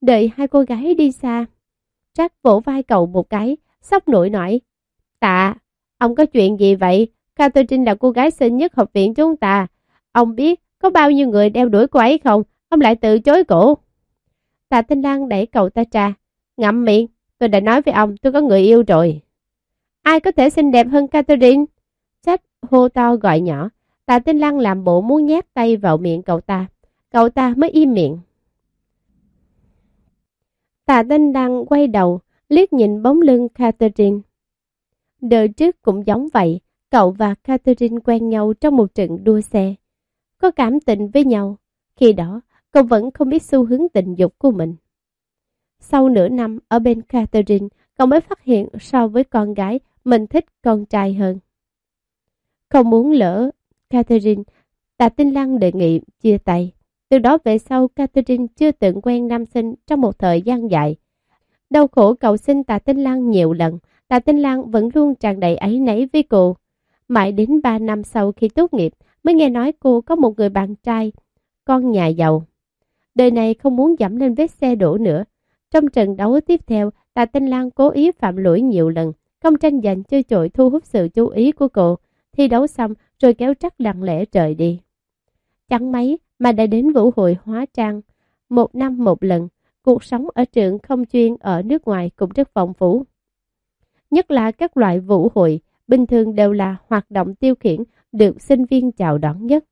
Đợi hai cô gái đi xa. trác vỗ vai cậu một cái, sốc nổi nổi. Tạ, ông có chuyện gì vậy? Catherine là cô gái xinh nhất học viện chúng ta. Ông biết có bao nhiêu người đeo đuổi cô ấy không? Ông lại từ chối cổ. Tạ Tinh Lan đẩy cậu ta ra. Ngậm miệng, tôi đã nói với ông tôi có người yêu rồi. Ai có thể xinh đẹp hơn Catherine? Jack hô to gọi nhỏ. Tạ Tinh Lan làm bộ muốn nhét tay vào miệng cậu ta. Cậu ta mới im miệng. Tạ Tinh đang quay đầu, liếc nhìn bóng lưng Catherine. Đời trước cũng giống vậy, cậu và Catherine quen nhau trong một trận đua xe. Có cảm tình với nhau, khi đó cậu vẫn không biết xu hướng tình dục của mình. Sau nửa năm ở bên Catherine, cậu mới phát hiện so với con gái, mình thích con trai hơn. Không muốn lỡ Catherine, Tạ Tinh Lăng đề nghị chia tay. Từ đó về sau, Catherine chưa từng quen nam sinh trong một thời gian dài. Đau khổ cầu xin Tạ Tinh Lan nhiều lần, Tạ Tinh Lan vẫn luôn tràn đầy ấy nấy với cô. Mãi đến 3 năm sau khi tốt nghiệp, mới nghe nói cô có một người bạn trai, con nhà giàu. Đời này không muốn giảm lên vết xe đổ nữa. Trong trận đấu tiếp theo, Tạ Tinh Lan cố ý phạm lỗi nhiều lần, công tranh giành chơi trội thu hút sự chú ý của cô. Thi đấu xong rồi kéo trắc lặng lẽ rời đi. Chẳng mấy mà đã đến vũ hội hóa trang. Một năm một lần, cuộc sống ở trường không chuyên ở nước ngoài cũng rất phong phú. Nhất là các loại vũ hội, bình thường đều là hoạt động tiêu khiển được sinh viên chào đón nhất.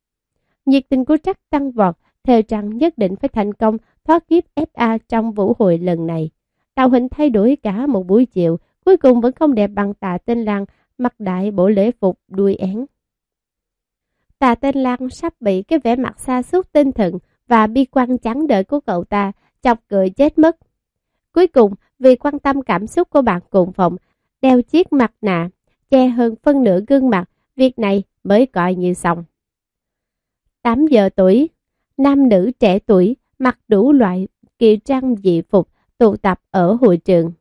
Nhiệt tình của Trắc tăng vọt, theo rằng nhất định phải thành công thoát kiếp FA trong vũ hội lần này. Tạo hình thay đổi cả một buổi chiều, cuối cùng vẫn không đẹp bằng tạ tên làng mặc đại bộ lễ phục đuôi én tà tên Lan sắp bị cái vẻ mặt xa suốt tinh thần và bi quan trắng đợi của cậu ta, chọc cười chết mất. Cuối cùng, vì quan tâm cảm xúc của bạn cùng phòng, đeo chiếc mặt nạ, che hơn phân nửa gương mặt, việc này mới coi như xong. 8 giờ tuổi, nam nữ trẻ tuổi mặc đủ loại kỳ trang dị phục tụ tập ở hội trường.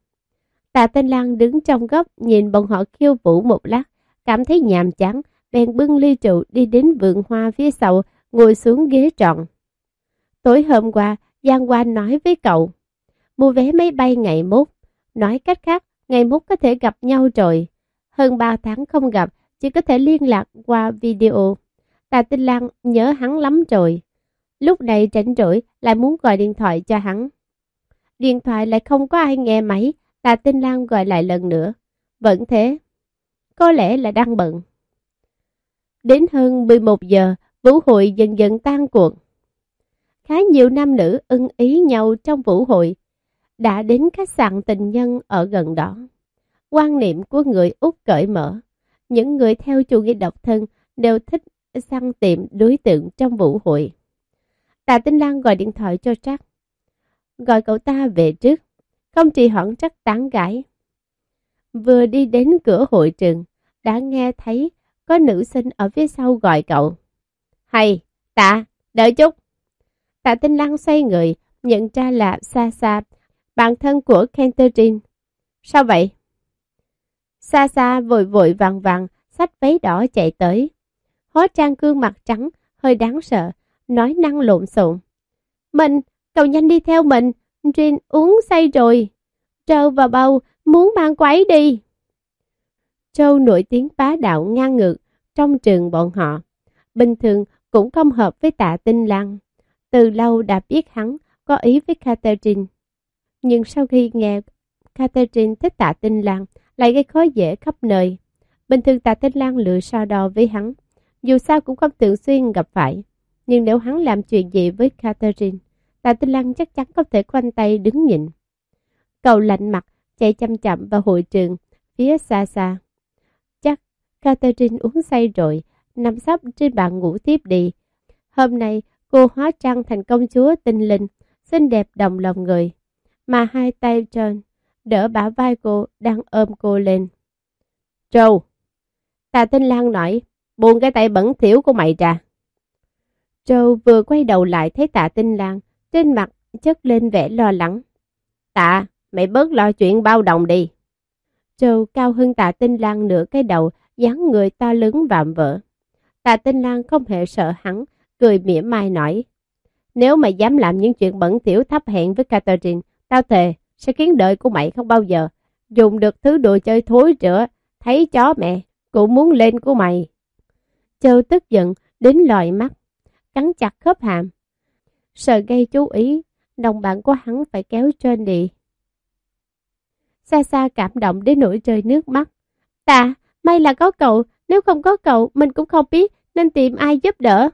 Tạ Tinh Lan đứng trong góc nhìn bọn họ khiêu vũ một lát, cảm thấy nhàm chán, bèn bưng ly rượu đi đến vườn hoa phía sau, ngồi xuống ghế tròn Tối hôm qua, Giang Hoa nói với cậu, mua vé máy bay ngày mốt. Nói cách khác, ngày mốt có thể gặp nhau rồi. Hơn 3 tháng không gặp, chỉ có thể liên lạc qua video. Tạ Tinh Lan nhớ hắn lắm rồi. Lúc này rảnh rỗi lại muốn gọi điện thoại cho hắn. Điện thoại lại không có ai nghe máy, Tạ Tinh Lan gọi lại lần nữa. Vẫn thế. Có lẽ là đang bận. Đến hơn 11 giờ, vũ hội dần dần tan cuộc. Khá nhiều nam nữ ưng ý nhau trong vũ hội, đã đến khách sạn tình nhân ở gần đó. Quan niệm của người Úc cởi mở, những người theo chủ nghĩa độc thân đều thích săn tìm đối tượng trong vũ hội. Tạ Tinh Lan gọi điện thoại cho Trác. Gọi cậu ta về trước, không trì hoãn Trác tán gái. Vừa đi đến cửa hội trường, đã nghe thấy có nữ sinh ở phía sau gọi cậu. Hay, tạ, đợi chút. Tạ Tinh lăng xoay người, nhận ra là Sa Sa, bạn thân của Canterine. Sao vậy? Sa Sa vội vội vàng vàng, xách váy đỏ chạy tới. Hóa trang gương mặt trắng, hơi đáng sợ, nói năng lộn xộn. Mình, cậu nhanh đi theo mình, Rin uống say rồi. Trâu và bầu muốn mang quái đi. Châu nổi tiếng bá đạo ngang ngược trong trường bọn họ. Bình thường cũng không hợp với tạ tinh lăng. Từ lâu đã biết hắn có ý với Catherine. Nhưng sau khi nghe Catherine thích tạ tinh lăng lại gây khó dễ khắp nơi. Bình thường tạ tinh lăng lựa so đo với hắn. Dù sao cũng không thường xuyên gặp phải. Nhưng nếu hắn làm chuyện gì với Catherine, tạ tinh lăng chắc chắn không thể khoanh tay đứng nhìn. cầu lạnh mặt chạy chăm chậm vào hội trường phía xa xa. Catherine uống say rồi, nằm sắp trên bàn ngủ tiếp đi. Hôm nay, cô hóa trang thành công chúa tinh linh, xinh đẹp đồng lòng người. Mà hai tay John đỡ bả vai cô đang ôm cô lên. Châu, Tà tinh lan nói, buông cái tay bẩn thiểu của mày ra. Châu vừa quay đầu lại thấy tạ tinh lan, trên mặt chất lên vẻ lo lắng. Tạ, mày bớt lo chuyện bao đồng đi. Châu cao hơn tạ tinh lan nửa cái đầu, dáng người to lớn vạm vỡ. Tạ Tinh Lan không hề sợ hắn, cười mỉa mai nói. Nếu mày dám làm những chuyện bẩn thỉu thấp hẹn với Catherine, tao thề sẽ khiến đời của mày không bao giờ dùng được thứ đồ chơi thối rữa, thấy chó mẹ, cũng muốn lên của mày. Châu tức giận, đến lòi mắt, cắn chặt khớp hàm. Sợ gây chú ý, đồng bạn của hắn phải kéo trên đi. Xa xa cảm động đến nỗi rơi nước mắt. Ta, may là có cậu, nếu không có cậu, mình cũng không biết nên tìm ai giúp đỡ.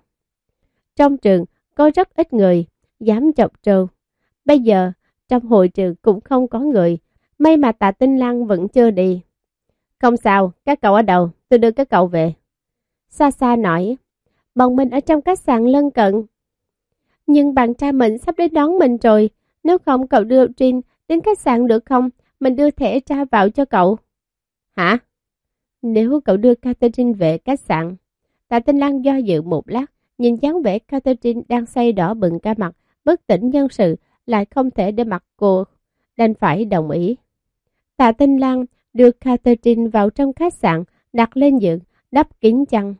Trong trường, có rất ít người, dám chọc trâu. Bây giờ, trong hội trường cũng không có người, may mà tạ tinh lăng vẫn chưa đi. Không sao, các cậu ở đâu, tôi đưa các cậu về. Xa xa nói, bọn mình ở trong khách sạn lân cận. Nhưng bạn trai mình sắp đến đón mình rồi, nếu không cậu đưa Trinh đến khách sạn được không? Mình đưa thẻ tra vào cho cậu. Hả? Nếu cậu đưa Catherine về khách sạn, Tạ Tinh Lan do dự một lát, nhìn dáng vẻ Catherine đang say đỏ bừng cả mặt, bất tỉnh nhân sự, lại không thể để mặt cô, đành phải đồng ý. Tạ Tinh Lan đưa Catherine vào trong khách sạn, đặt lên giường, đắp kín chăn.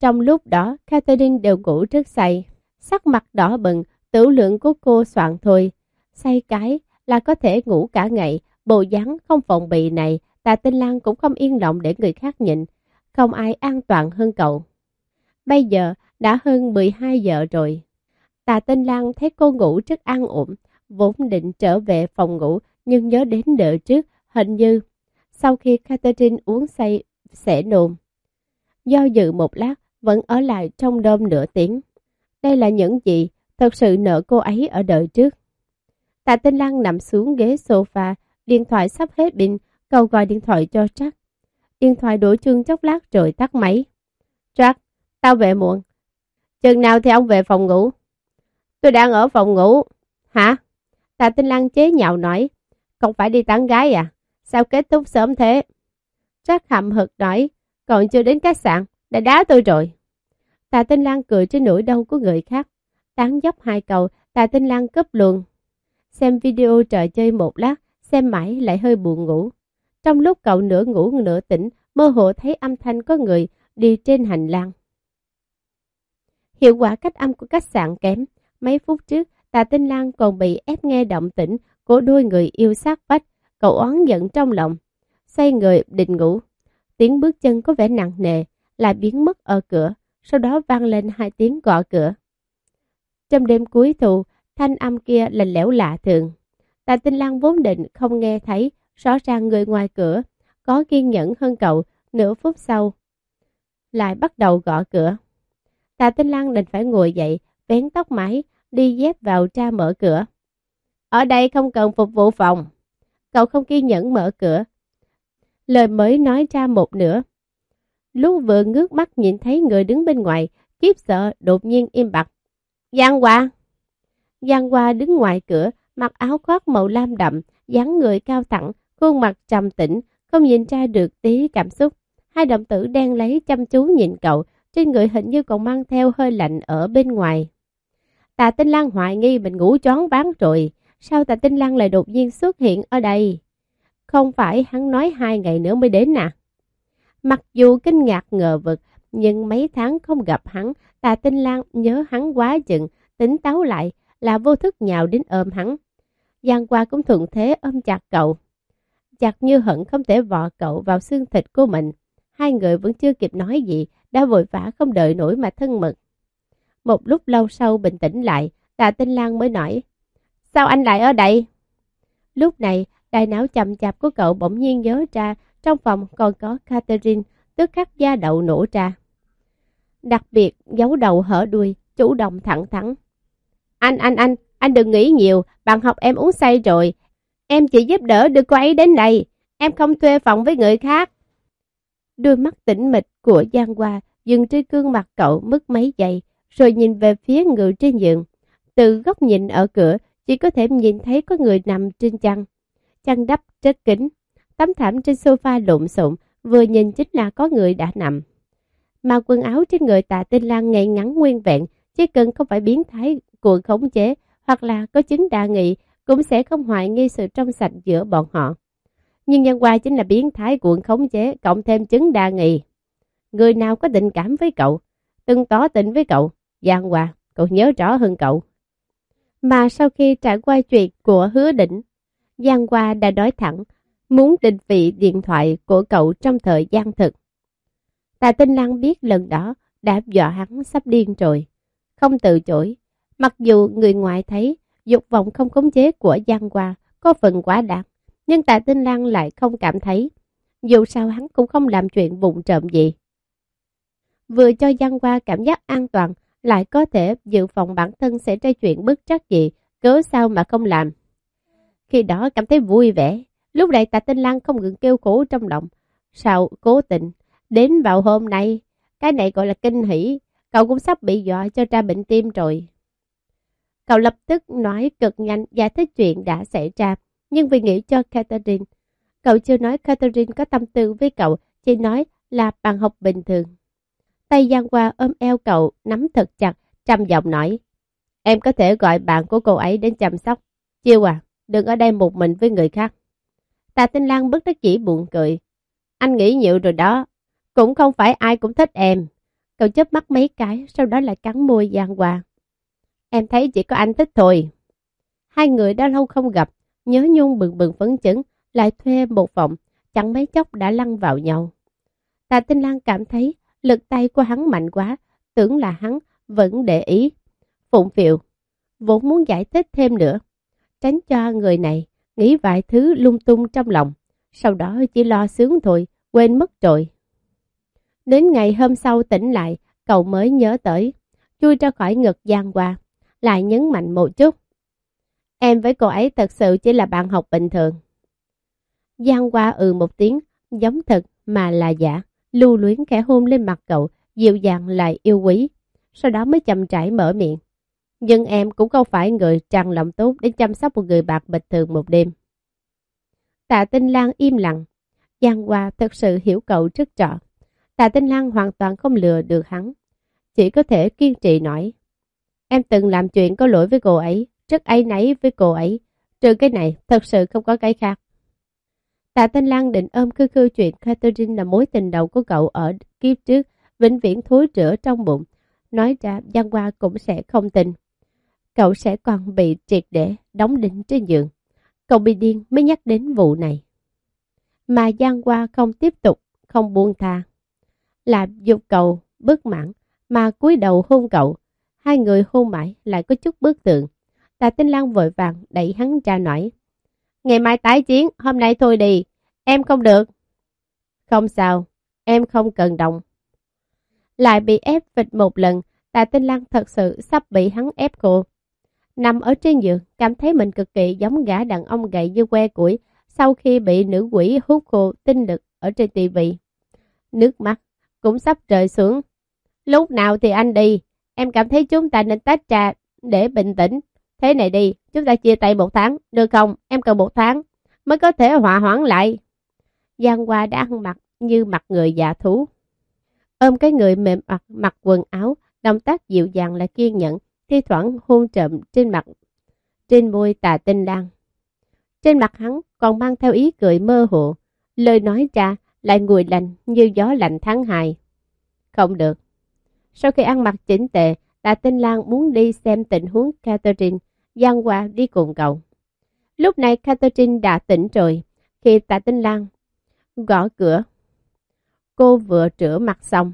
Trong lúc đó, Catherine đều ngủ rất say, sắc mặt đỏ bừng, tử lượng của cô soạn thôi. Say cái là có thể ngủ cả ngày, bộ dáng không phòng bị này, Tạ Tinh Lan cũng không yên lòng để người khác nhịn, không ai an toàn hơn cậu. Bây giờ đã hơn 12 giờ rồi. Tạ Tinh Lan thấy cô ngủ rất an ổn, vốn định trở về phòng ngủ nhưng nhớ đến đợi trước, hình như sau khi Catherine uống say sẽ nôn. Do dự một lát, vẫn ở lại trong đêm nửa tiếng. Đây là những gì thật sự nợ cô ấy ở đời trước. Tạ Tinh Lan nằm xuống ghế sofa, điện thoại sắp hết pin, cầu gọi điện thoại cho Jack. Điện thoại đổ chuông chốc lát rồi tắt máy. Jack, tao về muộn. Chừng nào thì ông về phòng ngủ? Tôi đang ở phòng ngủ. Hả? Tạ Tinh Lan chế nhạo nói. Không phải đi tán gái à? Sao kết thúc sớm thế? Jack hậm hực nói. Còn chưa đến khách sạn, đã đá tôi rồi. Tạ Tinh Lan cười trên nỗi đau của người khác. Tán dốc hai cầu, Tạ Tinh Lan cấp luôn. Xem video trò chơi một lát, xem mãi lại hơi buồn ngủ. Trong lúc cậu nửa ngủ nửa tỉnh, mơ hồ thấy âm thanh có người đi trên hành lang. Hiệu quả cách âm của khách sạn kém. Mấy phút trước, Tạ Tinh Lan còn bị ép nghe động tĩnh của đôi người yêu sát vách. Cậu oán giận trong lòng. Xoay người định ngủ. Tiếng bước chân có vẻ nặng nề, lại biến mất ở cửa. Sau đó vang lên hai tiếng gõ cửa. Trong đêm cuối thù, thanh âm kia lạnh lẽo lạ thường. Tạ Tinh Lan vốn định không nghe thấy, rõ ràng người ngoài cửa, có kiên nhẫn hơn cậu, nửa phút sau. Lại bắt đầu gõ cửa. Tạ Tinh Lan định phải ngồi dậy, vén tóc mái, đi dép vào tra mở cửa. Ở đây không cần phục vụ phòng. Cậu không kiên nhẫn mở cửa. Lời mới nói ra một nửa. Lúc vừa ngước mắt nhìn thấy người đứng bên ngoài, kiếp sợ đột nhiên im bặt. Giang Hoa! Giang Hoa đứng ngoài cửa, mặc áo khoác màu lam đậm, dáng người cao thẳng, khuôn mặt trầm tĩnh, không nhìn ra được tí cảm xúc. Hai động tử đang lấy chăm chú nhìn cậu, trên người hình như còn mang theo hơi lạnh ở bên ngoài. Tạ Tinh Lan hoài nghi mình ngủ chón ván rồi, sao Tạ Tinh Lan lại đột nhiên xuất hiện ở đây? Không phải hắn nói hai ngày nữa mới đến à? Mặc dù kinh ngạc ngờ vực, nhưng mấy tháng không gặp hắn, Tạ Tinh Lan nhớ hắn quá chừng, tính táo lại, là vô thức nhào đến ôm hắn. Giang qua cũng thuận thế ôm chặt cậu. Chặt như hận không thể vọ cậu vào xương thịt của mình. Hai người vẫn chưa kịp nói gì, đã vội vã không đợi nổi mà thân mật. Một lúc lâu sau bình tĩnh lại, Tạ Tinh Lan mới nói, Sao anh lại ở đây? Lúc này, đại não chậm chạp của cậu bỗng nhiên nhớ ra trong phòng còn có Catherine, tức khắc da đậu nổ ra. Đặc biệt, giấu đầu hở đuôi, chủ động thẳng thắn. Anh, anh, anh, anh đừng nghĩ nhiều, bạn học em uống say rồi. Em chỉ giúp đỡ được cô ấy đến đây, em không thuê phòng với người khác. Đôi mắt tĩnh mịch của Giang Hoa dừng trên gương mặt cậu mất mấy giây, rồi nhìn về phía người trên giường. Từ góc nhìn ở cửa, chỉ có thể nhìn thấy có người nằm trên chăn. Chăn đắp rất kính, tấm thảm trên sofa lộn xộn, vừa nhìn chính là có người đã nằm. Mà quần áo trên người tạ tinh lan ngay ngắn nguyên vẹn, chỉ cần không phải biến thái của khống chế hoặc là có chứng đa nghị, cũng sẽ không hoài nghi sự trong sạch giữa bọn họ. Nhưng nhân qua chính là biến thái cuộn khống chế cộng thêm chứng đa nghị. Người nào có tình cảm với cậu, từng tỏ tình với cậu, Giang Hoa, cậu nhớ rõ hơn cậu. Mà sau khi trải qua chuyện của hứa đỉnh, Giang Hoa đã nói thẳng muốn định vị điện thoại của cậu trong thời gian thực. Tạ Tinh Lan biết lần đó đã dọa hắn sắp điên rồi. Không từ chối, mặc dù người ngoài thấy dục vọng không khống chế của Giang Hoa có phần quá đạt, nhưng Tạ Tinh Lan lại không cảm thấy. Dù sao hắn cũng không làm chuyện vụng trộm gì. Vừa cho Giang Hoa cảm giác an toàn, lại có thể dự phòng bản thân sẽ ra chuyện bất trắc gì, cớ sao mà không làm. Khi đó cảm thấy vui vẻ, lúc này Tạ Tinh Lan không ngừng kêu khổ trong lòng. Sao cố tình, đến vào hôm nay, cái này gọi là kinh hỉ, cậu cũng sắp bị dọa cho ra bệnh tim rồi. Cậu lập tức nói cực nhanh giải thích chuyện đã xảy ra, nhưng vì nghĩ cho Catherine. Cậu chưa nói Catherine có tâm tư với cậu, chỉ nói là bạn học bình thường. Tay Giang qua ôm eo cậu, nắm thật chặt, trầm giọng nói. Em có thể gọi bạn của cô ấy đến chăm sóc. Chiêu à, đừng ở đây một mình với người khác. Tạ Tinh Lan bất đắc chỉ buồn cười. Anh nghĩ nhiều rồi đó, cũng không phải ai cũng thích em. Cậu chớp mắt mấy cái, sau đó lại cắn môi Giang Hoa. Em thấy chỉ có anh thích thôi. Hai người đã lâu không gặp, nhớ nhung bừng bừng phấn chấn, lại thuê một phòng, chẳng mấy chốc đã lăn vào nhau. Tạ Tinh Lan cảm thấy lực tay của hắn mạnh quá, tưởng là hắn vẫn để ý. Phụng phiệu, vốn muốn giải thích thêm nữa, tránh cho người này nghĩ vài thứ lung tung trong lòng, sau đó chỉ lo sướng thôi, quên mất rồi. Đến ngày hôm sau tỉnh lại, cậu mới nhớ tới, chui ra khỏi ngực gian qua, lại nhấn mạnh một chút. Em với cô ấy thật sự chỉ là bạn học bình thường. Giang qua ừ một tiếng, giống thật mà là giả, lưu luyến khẽ hôn lên mặt cậu, dịu dàng lại yêu quý, sau đó mới chậm rãi mở miệng. Nhưng em cũng không phải người tràn lòng tốt để chăm sóc một người bạc bình thường một đêm. Tạ Tinh Lan im lặng, Giang Hoa thật sự hiểu cậu rất rõ. Tạ Tinh Lan hoàn toàn không lừa được hắn, chỉ có thể kiên trì nói. Em từng làm chuyện có lỗi với cô ấy, rất áy náy với cô ấy, trừ cái này thật sự không có cái khác. Tạ Thanh Lan định ôm khư khư chuyện Catherine là mối tình đầu của cậu ở kiếp trước, vĩnh viễn thối rữa trong bụng. Nói ra Giang Hoa cũng sẽ không tin. Cậu sẽ còn bị triệt để đóng đinh trên giường. Cậu bị điên mới nhắc đến vụ này. Mà Giang Hoa không tiếp tục, không buông tha. Là dục cậu, bức mãn, mà cúi đầu hôn cậu. Hai người hôn mãi lại có chút bức tượng. Tạ Tinh Lan vội vàng đẩy hắn ra nói. Ngày mai tái chiến, hôm nay thôi đi. Em không được. Không sao, em không cần động. Lại bị ép vịt một lần, Tạ Tinh Lan thật sự sắp bị hắn ép cô. Nằm ở trên giường, cảm thấy mình cực kỳ giống gã đàn ông gậy như que củi sau khi bị nữ quỷ hút khô tinh lực ở trên tivi. Nước mắt cũng sắp rơi xuống. Lúc nào thì anh đi, em cảm thấy chúng ta nên tách trà để bình tĩnh. Thế này đi, chúng ta chia tay một tháng, được không? Em cần một tháng, mới có thể hòa hoãn lại. Giang Hoa đã ăn mặc như mặt người già thú. Ôm cái người mềm mặt, mặc quần áo, động tác dịu dàng lại kiên nhẫn, thi thoảng hôn trộm trên mặt, trên môi tà tinh lan. Trên mặt hắn còn mang theo ý cười mơ hồ, lời nói ra lại nguội lạnh như gió lạnh tháng hài. Không được. Sau khi ăn mặc chỉnh tề, Tạ Tinh Lan muốn đi xem tình huống Catherine, Giang Hoa đi cùng cậu. Lúc này Catherine đã tỉnh rồi, khi Tạ Tinh Lan gõ cửa. Cô vừa rửa mặt xong,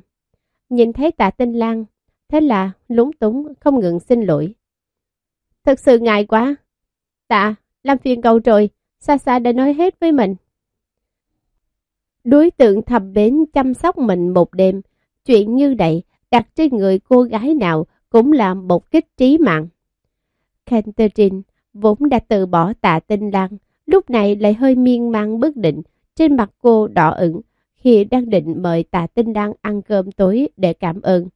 nhìn thấy Tạ Tinh Lan, thế là lúng túng không ngừng xin lỗi. Thật sự ngại quá. Tạ, làm phiền cậu rồi, xa xa đã nói hết với mình. Đối tượng thầm bến chăm sóc mình một đêm, chuyện như vậy đặt trên người cô gái nào cũng là một kích trí mạng. Catherine vốn đã từ bỏ tạ tinh lăng, lúc này lại hơi miên man bất định, trên mặt cô đỏ ửng khi đang định mời tạ tinh lăng ăn cơm tối để cảm ơn.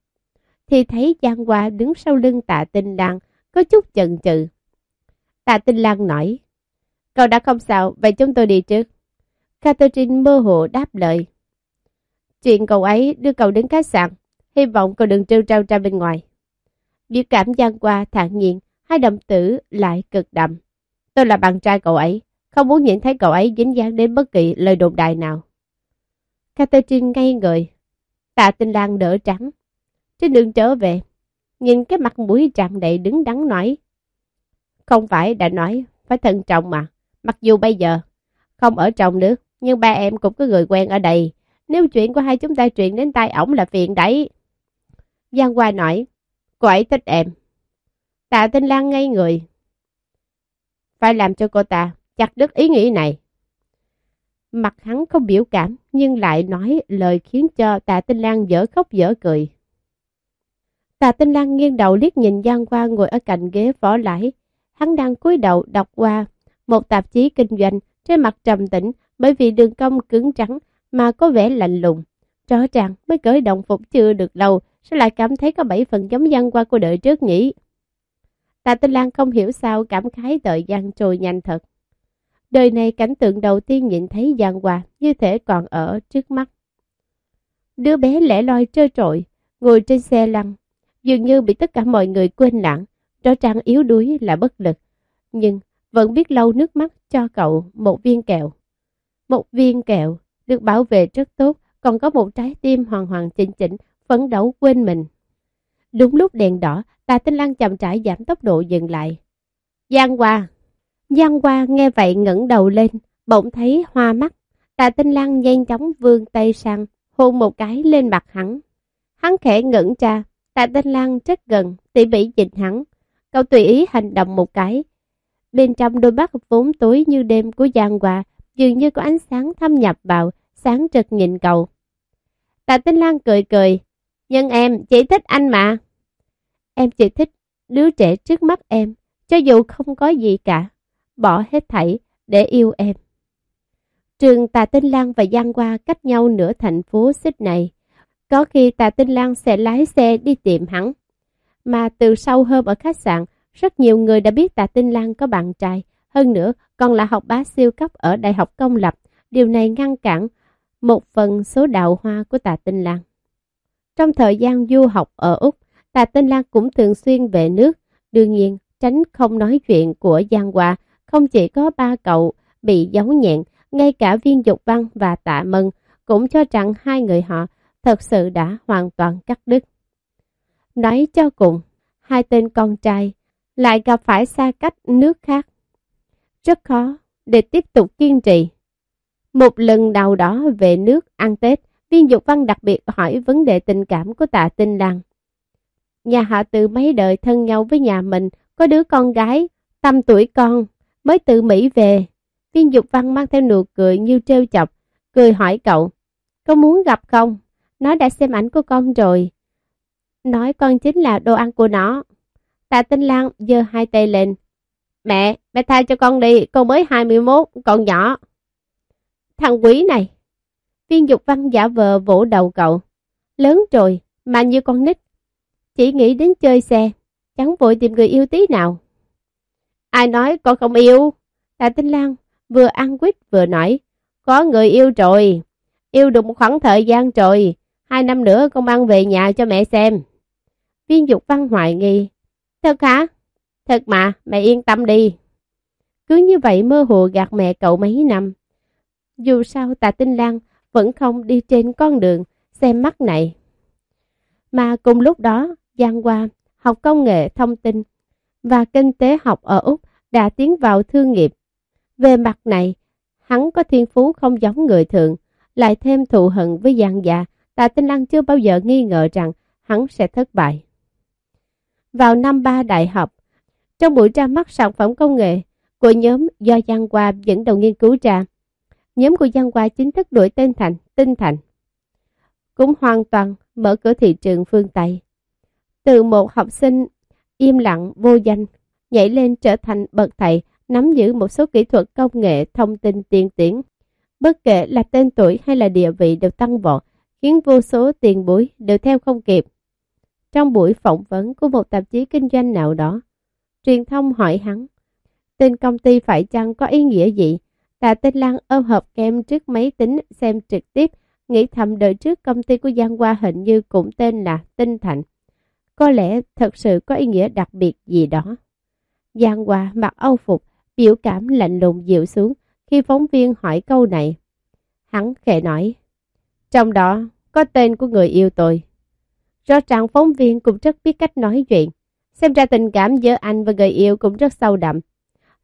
Thì thấy Giang Hoa đứng sau lưng tạ tinh lăng, có chút chần chừ. Tạ tinh lăng nói, cậu đã không sao, vậy chúng tôi đi trước. Catherine mơ hồ đáp lời. Chuyện cậu ấy đưa cậu đến khách sạn, hy vọng cậu đừng trêu trao ra bên ngoài. Biểu cảm gian qua thản nhiên, hai đồng tử lại cực đậm. Tôi là bạn trai cậu ấy, không muốn nhìn thấy cậu ấy dính dáng đến bất kỳ lời đồn đại nào. Catherine ngay người, tạ tinh lang đỡ trắng. Trên đường trở về, nhìn cái mặt mũi tràn đầy đứng đắn nói. không phải đã nói phải thận trọng mà. Mặc dù bây giờ không ở trong nước, nhưng ba em cũng có người quen ở đây. Nếu chuyện của hai chúng ta truyền đến tai ổng là phiền đấy. Giang Hoa nói, cô ấy thích em. Tạ Tinh Lan ngây người. Phải làm cho cô ta chặt đứt ý nghĩ này. Mặt hắn không biểu cảm, nhưng lại nói lời khiến cho Tạ Tinh Lan dở khóc dở cười. Tạ Tinh Lan nghiêng đầu liếc nhìn Giang Hoa ngồi ở cạnh ghế võ lãi. Hắn đang cúi đầu đọc qua một tạp chí kinh doanh trên mặt trầm tĩnh bởi vì đường cong cứng trắng mà có vẻ lạnh lùng. Rõ ràng mới cởi đồng phục chưa được lâu, sao lại cảm thấy có bảy phần giống dân qua của đời trước nhỉ? Tạ Tinh Lan không hiểu sao cảm khái thời gian trôi nhanh thật. Đời này cảnh tượng đầu tiên nhìn thấy Giang Hoa như thể còn ở trước mắt. Đứa bé lẻ loi trơ trội, ngồi trên xe lăn, dường như bị tất cả mọi người quên lãng, rõ ràng yếu đuối là bất lực. Nhưng vẫn biết lau nước mắt cho cậu một viên kẹo. Một viên kẹo được bảo vệ rất tốt, còn có một trái tim hoàn hoàn chỉnh chỉnh, phấn đấu quên mình. Đúng lúc đèn đỏ, Tà Tinh Lan chậm rãi giảm tốc độ dừng lại. Giang Hoa Giang Hoa nghe vậy ngẩng đầu lên, bỗng thấy hoa mắt. Tà Tinh Lan nhanh chóng vươn tay sang, hôn một cái lên mặt hắn. Hắn khẽ ngẩn ra, Tạ Tinh Lan rất gần, tỉ mỉ nhìn hắn. Cậu tùy ý hành động một cái. Bên trong đôi mắt vốn tối như đêm của Giang Hoa, dường như có ánh sáng thâm nhập vào, sáng rực nhìn cậu. Tạ Tinh Lan cười cười, nhưng em chỉ thích anh mà. Em chỉ thích đứa trẻ trước mắt em, cho dù không có gì cả, bỏ hết thảy để yêu em. Trường Tà Tinh Lan và Giang Hoa cách nhau nửa thành phố xích này. Có khi Tà Tinh Lan sẽ lái xe đi tìm hắn. Mà từ sau hôm ở khách sạn, rất nhiều người đã biết Tà Tinh Lan có bạn trai. Hơn nữa, còn là học bá siêu cấp ở Đại học Công lập. Điều này ngăn cản một phần số đào hoa của Tà Tinh Lan. Trong thời gian du học ở Úc, tạ Tinh Lan cũng thường xuyên về nước. Đương nhiên, tránh không nói chuyện của Giang Hoa, không chỉ có ba cậu bị giấu nhẹn, ngay cả viên dục văn và tạ mân cũng cho rằng hai người họ thật sự đã hoàn toàn cắt đứt. Nói cho cùng, hai tên con trai lại gặp phải xa cách nước khác. Rất khó để tiếp tục kiên trì. Một lần nào đó về nước ăn Tết, viên dục văn đặc biệt hỏi vấn đề tình cảm của tạ tinh lan. Nhà họ từ mấy đời thân nhau với nhà mình, có đứa con gái, tầm tuổi con, mới từ Mỹ về. Viên dục văn mang theo nụ cười như trêu chọc, cười hỏi cậu, có muốn gặp không? Nó đã xem ảnh của con rồi. Nói con chính là đồ ăn của nó. Tạ Tinh Lan giơ hai tay lên. Mẹ, mẹ tha cho con đi, con mới 21, còn nhỏ. Thằng quý này. Viên dục văn giả vờ vỗ đầu cậu. Lớn rồi, mà như con nít. Chỉ nghĩ đến chơi xe, chẳng vội tìm người yêu tí nào. Ai nói con không yêu? Tạ Tinh Lan vừa ăn quýt vừa nói. Có người yêu rồi. Yêu được một khoảng thời gian rồi. Hai năm nữa con mang về nhà cho mẹ xem. Viên dục văn hoài nghi. Thật hả? Thật mà, mẹ yên tâm đi. Cứ như vậy mơ hồ gạt mẹ cậu mấy năm. Dù sao tạ tinh lan vẫn không đi trên con đường xem mắt này. Mà cùng lúc đó, Giang Hoa học công nghệ thông tin và kinh tế học ở Úc đã tiến vào thương nghiệp. Về mặt này, hắn có thiên phú không giống người thường, lại thêm thù hận với Giang Dạ, Tạ Tinh Lăng chưa bao giờ nghi ngờ rằng hắn sẽ thất bại. Vào năm ba đại học, trong buổi ra mắt sản phẩm công nghệ của nhóm do Giang Hoa dẫn đầu nghiên cứu ra, nhóm của Giang Hoa chính thức đổi tên thành Tinh Thành. Cũng hoàn toàn mở cửa thị trường phương Tây. Từ một học sinh im lặng vô danh, nhảy lên trở thành bậc thầy, nắm giữ một số kỹ thuật công nghệ thông tin tiên tiến. Bất kể là tên tuổi hay là địa vị đều tăng vọt, khiến vô số tiền bối đều theo không kịp. Trong buổi phỏng vấn của một tạp chí kinh doanh nào đó, truyền thông hỏi hắn, tên công ty phải chăng có ý nghĩa gì? Tạ Tinh Lan ôm hộp kem trước máy tính xem trực tiếp, nghĩ thầm đợi trước công ty của Giang Hoa hình như cũng tên là Tinh Thành. Có lẽ thật sự có ý nghĩa đặc biệt gì đó. Giang Hoa mặc âu phục, biểu cảm lạnh lùng dịu xuống khi phóng viên hỏi câu này. Hắn khẽ nói, trong đó có tên của người yêu tôi. Rõ ràng phóng viên cũng rất biết cách nói chuyện. Xem ra tình cảm giữa anh và người yêu cũng rất sâu đậm.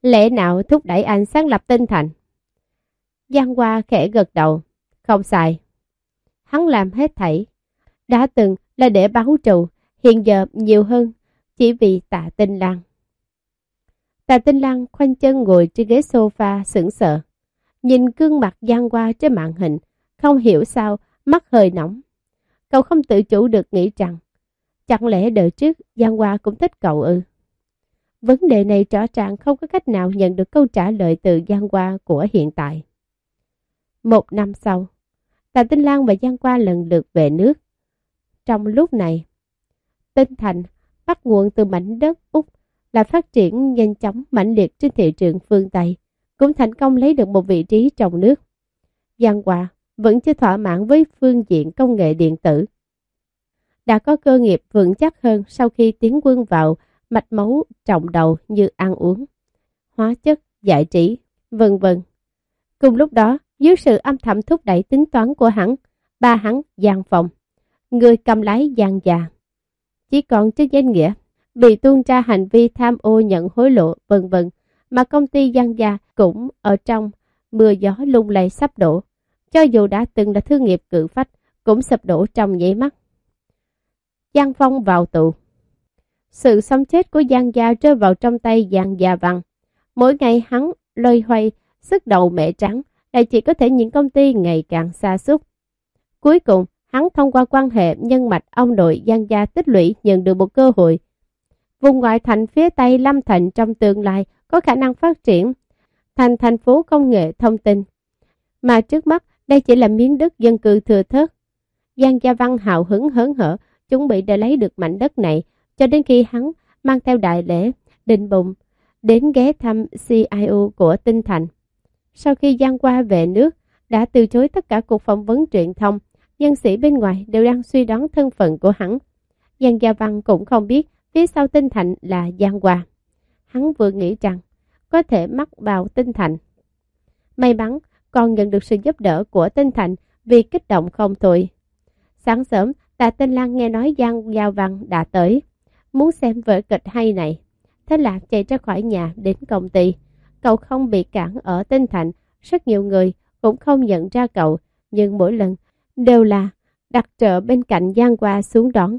Lẽ nào thúc đẩy anh sáng lập tinh thành? Giang Hoa khẽ gật đầu. Không sai. Hắn làm hết thảy. Đã từng là để báo trù, hiện giờ nhiều hơn chỉ vì tạ tinh lăng. Tạ tinh lăng khoanh chân ngồi trên ghế sofa sững sờ. Nhìn gương mặt Giang Hoa trên màn hình, không hiểu sao mắt hơi nóng. Cậu không tự chủ được nghĩ rằng, chẳng lẽ đời trước Giang Hoa cũng thích cậu ư? Vấn đề này rõ ràng không có cách nào nhận được câu trả lời từ Giang Hoa của hiện tại. Một năm sau, Tạ Tinh Lan và Giang Qua lần lượt về nước. Trong lúc này, Tinh Thành bắt nguồn từ mảnh đất Úc là phát triển nhanh chóng mạnh liệt trên thị trường phương Tây, cũng thành công lấy được một vị trí trong nước. Giang Qua vẫn chưa thỏa mãn với phương diện công nghệ điện tử. Đã có cơ nghiệp vững chắc hơn sau khi tiến quân vào mạch máu trọng đầu như ăn uống, hóa chất, giải trí, vân vân. Cùng lúc đó, dưới sự âm thầm thúc đẩy tính toán của hắn, ba hắn giang phòng, người cầm lái giang già. Chỉ còn trên danh nghĩa, bị tuôn ra hành vi tham ô nhận hối lộ, vân vân mà công ty giang già cũng ở trong mưa gió lung lay sắp đổ. Cho dù đã từng là thương nghiệp cự phách, cũng sập đổ trong nháy mắt. Giang Phong vào tù. Sự sống chết của Giang Gia rơi vào trong tay Giang Gia Văn. Mỗi ngày hắn lôi hoay, sức đầu mẹ trắng, lại chỉ có thể những công ty ngày càng xa xúc. Cuối cùng, hắn thông qua quan hệ nhân mạch ông nội Giang Gia tích lũy nhận được một cơ hội. Vùng ngoại thành phía Tây Lâm Thành trong tương lai có khả năng phát triển thành thành phố công nghệ thông tin. Mà trước mắt, đây chỉ là miếng đất dân cư thừa thớt. Giang Gia Văn hào hứng hớn hở, chuẩn bị để lấy được mảnh đất này, cho đến khi hắn mang theo đại lễ, định bụng, đến ghé thăm CIO của Tinh Thành. Sau khi Giang qua về nước, đã từ chối tất cả cuộc phỏng vấn truyền thông, nhân sĩ bên ngoài đều đang suy đoán thân phận của hắn. Giang Gia Văn cũng không biết phía sau Tinh Thạnh là Giang Hoa. Hắn vừa nghĩ rằng có thể mắc vào Tinh Thạnh. May mắn còn nhận được sự giúp đỡ của Tinh Thạnh vì kích động không thôi. Sáng sớm, Tạ Tinh Lan nghe nói Giang Giao Văn đã tới, muốn xem vở kịch hay này. Thế là chạy ra khỏi nhà đến công ty. Cậu không bị cản ở Tinh Thành, rất nhiều người cũng không nhận ra cậu, nhưng mỗi lần đều là đặt trợ bên cạnh Giang qua xuống đón.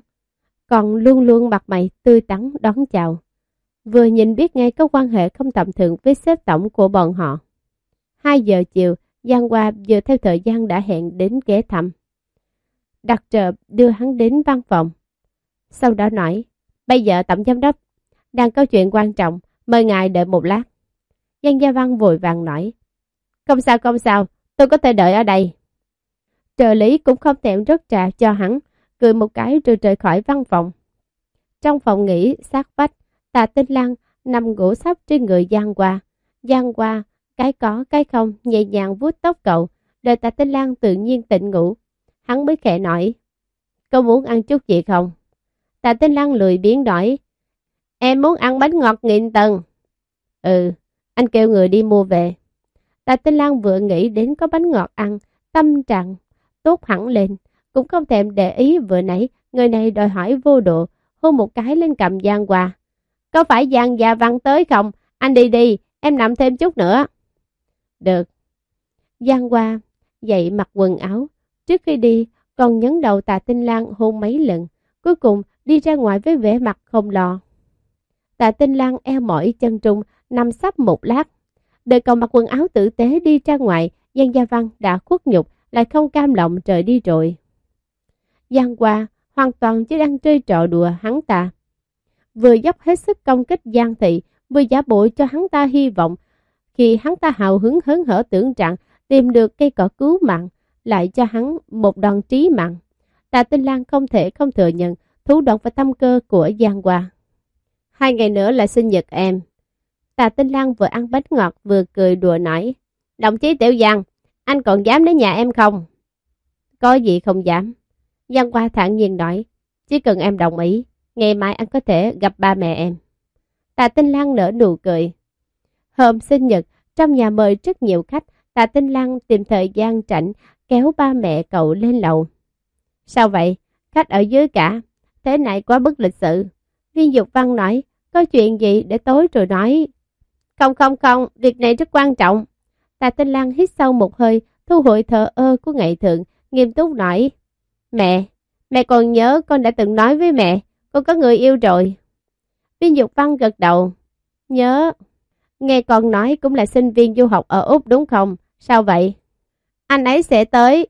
Còn luôn luôn mặt mày tươi tắn đón chào. Vừa nhìn biết ngay có quan hệ không tầm thường với xếp tổng của bọn họ. 2 giờ chiều, Giang Hoa vừa theo thời gian đã hẹn đến ghé thăm. Đặt trợ đưa hắn đến văn phòng. Sau đó nói, bây giờ tổng giám đốc, đang có chuyện quan trọng, mời ngài đợi một lát. Giang Gia Văn vội vàng nói, không sao không sao, tôi có thể đợi ở đây. Trợ lý cũng không thèm rất trà cho hắn, cười một cái rồi rời khỏi văn phòng. Trong phòng nghỉ sát vách, Tạ Tinh Lăng nằm ngủ sắp trên người Giang Hoa. Giang Hoa, cái có cái không, nhẹ nhàng vuốt tóc cậu, đợi Tạ Tinh Lăng tự nhiên tỉnh ngủ. Hắn mới khẽ nói, có muốn ăn chút gì không? Tạ Tinh Lăng lười biến đổi, em muốn ăn bánh ngọt nghìn tầng. Ừ, anh kêu người đi mua về. Tạ Tinh Lan vừa nghĩ đến có bánh ngọt ăn, tâm trạng tốt hẳn lên, cũng không thèm để ý vừa nãy người này đòi hỏi vô độ, hôn một cái lên cầm Giang Hoa. Có phải Giang Gia Văn tới không? Anh đi đi, em nằm thêm chút nữa. Được. Giang Hoa dậy mặc quần áo. Trước khi đi, còn nhấn đầu tà tinh lang hôn mấy lần. Cuối cùng đi ra ngoài với vẻ mặt không lo. Tạ tinh lang eo mỏi chân trung, nằm sắp một lát. Đợi cậu mặc quần áo tử tế đi ra ngoài, Giang Gia Văn đã khuất nhục, lại không cam lòng trời đi rồi. Giang Hoa hoàn toàn chỉ đang chơi trò đùa hắn ta. Vừa dốc hết sức công kích Giang Thị, vừa giả bộ cho hắn ta hy vọng. Khi hắn ta hào hứng hớn hở tưởng trạng tìm được cây cỏ cứu mạng, lại cho hắn một đòn trí mạng. Tạ Tinh Lan không thể không thừa nhận thú động và tâm cơ của Giang Hoa. Hai ngày nữa là sinh nhật em. Tạ Tinh Lan vừa ăn bánh ngọt vừa cười đùa nói. Đồng chí Tiểu Giang, anh còn dám đến nhà em không? Có gì không dám. Giang Hoa thẳng nhiên nói. Chỉ cần em đồng ý, ngày mai anh có thể gặp ba mẹ em. Tạ Tinh Lan nở nụ cười. Hôm sinh nhật, trong nhà mời rất nhiều khách, Tạ Tinh Lan tìm thời gian rảnh kéo ba mẹ cậu lên lầu. Sao vậy? Khách ở dưới cả. Thế này quá bất lịch sự. Viên Dục Văn nói, có chuyện gì để tối rồi nói. Không không không, việc này rất quan trọng. Tạ Tinh Lan hít sâu một hơi, thu hồi thờ ơ của ngày thượng, nghiêm túc nói. Mẹ, mẹ còn nhớ con đã từng nói với mẹ, con có người yêu rồi. Viên Dục Văn gật đầu. Nhớ, nghe con nói cũng là sinh viên du học ở Úc đúng không? Sao vậy? Anh ấy sẽ tới.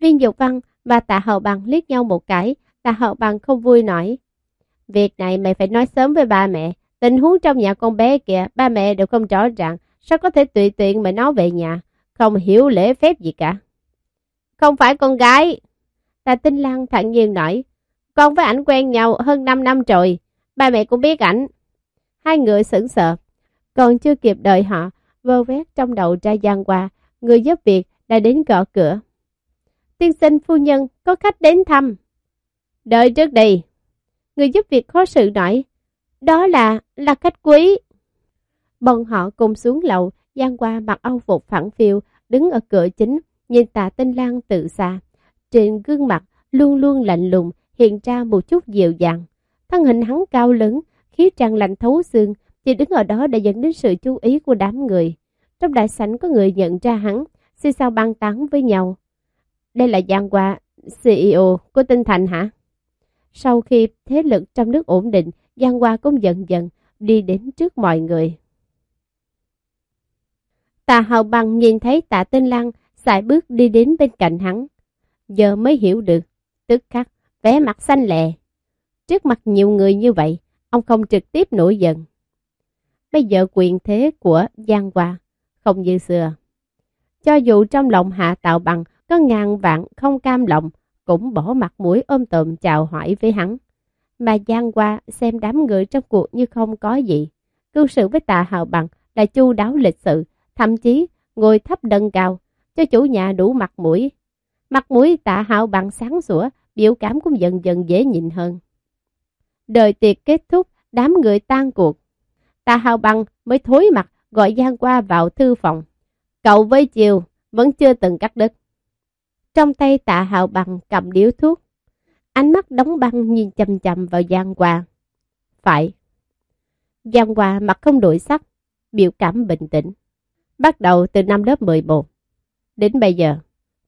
Viên Dục Văn và Tạ Hậu Bằng liếc nhau một cái, Tạ Hậu Bằng không vui nói. Việc này mày phải nói sớm với ba mẹ, tình huống trong nhà con bé kìa, ba mẹ đều không rõ ràng, sao có thể tùy tiện mà nó về nhà, không hiểu lễ phép gì cả. Không phải con gái. Tạ Tinh Lan thẳng nhiên nói, con với ảnh quen nhau hơn 5 năm rồi, ba mẹ cũng biết ảnh. Hai người sững sờ, còn chưa kịp đợi họ, vơ vét trong đầu ra gian qua, người giúp việc đã đến gõ cửa. Tiên sinh phu nhân có khách đến thăm. Đợi trước đi. Người giúp việc khó xử nói. Đó là, là khách quý. Bọn họ cùng xuống lầu, gian qua mặc âu phục phẳng phiêu, đứng ở cửa chính, nhìn tạ tinh lang tự xa. Trên gương mặt luôn luôn lạnh lùng, hiện ra một chút dịu dàng. Thân hình hắn cao lớn, khí tràn lạnh thấu xương, chỉ đứng ở đó đã dẫn đến sự chú ý của đám người. Trong đại sảnh có người nhận ra hắn, xì sao băng tán với nhau. Đây là Giang Hoa, CEO của Tinh Thành hả? Sau khi thế lực trong nước ổn định, Giang Hoa cũng dần dần đi đến trước mọi người. Tà Hào Bằng nhìn thấy tạ Tinh Lăng xài bước đi đến bên cạnh hắn. Giờ mới hiểu được, tức khắc, vẻ mặt xanh lè. Trước mặt nhiều người như vậy, ông không trực tiếp nổi giận. Bây giờ quyền thế của Giang Hoa không như xưa. Cho dù trong lòng hạ tạo bằng có ngàn vạn không cam lòng, cũng bỏ mặt mũi ôm tồm chào hỏi với hắn. Mà Giang Qua xem đám người trong cuộc như không có gì. Cư sự với tạ hào bằng là chu đáo lịch sự, thậm chí ngồi thấp đần cao, cho chủ nhà đủ mặt mũi. Mặt mũi tạ hào bằng sáng sủa, biểu cảm cũng dần dần dễ nhìn hơn. Đời tiệc kết thúc, đám người tan cuộc. Tạ hào bằng mới thối mặt gọi Giang qua vào thư phòng. Cậu với Chiều vẫn chưa từng cắt đứt. Trong tay tạ hào bằng cầm điếu thuốc. Ánh mắt đóng băng nhìn chầm chầm vào Giang Hoa. Phải. Giang Hoa mặt không đổi sắc, biểu cảm bình tĩnh. Bắt đầu từ năm lớp 11. Đến bây giờ,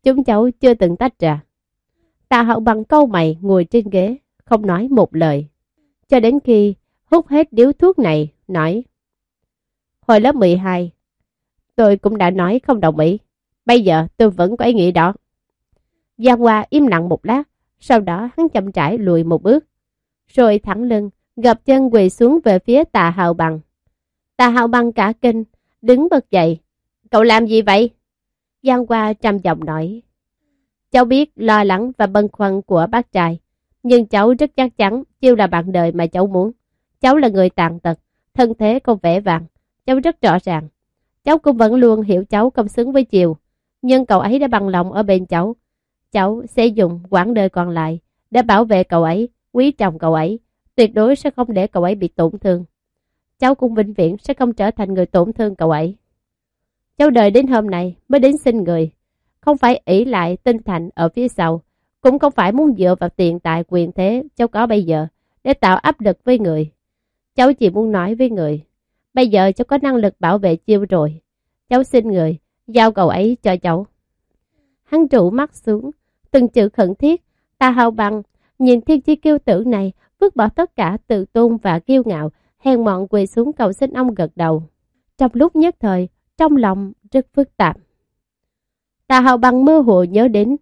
chúng cháu chưa từng tách ra. Tạ hậu bằng câu mày ngồi trên ghế, không nói một lời. Cho đến khi hút hết điếu thuốc này, nói. Hồi lớp 12, tôi cũng đã nói không đồng ý. Bây giờ tôi vẫn có ý nghĩ đó. Giang Hoa im lặng một lát, sau đó hắn chậm rãi lùi một bước. Rồi thẳng lưng, gập chân quỳ xuống về phía tà hào bằng. Tà hào bằng cả kinh, đứng bật dậy. Cậu làm gì vậy? Giang Hoa trầm giọng nói. Cháu biết lo lắng và băn khoăn của bác trai, nhưng cháu rất chắc chắn chiêu là bạn đời mà cháu muốn. Cháu là người tàn tật, thân thế không vẻ vàng. Cháu rất rõ ràng. Cháu cũng vẫn luôn hiểu cháu không xứng với Chiều, nhưng cậu ấy đã bằng lòng ở bên cháu. Cháu sẽ dùng quãng đời còn lại để bảo vệ cậu ấy, quý trọng cậu ấy, tuyệt đối sẽ không để cậu ấy bị tổn thương. Cháu cũng vĩnh viễn sẽ không trở thành người tổn thương cậu ấy. Cháu đợi đến hôm nay mới đến xin người, không phải ỷ lại tinh thành ở phía sau, cũng không phải muốn dựa vào tiền tài quyền thế cháu có bây giờ để tạo áp lực với người. Cháu chỉ muốn nói với người, bây giờ cháu có năng lực bảo vệ chiêu rồi. Cháu xin người, giao cậu ấy cho cháu. Hắn trụ mắt xuống, từng chữ khẩn thiết, ta hào bằng, nhìn thiên chi kiêu tử này, vứt bỏ tất cả tự tôn và kiêu ngạo, hèn mọn quỳ xuống cầu xin ông gật đầu. Trong lúc nhất thời, trong lòng rất phức tạp. Tà Hào Bằng mơ hồ nhớ đến,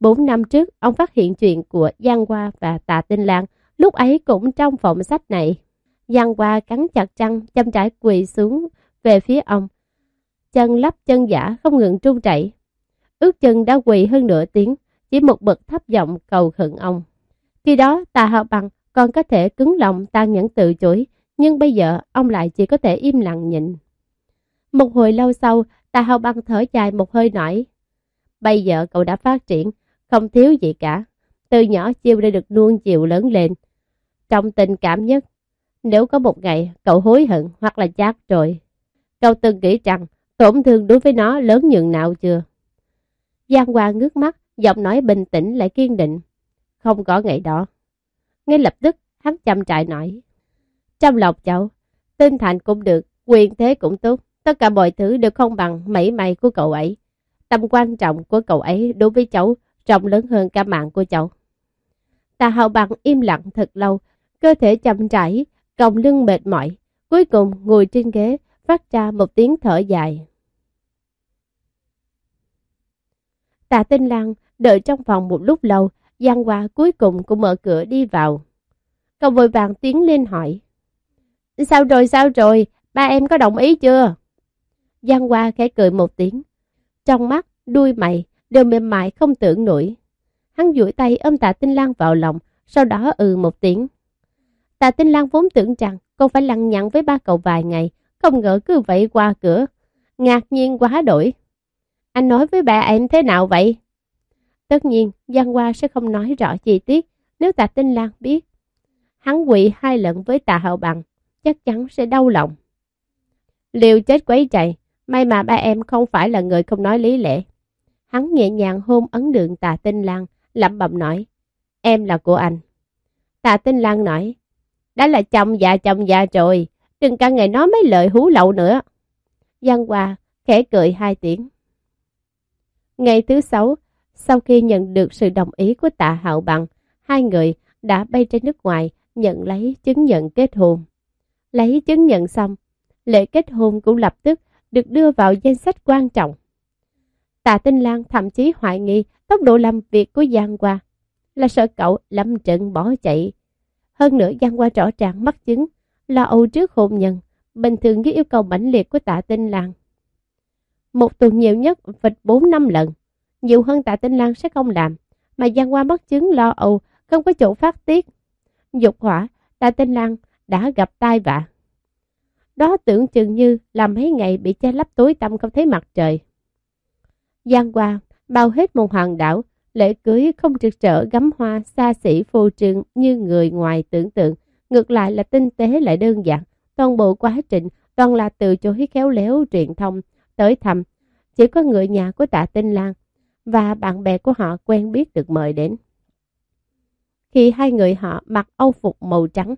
bốn năm trước ông phát hiện chuyện của Giang Hoa và Tà Tinh Lan, lúc ấy cũng trong phòng sách này. Giang Hoa cắn chặt răng, chăm trải quỳ xuống về phía ông. Chân lắp chân giả không ngừng trung chảy. Ước chân đã quỳ hơn nửa tiếng, chỉ một bậc thấp giọng cầu khẩn ông. Khi đó Tà Hạo Bằng còn có thể cứng lòng tan nhẫn tự chối, nhưng bây giờ ông lại chỉ có thể im lặng nhịn. Một hồi lâu sau, Tà Hạo Bằng thở dài một hơi nổi. Bây giờ cậu đã phát triển, không thiếu gì cả. Từ nhỏ chiêu đã được nuông chiều lớn lên. Trong tình cảm nhất, nếu có một ngày cậu hối hận hoặc là chát rồi, cậu từng nghĩ rằng tổn thương đối với nó lớn nhường nào chưa? Giang Hoa ngước mắt, giọng nói bình tĩnh lại kiên định. Không có ngày đó. Ngay lập tức, hắn chăm trại nói. Trong lòng cháu, tinh thành cũng được, quyền thế cũng tốt, tất cả mọi thứ đều không bằng mảy may của cậu ấy. Tầm quan trọng của cậu ấy đối với cháu rộng lớn hơn cả mạng của cháu. Tà hào bằng im lặng thật lâu, cơ thể chậm rãi, còng lưng mệt mỏi, cuối cùng ngồi trên ghế, phát ra một tiếng thở dài. tà Tinh Lan đợi trong phòng một lúc lâu, Giang Hoa cuối cùng cũng mở cửa đi vào. Cậu vội vàng tiến lên hỏi. Sao rồi sao rồi, ba em có đồng ý chưa? Giang Hoa khẽ cười một tiếng. Trong mắt, đuôi mày đều mềm mại không tưởng nổi. Hắn duỗi tay ôm tạ Tinh Lan vào lòng, sau đó ừ một tiếng. Tạ Tinh Lan vốn tưởng rằng cô phải lăng nhặn với ba cậu vài ngày, không ngờ cứ vậy qua cửa. Ngạc nhiên quá đổi. Anh nói với bà em thế nào vậy? Tất nhiên, Giang Hoa sẽ không nói rõ chi tiết nếu tạ Tinh Lan biết. Hắn quỵ hai lần với tạ Hậu Bằng, chắc chắn sẽ đau lòng. Liều chết quấy chạy, may mà ba em không phải là người không nói lý lẽ. Hắn nhẹ nhàng hôn ấn đường tạ Tinh Lan, lẩm bẩm nói, em là của anh. Tạ Tinh Lan nói, đã là chồng già chồng già rồi, đừng cả ngày nói mấy lời hú lậu nữa. Giang Hoa khẽ cười hai tiếng. Ngày thứ sáu, sau khi nhận được sự đồng ý của tạ Hạo Bằng, hai người đã bay trên nước ngoài nhận lấy chứng nhận kết hôn. Lấy chứng nhận xong, lễ kết hôn cũng lập tức được đưa vào danh sách quan trọng. Tạ Tinh Lan thậm chí hoài nghi tốc độ làm việc của Giang Hoa là sợ cậu lâm trận bỏ chạy. Hơn nữa Giang Hoa rõ ràng mắc chứng lo âu trước hôn nhân, bình thường với yêu cầu mãnh liệt của Tạ Tinh Lan. Một tuần nhiều nhất vịt 4 năm lần, nhiều hơn Tạ Tinh Lan sẽ không làm, mà Giang Hoa mất chứng lo âu, không có chỗ phát tiết. Dục hỏa, Tạ Tinh Lan đã gặp tai vạ. Đó tưởng chừng như là mấy ngày bị che lấp tối tăm không thấy mặt trời. Giang Hoa bao hết một hoàng đảo, lễ cưới không trực trở gắm hoa xa xỉ phô trương như người ngoài tưởng tượng, ngược lại là tinh tế lại đơn giản. Toàn bộ quá trình toàn là từ chối khéo léo truyền thông tới thăm. Chỉ có người nhà của tạ Tinh Lan và bạn bè của họ quen biết được mời đến. Khi hai người họ mặc âu phục màu trắng,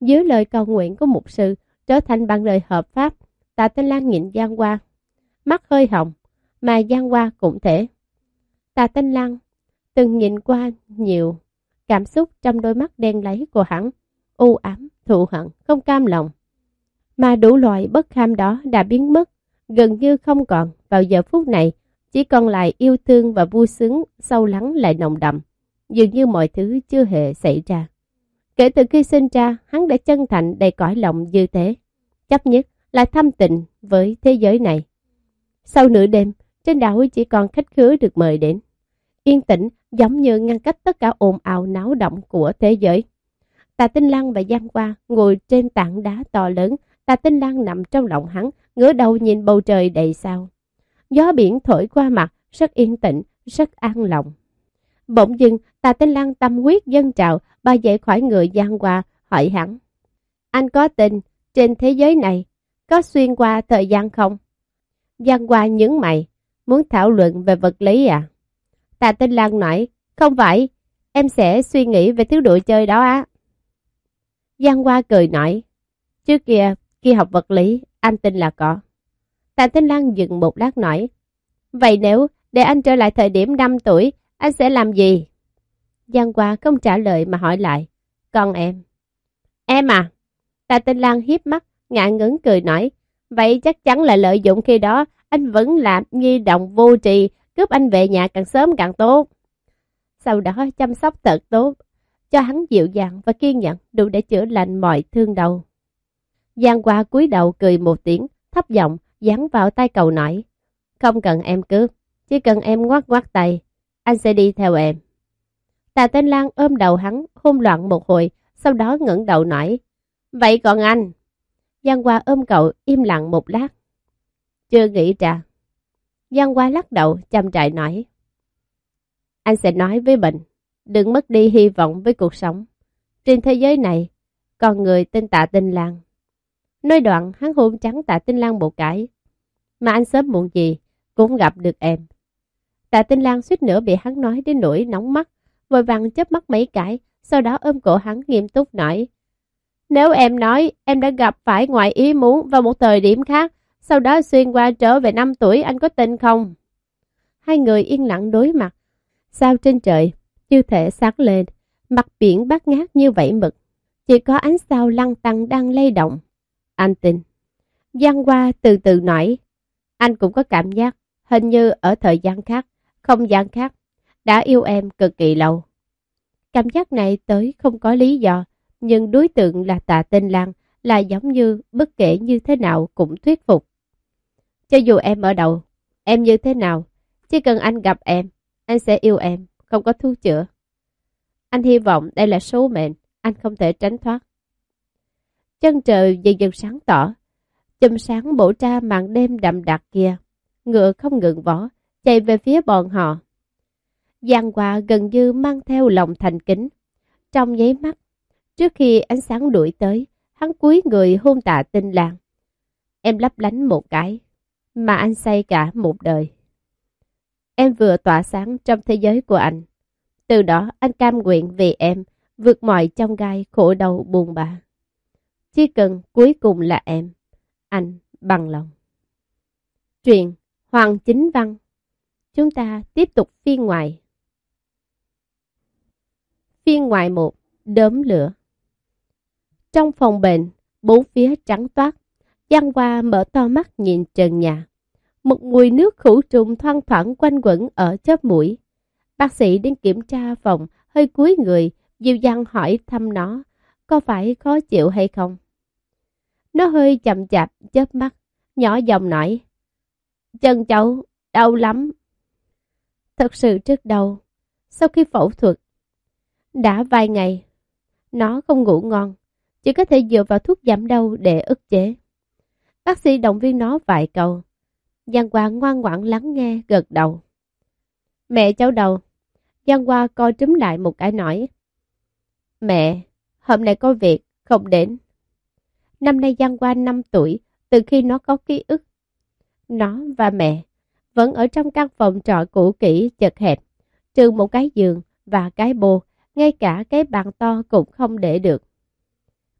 dưới lời cầu nguyện của mục sư trở thành bạn đời hợp pháp, tạ Tinh Lan nhìn Giang Hoa, mắt hơi hồng, mà Giang Hoa cũng thể. Tạ Tinh Lan từng nhìn qua nhiều cảm xúc trong đôi mắt đen lấy của hắn, u ám, thù hận, không cam lòng. Mà đủ loại bất kham đó đã biến mất, gần như không còn vào giờ phút này, chỉ còn lại yêu thương và vui sướng sâu lắng lại nồng đậm, dường như mọi thứ chưa hề xảy ra. Kể từ khi sinh ra, hắn đã chân thành đầy cõi lòng như thế, chấp nhất là thâm tình với thế giới này. Sau nửa đêm, trên đảo chỉ còn khách khứa được mời đến. Yên tĩnh giống như ngăn cách tất cả ồn ào náo động của thế giới. Tà Tinh Lăng và Giang Qua ngồi trên tảng đá to lớn, Tà Tinh Lăng nằm trong lòng hắn, ngửa đầu nhìn bầu trời đầy sao. Gió biển thổi qua mặt, rất yên tĩnh, rất an lòng. Bỗng dưng, Tà Tinh lang tâm huyết dân trào, bà dậy khỏi người gian Qua, hỏi hắn. Anh có tin, trên thế giới này, có xuyên qua thời gian không? Giang Qua nhướng mày, muốn thảo luận về vật lý à? Tạ Tinh Lan nói, không phải, em sẽ suy nghĩ về thứ đồ chơi đó á. Giang qua cười nói, trước kia, khi học vật lý, anh tin là có. Tạ Tinh Lan dừng một lát nói, vậy nếu để anh trở lại thời điểm 5 tuổi, anh sẽ làm gì? Giang Hoa không trả lời mà hỏi lại, con em. Em à? Tạ Tinh Lan hiếp mắt, ngạ ngứng cười nói, vậy chắc chắn là lợi dụng khi đó anh vẫn làm nhi động vô trì, cướp anh về nhà càng sớm càng tốt. Sau đó chăm sóc thật tốt, cho hắn dịu dàng và kiên nhẫn đủ để chữa lành mọi thương đau. Giang qua cúi đầu cười một tiếng, thấp giọng, dán vào tay cầu nói. Không cần em cướp, chỉ cần em ngoắc ngoắc tay, anh sẽ đi theo em. Tà tên Lan ôm đầu hắn, hôn loạn một hồi, sau đó ngẩng đầu nói. Vậy còn anh? Giang Hoa ôm cậu im lặng một lát. Chưa nghĩ ra. Giang Hoa lắc đầu, chăm trại nói. Anh sẽ nói với mình, đừng mất đi hy vọng với cuộc sống. Trên thế giới này, con người tên Tạ Tinh Lan. Nói đoạn, hắn hôn trắng Tạ Tinh Lan một cái. Mà anh sớm muộn gì, cũng gặp được em. Tạ Tinh Lan suýt nữa bị hắn nói đến nỗi nóng mắt, vội vàng chớp mắt mấy cái, sau đó ôm cổ hắn nghiêm túc nói. Nếu em nói em đã gặp phải ngoại ý muốn vào một thời điểm khác, sau đó xuyên qua trở về 5 tuổi anh có tin không? Hai người yên lặng đối mặt. Sao trên trời, như thể sáng lên, mặt biển bát ngát như vậy mực. Chỉ có ánh sao lăng tăng đang lay động. Anh tin. Giang Hoa từ từ nói. Anh cũng có cảm giác, hình như ở thời gian khác, không gian khác, đã yêu em cực kỳ lâu. Cảm giác này tới không có lý do, nhưng đối tượng là tạ tinh Lan là giống như bất kể như thế nào cũng thuyết phục. Cho dù em ở đâu, em như thế nào, chỉ cần anh gặp em, anh sẽ yêu em, không có thu chữa. Anh hy vọng đây là số mệnh, anh không thể tránh thoát. Chân trời dần dần sáng tỏ, chùm sáng bổ tra màn đêm đậm đặc kia, ngựa không ngừng vó, chạy về phía bọn họ. Giang Hoa gần như mang theo lòng thành kính. Trong nháy mắt, trước khi ánh sáng đuổi tới, hắn cúi người hôn tạ tinh làng. Em lấp lánh một cái, mà anh say cả một đời. Em vừa tỏa sáng trong thế giới của anh. Từ đó anh cam nguyện vì em, vượt mọi trong gai khổ đau buồn bã. Chỉ cần cuối cùng là em, anh bằng lòng. Truyền Hoàng Chính Văn Chúng ta tiếp tục phiên ngoài. Phiên ngoài một Đốm lửa Trong phòng bệnh, bốn phía trắng toát, Giang Hoa mở to mắt nhìn trần nhà. Một mùi nước khử trùng thoang thoảng quanh quẩn ở chớp mũi. Bác sĩ đến kiểm tra phòng, hơi cúi người, dịu dàng hỏi thăm nó, có phải khó chịu hay không? Nó hơi chậm chạp, chớp mắt, nhỏ giọng nói. Chân cháu, đau lắm. Thật sự trước đầu, sau khi phẫu thuật, đã vài ngày, nó không ngủ ngon, chỉ có thể dựa vào thuốc giảm đau để ức chế. Bác sĩ động viên nó vài câu. Giang Hoa ngoan ngoãn lắng nghe, gật đầu. Mẹ cháu đầu. Giang Hoa coi trúm lại một cái nói. Mẹ, hôm nay có việc, không đến. Năm nay Giang qua 5 tuổi, từ khi nó có ký ức. Nó và mẹ vẫn ở trong căn phòng trọ cũ kỹ chật hẹp, trừ một cái giường và cái bô, ngay cả cái bàn to cũng không để được.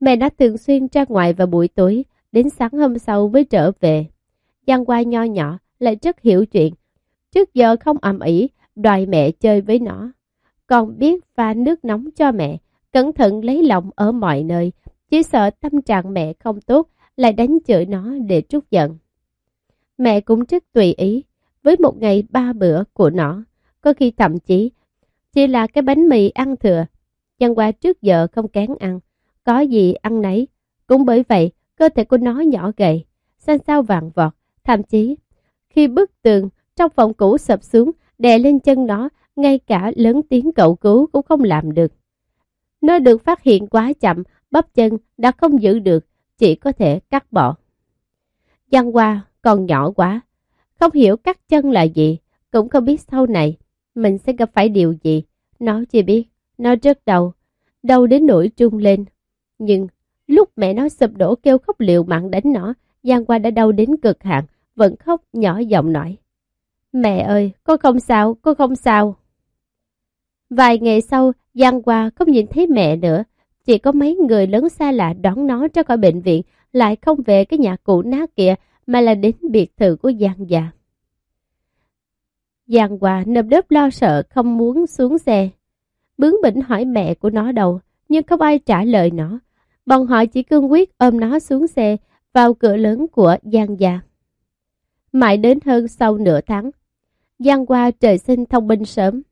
Mẹ nó thường xuyên ra ngoài vào buổi tối, đến sáng hôm sau mới trở về. Giang qua nho nhỏ lại rất hiểu chuyện, trước giờ không ầm ĩ đòi mẹ chơi với nó. Còn biết pha nước nóng cho mẹ, cẩn thận lấy lòng ở mọi nơi, chỉ sợ tâm trạng mẹ không tốt lại đánh chửi nó để trút giận. Mẹ cũng rất tùy ý, với một ngày ba bữa của nó, có khi thậm chí chỉ là cái bánh mì ăn thừa. Chẳng qua trước giờ không kén ăn, có gì ăn nấy. Cũng bởi vậy, cơ thể của nó nhỏ gầy, xanh xao vàng vọt, thậm chí khi bức tường trong phòng cũ sập xuống, đè lên chân nó, ngay cả lớn tiếng cậu cứu cũng không làm được. Nó được phát hiện quá chậm, bắp chân đã không giữ được, chỉ có thể cắt bỏ. Giang Hoa còn nhỏ quá, không hiểu cắt chân là gì, cũng không biết sau này mình sẽ gặp phải điều gì. Nó chỉ biết, nó rất đau, đau đến nỗi trung lên. Nhưng lúc mẹ nó sụp đổ kêu khóc liều mạng đánh nó, Giang Hoa đã đau đến cực hạn, vẫn khóc nhỏ giọng nói. Mẹ ơi, con không sao, con không sao. Vài ngày sau, Giang Hoa không nhìn thấy mẹ nữa, chỉ có mấy người lớn xa lạ đón nó ra khỏi bệnh viện, lại không về cái nhà cũ nát kia, mà là đến biệt thự của Giang già. Giang Hoa nập đớp lo sợ không muốn xuống xe. Bướng bỉnh hỏi mẹ của nó đâu, nhưng không ai trả lời nó. Bọn họ chỉ cương quyết ôm nó xuống xe vào cửa lớn của Giang gia. Mãi đến hơn sau nửa tháng, Giang Hoa trời sinh thông minh sớm.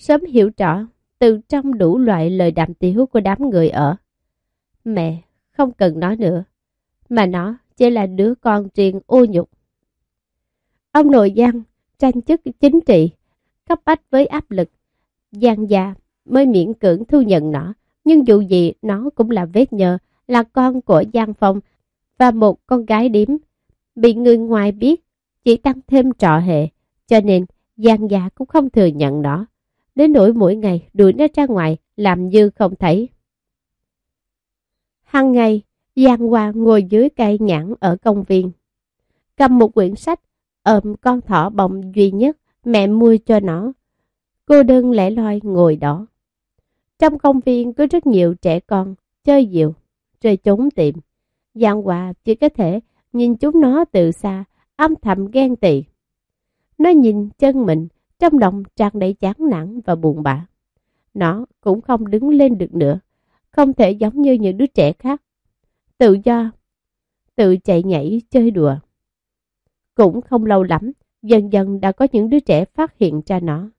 Sớm hiểu rõ từ trong đủ loại lời đàm tiếu của đám người ở. Mẹ, không cần nói nữa, mà nó chỉ là đứa con riêng ô nhục. Ông nội Giang tranh chức chính trị, cấp bách với áp lực. Giang gia mới miễn cưỡng thu nhận nó, nhưng dù gì nó cũng là vết nhờ, là con của Giang Phong và một con gái điếm. Bị người ngoài biết, chỉ tăng thêm trọ hệ, cho nên Giang gia cũng không thừa nhận nó. Đến nỗi mỗi ngày đuổi nó ra ngoài, làm như không thấy. Hằng ngày, Giang Hoa ngồi dưới cây nhãn ở công viên. Cầm một quyển sách, ôm con thỏ bồng duy nhất mẹ mua cho nó. Cô đơn lẻ loi ngồi đó. Trong công viên có rất nhiều trẻ con chơi diều. chơi trốn tìm. Giang Hoa chỉ có thể nhìn chúng nó từ xa, âm thầm ghen tị. Nó nhìn chân mình, trong lòng tràn đầy chán nản và buồn bã. Nó cũng không đứng lên được nữa, không thể giống như những đứa trẻ khác. Tự do, tự chạy nhảy, chơi đùa. Cũng không lâu lắm, dần dần đã có những đứa trẻ phát hiện ra nó.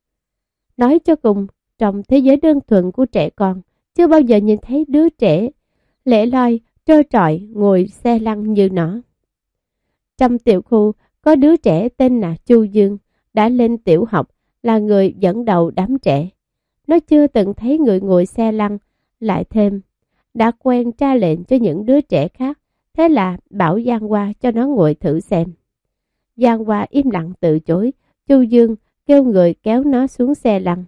Nói cho cùng, trong thế giới đơn thuần của trẻ con, chưa bao giờ nhìn thấy đứa trẻ lẻ loi, trơ trọi, ngồi xe lăn như nó. Trong tiểu khu, có đứa trẻ tên là Chu Dương, đã lên tiểu học, là người dẫn đầu đám trẻ. Nó chưa từng thấy người ngồi xe lăn, lại thêm, đã quen tra lệnh cho những đứa trẻ khác, thế là bảo Giang Hoa cho nó ngồi thử xem. Giang Hoa im lặng từ chối, Chu Dương kêu người kéo nó xuống xe lăn.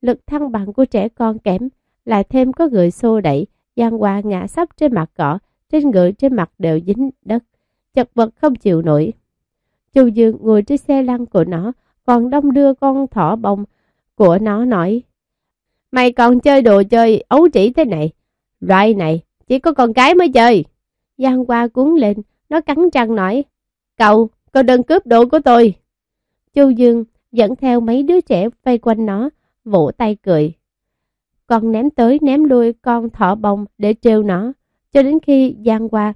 Lực thăng bằng của trẻ con kém, lại thêm có người xô đẩy, Giang Hoa ngã sắp trên mặt cỏ, trên người trên mặt đều dính đất, chật vật không chịu nổi. Chu Dương ngồi trên xe lăn của nó, còn đông đưa con thỏ bông của nó nói. Mày còn chơi đồ chơi ấu trĩ thế này. Loại này, chỉ có con cái mới chơi. Giang Qua cuốn lên, nó cắn răng nói. Cậu, cậu đừng cướp đồ của tôi. Chu Dương dẫn theo mấy đứa trẻ vây quanh nó, vỗ tay cười. Con ném tới ném lui con thỏ bông để trêu nó, cho đến khi Giang Qua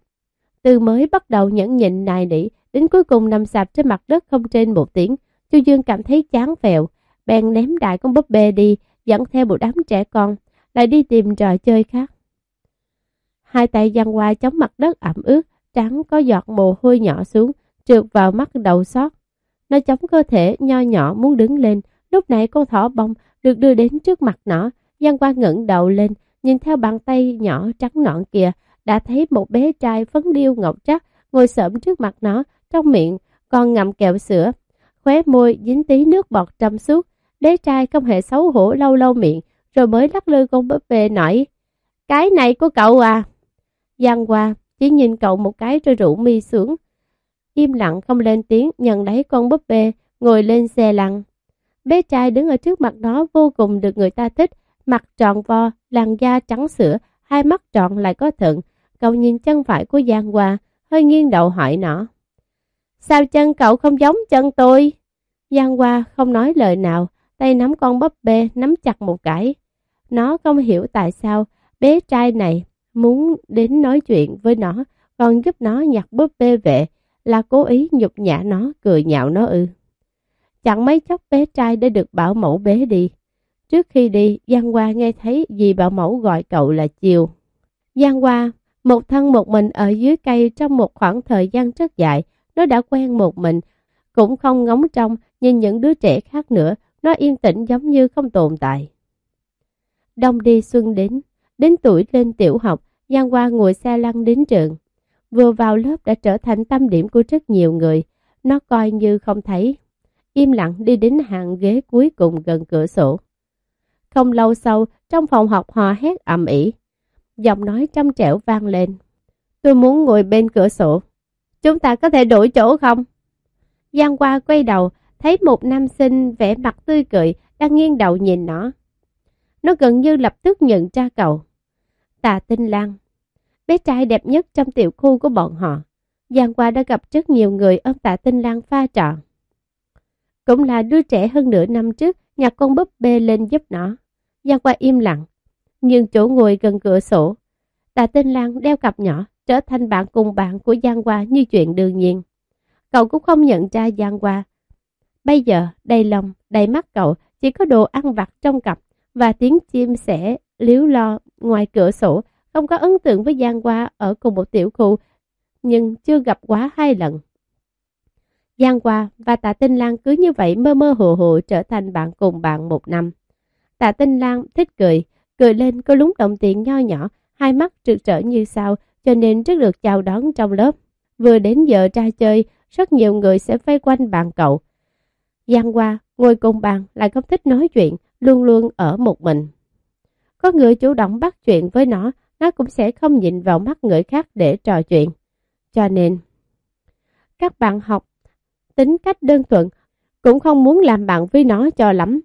từ mới bắt đầu nhẫn nhịn nài nỉ, đến cuối cùng nằm sạp trên mặt đất không trên một tiếng, Chu Dương cảm thấy chán phèo, bèn ném đại con búp bê đi, dẫn theo một đám trẻ con, lại đi tìm trò chơi khác. Hai tay giăng qua chống mặt đất ẩm ướt, trắng có giọt mồ hôi nhỏ xuống, trượt vào mắt đầu sót. Nó chống cơ thể nho nhỏ muốn đứng lên, lúc này con thỏ bông được đưa đến trước mặt nó, giăng qua ngẩng đầu lên, nhìn theo bàn tay nhỏ trắng nõn kia, đã thấy một bé trai phấn điêu ngọc trắc ngồi sợm trước mặt nó, trong miệng còn ngậm kẹo sữa, khóe môi dính tí nước bọt trong suốt. Bé trai không hề xấu hổ lâu lâu miệng, rồi mới lắc lư con búp bê nói, cái này của cậu à? Giang qua, chỉ nhìn cậu một cái rồi rủ mi xuống. Im lặng không lên tiếng, nhận lấy con búp bê, ngồi lên xe lăn. Bé trai đứng ở trước mặt nó vô cùng được người ta thích, mặt tròn vo, làn da trắng sữa, hai mắt tròn lại có thận. Cậu nhìn chân phải của Giang Hoa, hơi nghiêng đầu hỏi nó. Sao chân cậu không giống chân tôi? Giang Hoa không nói lời nào, tay nắm con búp bê nắm chặt một cái. Nó không hiểu tại sao bé trai này muốn đến nói chuyện với nó, còn giúp nó nhặt búp bê về, là cố ý nhục nhã nó, cười nhạo nó ư. Chẳng mấy chốc bé trai đã được bảo mẫu bế đi. Trước khi đi, Giang Hoa nghe thấy dì bảo mẫu gọi cậu là Chiều. Giang Hoa, một thân một mình ở dưới cây trong một khoảng thời gian rất dài, nó đã quen một mình, cũng không ngóng trông nhìn những đứa trẻ khác nữa, nó yên tĩnh giống như không tồn tại. Đông đi xuân đến, đến tuổi lên tiểu học, Giang Hoa ngồi xe lăn đến trường. Vừa vào lớp đã trở thành tâm điểm của rất nhiều người, nó coi như không thấy. Im lặng đi đến hàng ghế cuối cùng gần cửa sổ. Không lâu sau, trong phòng học hò hét ầm ĩ, giọng nói trong trẻo vang lên. Tôi muốn ngồi bên cửa sổ. Chúng ta có thể đổi chỗ không? Giang Hoa quay đầu, thấy một nam sinh vẻ mặt tươi cười đang nghiêng đầu nhìn nó. Nó gần như lập tức nhận ra cậu. Tà Tinh Lan, bé trai đẹp nhất trong tiểu khu của bọn họ. Giang Hoa đã gặp rất nhiều người ông Tạ Tinh Lan pha trò. Cũng là đứa trẻ hơn nửa năm trước nhặt con búp bê lên giúp nó. Giang Hoa im lặng, nhưng chỗ ngồi gần cửa sổ. Tạ Tinh Lan đeo cặp nhỏ, trở thành bạn cùng bạn của Giang Hoa như chuyện đương nhiên. Cậu cũng không nhận ra Giang Hoa. Bây giờ, đầy lòng, đầy mắt cậu chỉ có đồ ăn vặt trong cặp và tiếng chim sẻ liếu lo ngoài cửa sổ, không có ấn tượng với Giang Hoa ở cùng một tiểu khu, nhưng chưa gặp quá hai lần. Giang Hoa và Tạ Tinh Lan cứ như vậy mơ mơ hồ hồ trở thành bạn cùng bạn một năm. Tạ Tinh Lan thích cười, cười lên có lúng đồng tiền nho nhỏ, hai mắt rực rỡ như sao, cho nên rất được chào đón trong lớp. Vừa đến giờ ra chơi, rất nhiều người sẽ vây quanh bàn cậu. Giang Hoa ngồi cùng bàn lại không thích nói chuyện, luôn luôn ở một mình. Có người chủ động bắt chuyện với nó, nó cũng sẽ không nhìn vào mắt người khác để trò chuyện. Cho nên, các bạn học tính cách đơn thuần cũng không muốn làm bạn với nó cho lắm.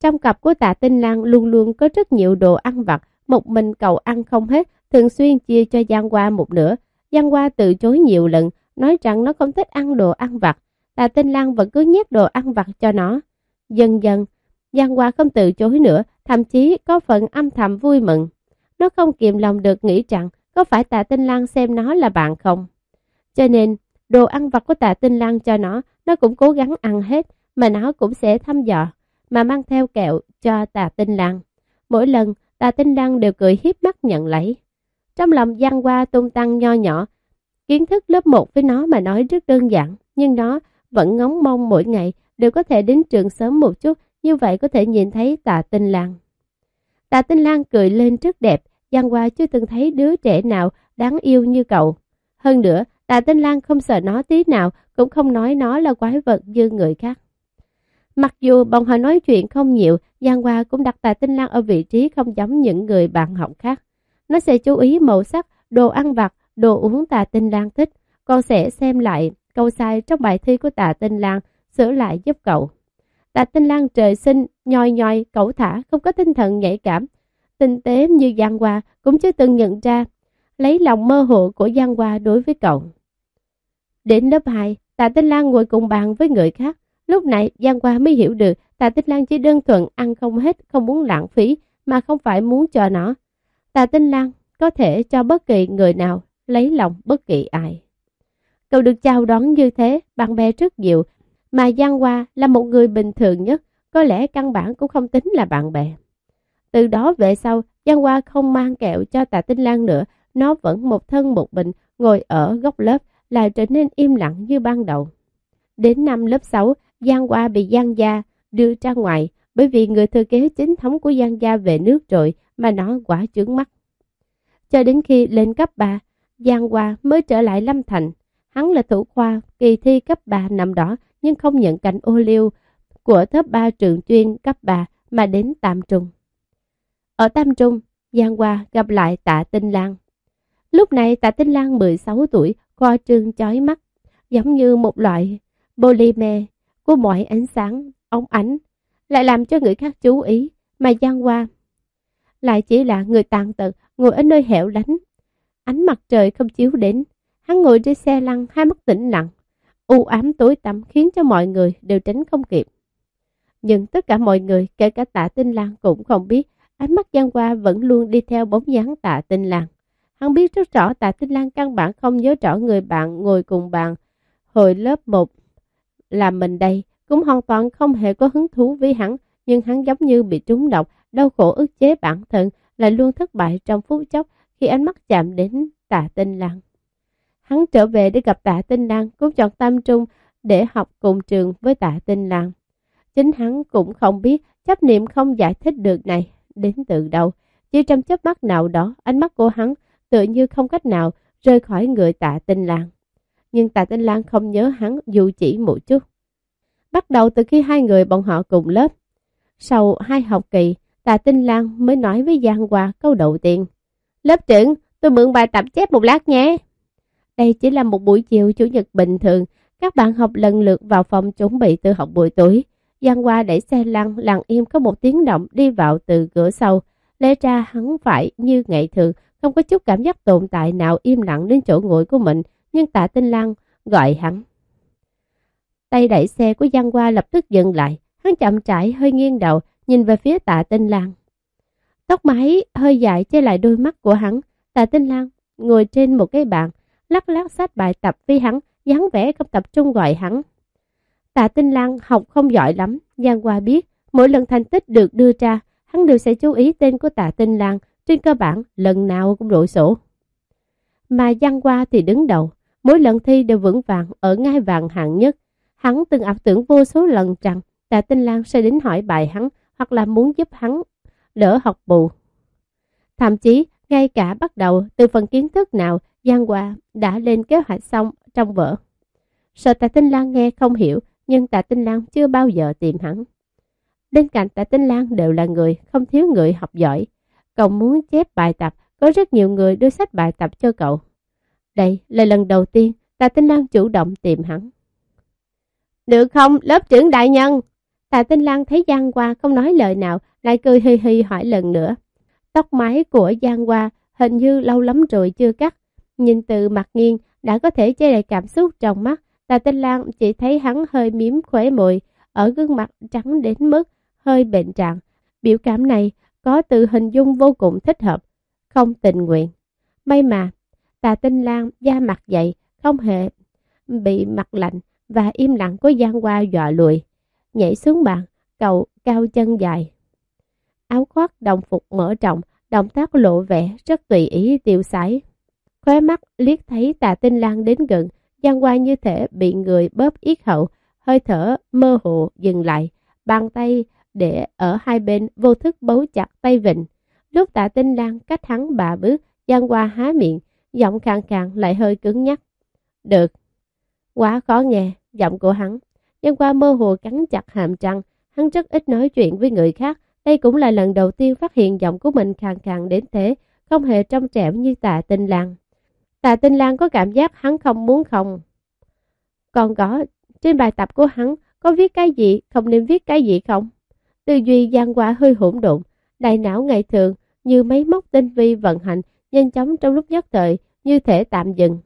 Trong cặp của tạ tinh lang luôn luôn có rất nhiều đồ ăn vặt, một mình cậu ăn không hết, thường xuyên chia cho Giang Hoa một nửa. Giang Hoa từ chối nhiều lần, nói rằng nó không thích ăn đồ ăn vặt. Tạ Tinh Lan vẫn cứ nhét đồ ăn vặt cho nó. Dần dần, Giang Hoa không từ chối nữa, thậm chí có phần âm thầm vui mừng. Nó không kiềm lòng được nghĩ rằng có phải Tạ Tinh Lan xem nó là bạn không. Cho nên, đồ ăn vặt của Tạ Tinh Lan cho nó, nó cũng cố gắng ăn hết, mà nó cũng sẽ thăm dò, mà mang theo kẹo cho Tạ Tinh Lan. Mỗi lần, Tạ Tinh Lan đều cười hiếp mắt nhận lấy. Trong lòng Giang Hoa tung tăng nho nhỏ, kiến thức lớp 1 với nó mà nói rất đơn giản, nhưng nó vẫn ngóng mong mỗi ngày đều có thể đến trường sớm một chút, như vậy có thể nhìn thấy Tạ Tinh Lan. Tạ Tinh Lan cười lên rất đẹp, Giang Hoa chưa từng thấy đứa trẻ nào đáng yêu như cậu. Hơn nữa, Tạ Tinh Lan không sợ nó tí nào, cũng không nói nó là quái vật như người khác. Mặc dù bọn họ nói chuyện không nhiều, Giang Hoa cũng đặt Tạ Tinh Lan ở vị trí không giống những người bạn học khác. Nó sẽ chú ý màu sắc, đồ ăn vặt, đồ uống tà Tinh lang thích, còn sẽ xem lại câu sai trong bài thi của tà Tinh lang sửa lại giúp cậu. tà Tinh lang trời sinh, nhoi nhoi, cẩu thả, không có tinh thần nhạy cảm. Tinh tế như Giang Hoa cũng chưa từng nhận ra, lấy lòng mơ hồ của Giang Hoa đối với cậu. Đến lớp 2, Tạ Tinh Lan ngồi cùng bàn với người khác. Lúc này Giang Hoa mới hiểu được Tạ Tinh Lan chỉ đơn thuần ăn không hết, không muốn lãng phí, mà không phải muốn cho nó. Tạ Tinh Lan có thể cho bất kỳ người nào lấy lòng bất kỳ ai. Cậu được chào đón như thế, bạn bè rất nhiều, mà Giang Hoa là một người bình thường nhất, có lẽ căn bản cũng không tính là bạn bè. Từ đó về sau, Giang Hoa không mang kẹo cho Tạ Tinh Lan nữa, nó vẫn một thân một mình, ngồi ở góc lớp, lại trở nên im lặng như ban đầu. Đến năm lớp 6, Giang Hoa bị Giang Gia đưa ra ngoài, bởi vì người thừa kế chính thống của Giang Gia về nước rồi mà nó quả chướng mắt. Cho đến khi lên cấp 3, Giang Hoa mới trở lại Lâm Thành. Hắn là thủ khoa, kỳ thi cấp 3 năm đó nhưng không nhận cảnh ô liu của thấp 3 trường chuyên cấp 3 mà đến Tam Trung. Ở Tam Trung, Giang Hoa gặp lại Tạ Tinh Lan. Lúc này Tạ Tinh Lan 16 tuổi, khoa trương chói mắt, giống như một loại polymer của mọi ánh sáng, ống ánh, lại làm cho người khác chú ý, mà Giang Hoa lại chỉ là người tàn tật, ngồi ở nơi hẻo lánh. Ánh mặt trời không chiếu đến, hắn ngồi trên xe lăn, hai mắt tĩnh lặng, u ám tối tăm khiến cho mọi người đều tránh không kịp. Nhưng tất cả mọi người, kể cả tạ tinh lang cũng không biết, ánh mắt Giang Hoa vẫn luôn đi theo bóng dáng tạ tinh lang. Hắn biết rất rõ tạ tinh lang căn bản không nhớ rõ người bạn ngồi cùng bạn hồi lớp 1 là mình đây, cũng hoàn toàn không hề có hứng thú với hắn, nhưng hắn giống như bị trúng độc, đau khổ ức chế bản thân, lại luôn thất bại trong phút chốc khi ánh mắt chạm đến tạ tinh lăng. Hắn trở về để gặp tạ tinh lăng, cũng chọn tam trung để học cùng trường với tạ tinh lăng. Chính hắn cũng không biết chấp niệm không giải thích được này đến từ đâu. Chỉ trong chớp mắt nào đó, ánh mắt của hắn tự như không cách nào rơi khỏi người tạ tinh lăng. Nhưng tạ tinh lăng không nhớ hắn dù chỉ một chút. Bắt đầu từ khi hai người bọn họ cùng lớp. Sau hai học kỳ, tạ tinh lang mới nói với Giang Hoa câu đầu tiên. Lớp trưởng, tôi mượn bài tập chép một lát nhé. Đây chỉ là một buổi chiều chủ nhật bình thường, các bạn học lần lượt vào phòng chuẩn bị tự học buổi tối. Giang Hoa đẩy xe lăn, lặng im có một tiếng động đi vào từ cửa sau. Lẽ ra hắn phải như ngày thường, không có chút cảm giác tồn tại nào im lặng đến chỗ ngồi của mình, nhưng tạ tinh lăng gọi hắn. Tay đẩy xe của Giang Hoa lập tức dừng lại, hắn chậm rãi hơi nghiêng đầu, nhìn về phía tạ tinh lang. Tóc mái hơi dài che lại đôi mắt của hắn, tạ tinh lang ngồi trên một cái bàn, lắc lắc sách bài tập với hắn, dáng vẻ không tập trung gọi hắn. Tạ Tinh Lan học không giỏi lắm, Giang Hoa biết, mỗi lần thành tích được đưa ra, hắn đều sẽ chú ý tên của Tạ Tinh Lan, trên cơ bản lần nào cũng đội sổ. Mà Giang Hoa thì đứng đầu, mỗi lần thi đều vững vàng ở ngai vàng hạng nhất. Hắn từng ảo tưởng vô số lần rằng Tạ Tinh Lan sẽ đến hỏi bài hắn hoặc là muốn giúp hắn đỡ học bù. Thậm chí, ngay cả bắt đầu từ phần kiến thức nào, Giang Hoa đã lên kế hoạch xong trong vở. Sợ Tạ Tinh Lan nghe không hiểu, nhưng Tạ Tinh Lan chưa bao giờ tìm hắn. Bên cạnh Tạ Tinh Lan đều là người, không thiếu người học giỏi. Cậu muốn chép bài tập, có rất nhiều người đưa sách bài tập cho cậu. Đây là lần đầu tiên Tạ Tinh Lan chủ động tìm hắn. Được không, lớp trưởng đại nhân? Tạ Tinh Lan thấy Giang Hoa không nói lời nào, lại cười hi hi hỏi lần nữa. Tóc mái của Giang Hoa hình như lâu lắm rồi chưa cắt. Nhìn từ mặt nghiêng, đã có thể che đậy cảm xúc trong mắt. Tà Tinh Lan chỉ thấy hắn hơi miếm khóe môi, ở gương mặt trắng đến mức hơi bệnh trạng. Biểu cảm này có từ hình dung vô cùng thích hợp, không tình nguyện. May mà, Tà Tinh Lan da mặt dậy, không hề bị mặt lạnh và im lặng của Giang Hoa dọa lùi. Nhảy xuống bàn, cầu cao chân dài. Áo khoác đồng phục mở rộng, động tác lộ vẻ rất tùy ý tiêu sái. Khóe mắt liếc thấy tà tinh lan đến gần, Giang qua như thể bị người bóp yết hậu, hơi thở mơ hồ dừng lại, bàn tay để ở hai bên vô thức bấu chặt tay vịnh. Lúc tạ tinh lan cách hắn bà bước, Giang qua há miệng, giọng khàn khàn lại hơi cứng nhắc. Được. Quá khó nghe, giọng của hắn. Giang qua mơ hồ cắn chặt hàm răng, hắn rất ít nói chuyện với người khác. Đây cũng là lần đầu tiên phát hiện giọng của mình khàn khàn đến thế, không hề trong trẻo như tạ tinh lan. Tạ Tinh Lan có cảm giác hắn không muốn không. Còn có, trên bài tập của hắn có viết cái gì, không nên viết cái gì không? Tư duy gian qua hơi hỗn độn, đại não ngày thường như máy móc tinh vi vận hành nhanh chóng trong lúc nhất thời như thể tạm dừng.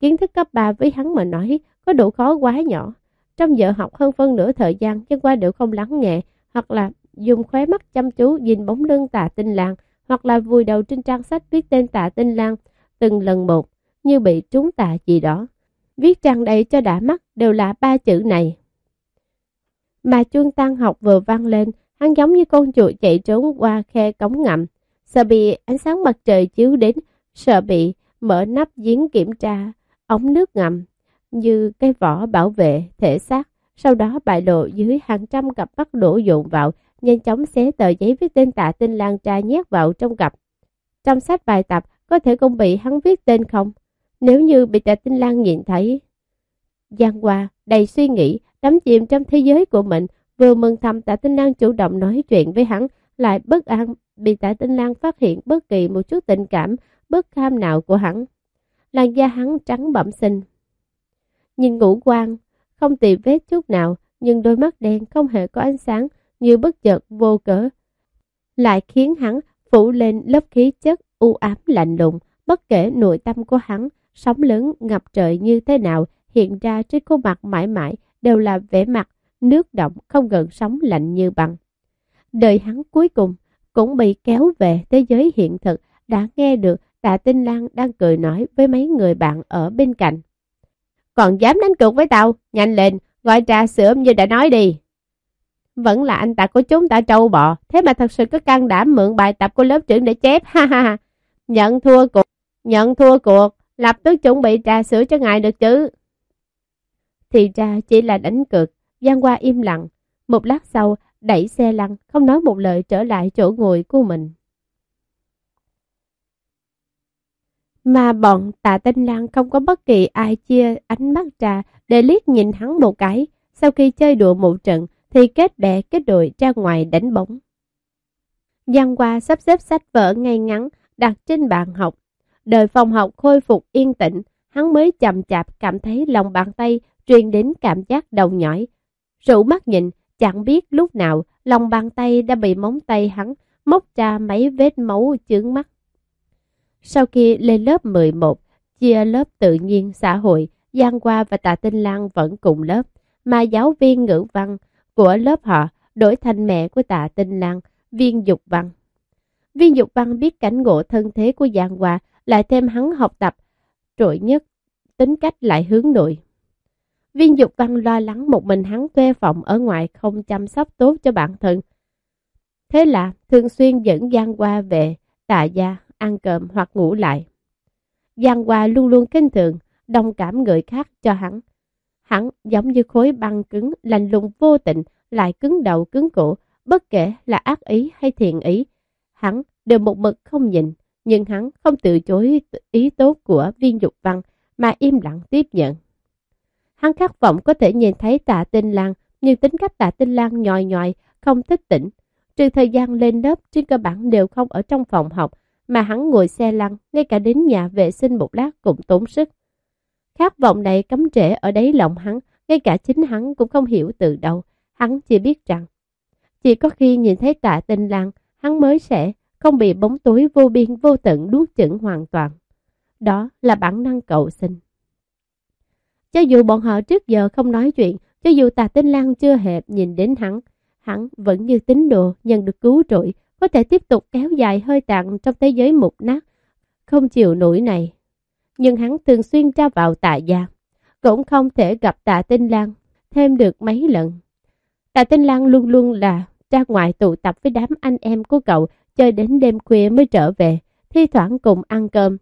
Kiến thức cấp 3 với hắn mà nói có độ khó quá nhỏ. Trong giờ học hơn phân nửa thời gian chân qua đều không lắng nghe hoặc là dùng khóe mắt chăm chú nhìn bóng lưng tạ tinh lang hoặc là vùi đầu trên trang sách viết tên tạ tinh lang từng lần một, như bị trúng tạ gì đó. Viết trang đầy cho đã mắt đều là ba chữ này. Mà chuông tăng học vừa vang lên, hắn giống như con chuột chạy trốn qua khe cống ngầm, sợ bị ánh sáng mặt trời chiếu đến, sợ bị mở nắp giếng kiểm tra, ống nước ngầm, như cái vỏ bảo vệ thể xác, sau đó bại lộ dưới hàng trăm cặp mắt đổ dồn vào, nhanh chóng xé tờ giấy viết tên tạ tinh lan tra nhét vào trong cặp. Trong sách bài tập, có thể không bị hắn viết tên không? Nếu như bị tạ tinh lan nhìn thấy. Giang Hoa đầy suy nghĩ, đắm chìm trong thế giới của mình, vừa mừng thầm tạ tinh lan chủ động nói chuyện với hắn, lại bất an bị tạ tinh lan phát hiện bất kỳ một chút tình cảm, bất kham nào của hắn. Làn da hắn trắng bẩm sinh. Nhìn ngũ quan, không tìm vết chút nào, nhưng đôi mắt đen không hề có ánh sáng, như bất chợt vô cỡ. Lại khiến hắn phủ lên lớp khí chất u ám lạnh lùng, bất kể nội tâm của hắn, sóng lớn ngập trời như thế nào, hiện ra trên khuôn mặt mãi mãi đều là vẻ mặt, nước động không gần sóng lạnh như băng. Đời hắn cuối cùng cũng bị kéo về thế giới hiện thực, đã nghe được tạ tinh Lan đang cười nói với mấy người bạn ở bên cạnh. Còn dám đánh cược với tao, nhanh lên, gọi trà sữa như đã nói đi. Vẫn là anh ta của chúng ta trâu bò, thế mà thật sự có can đảm mượn bài tập của lớp trưởng để chép, ha ha ha. Nhận thua cuộc, nhận thua cuộc, lập tức chuẩn bị trà sữa cho ngài được chứ. Thì ra chỉ là đánh cược, Giang Hoa im lặng. Một lát sau, đẩy xe lăn, không nói một lời trở lại chỗ ngồi của mình. Mà bọn tạ tinh lan không có bất kỳ ai chia ánh mắt ra để liếc nhìn hắn một cái. Sau khi chơi đùa một trận thì kết bè kết đội ra ngoài đánh bóng. Giang Hoa sắp xếp sách vở ngay ngắn, đặt trên bàn học. Đời phòng học khôi phục yên tĩnh, hắn mới chậm chạp cảm thấy lòng bàn tay truyền đến cảm giác đầu nhỏi. Rủ mắt nhìn, chẳng biết lúc nào lòng bàn tay đã bị móng tay hắn móc ra mấy vết máu chướng mắt. Sau khi lên lớp 11, chia lớp tự nhiên xã hội, Giang Hoa và Tạ Tinh Lan vẫn cùng lớp, mà giáo viên ngữ văn của lớp họ đổi thành mẹ của Tạ Tinh Lan, viên dục văn. Viên Dục Văn biết cảnh ngộ thân thế của Giang Hoa, lại thêm hắn học tập, trội nhất, tính cách lại hướng nội. Viên Dục Văn lo lắng một mình hắn thuê phòng ở ngoài không chăm sóc tốt cho bản thân. Thế là thường xuyên dẫn Giang Hoa về tạ gia, ăn cơm hoặc ngủ lại. Giang Hoa luôn luôn kinh thường, đồng cảm người khác cho hắn. Hắn giống như khối băng cứng, lành lùng vô tình, lại cứng đầu cứng cổ, bất kể là ác ý hay thiện ý, Hắn đều một mực không nhìn, nhưng hắn không từ chối ý tốt của viên dục văn mà im lặng tiếp nhận. Hắn khát vọng có thể nhìn thấy tạ tinh lang, nhưng tính cách tạ tinh lang nhòi nhòi, không thích tỉnh. Trừ thời gian lên lớp trên cơ bản đều không ở trong phòng học, mà hắn ngồi xe lăn, ngay cả đến nhà vệ sinh một lát cũng tốn sức. Khát vọng này cấm trễ ở đáy lòng hắn, ngay cả chính hắn cũng không hiểu từ đâu. Hắn chỉ biết rằng, chỉ có khi nhìn thấy tạ tinh lang, hắn mới sẽ không bị bóng tối vô biên vô tận nuốt chửng hoàn toàn. Đó là bản năng cầu sinh. Cho dù bọn họ trước giờ không nói chuyện, cho dù tà tinh lang chưa hẹp nhìn đến hắn, hắn vẫn như tín đồ nhận được cứu rỗi, có thể tiếp tục kéo dài hơi tàn trong thế giới mục nát, không chịu nổi này. Nhưng hắn thường xuyên ra vào tạ gia, cũng không thể gặp tạ tinh lang thêm được mấy lần. Tạ tinh lang luôn luôn là ra ngoài tụ tập với đám anh em của cậu chơi đến đêm khuya mới trở về, thi thoảng cùng ăn cơm.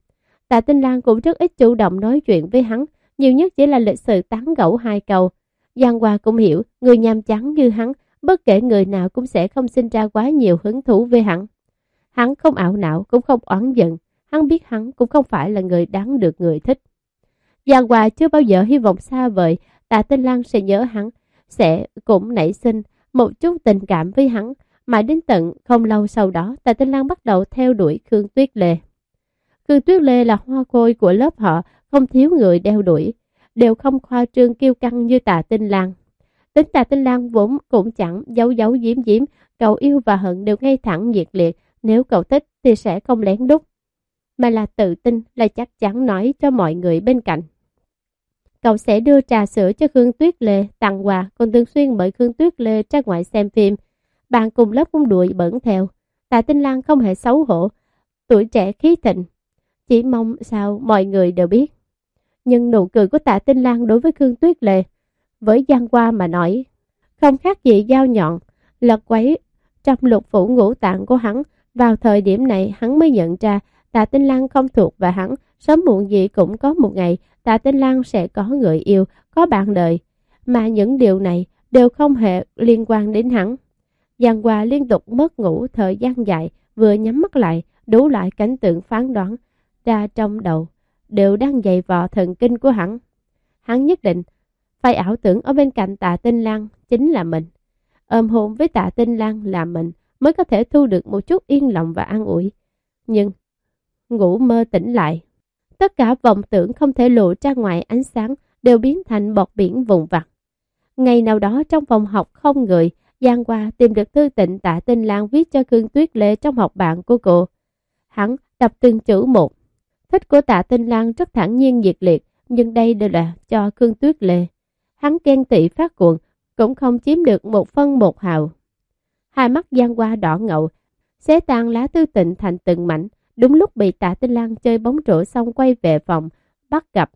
Tạ Tinh Lan cũng rất ít chủ động nói chuyện với hắn, nhiều nhất chỉ là lịch sự tán gẫu hai câu. Giang Hoa cũng hiểu, người nhàm chán như hắn, bất kể người nào cũng sẽ không sinh ra quá nhiều hứng thú với hắn. Hắn không ảo não, cũng không oán giận, hắn biết hắn cũng không phải là người đáng được người thích. Giang Hoa chưa bao giờ hy vọng xa vời, Tạ Tinh Lan sẽ nhớ hắn, sẽ cũng nảy sinh một chút tình cảm với hắn, Mãi đến tận không lâu sau đó, Tạ Tinh Lan bắt đầu theo đuổi Khương Tuyết Lê. Khương Tuyết Lê là hoa khôi của lớp họ, không thiếu người đeo đuổi, đều không khoa trương kiêu căng như Tạ Tinh Lan. Tính Tạ Tinh Lan vốn cũng chẳng giấu giấu giếm giếm, cậu yêu và hận đều ngay thẳng nhiệt liệt, nếu cậu thích thì sẽ không lén đút, mà là tự tin là chắc chắn nói cho mọi người bên cạnh. Cậu sẽ đưa trà sữa cho Khương Tuyết Lê tặng quà, còn thường xuyên mời Khương Tuyết Lê ra ngoài xem phim, bạn cùng lớp cũng đuổi bẩn theo. Tạ Tinh Lan không hề xấu hổ, tuổi trẻ khí thịnh. Chỉ mong sao mọi người đều biết. Nhưng nụ cười của Tạ Tinh Lan đối với Khương Tuyết lê với Giang Hoa mà nói, không khác gì dao nhọn, lật quấy trong lục phủ ngũ tạng của hắn. Vào thời điểm này hắn mới nhận ra Tạ Tinh Lan không thuộc về hắn, sớm muộn gì cũng có một ngày Tạ Tinh Lan sẽ có người yêu, có bạn đời. Mà những điều này đều không hề liên quan đến hắn. Giang Hoa liên tục mất ngủ thời gian dài, vừa nhắm mắt lại, đủ lại cảnh tượng phán đoán ra trong đầu, đều đang dày vò thần kinh của hắn. Hắn nhất định phải ảo tưởng ở bên cạnh tạ tinh lang chính là mình. Ôm hôn với tạ tinh lang là mình mới có thể thu được một chút yên lòng và an ủi. Nhưng, ngủ mơ tỉnh lại. Tất cả vọng tưởng không thể lộ ra ngoài ánh sáng đều biến thành bọt biển vùng vặt. Ngày nào đó trong phòng học không người, Giang qua tìm được thư tịnh tạ tinh lang viết cho Khương Tuyết Lê trong học bạn của cô. Hắn đọc từng chữ một. Thích của tạ tinh lang rất thẳng nhiên nhiệt liệt, nhưng đây đều là cho Khương Tuyết Lê. Hắn ghen tị phát cuộn, cũng không chiếm được một phân một hào. Hai mắt Giang Hoa đỏ ngậu, xé tan lá tư tịnh thành từng mảnh. Đúng lúc bị tạ tinh lang chơi bóng rổ xong quay về phòng, bắt gặp.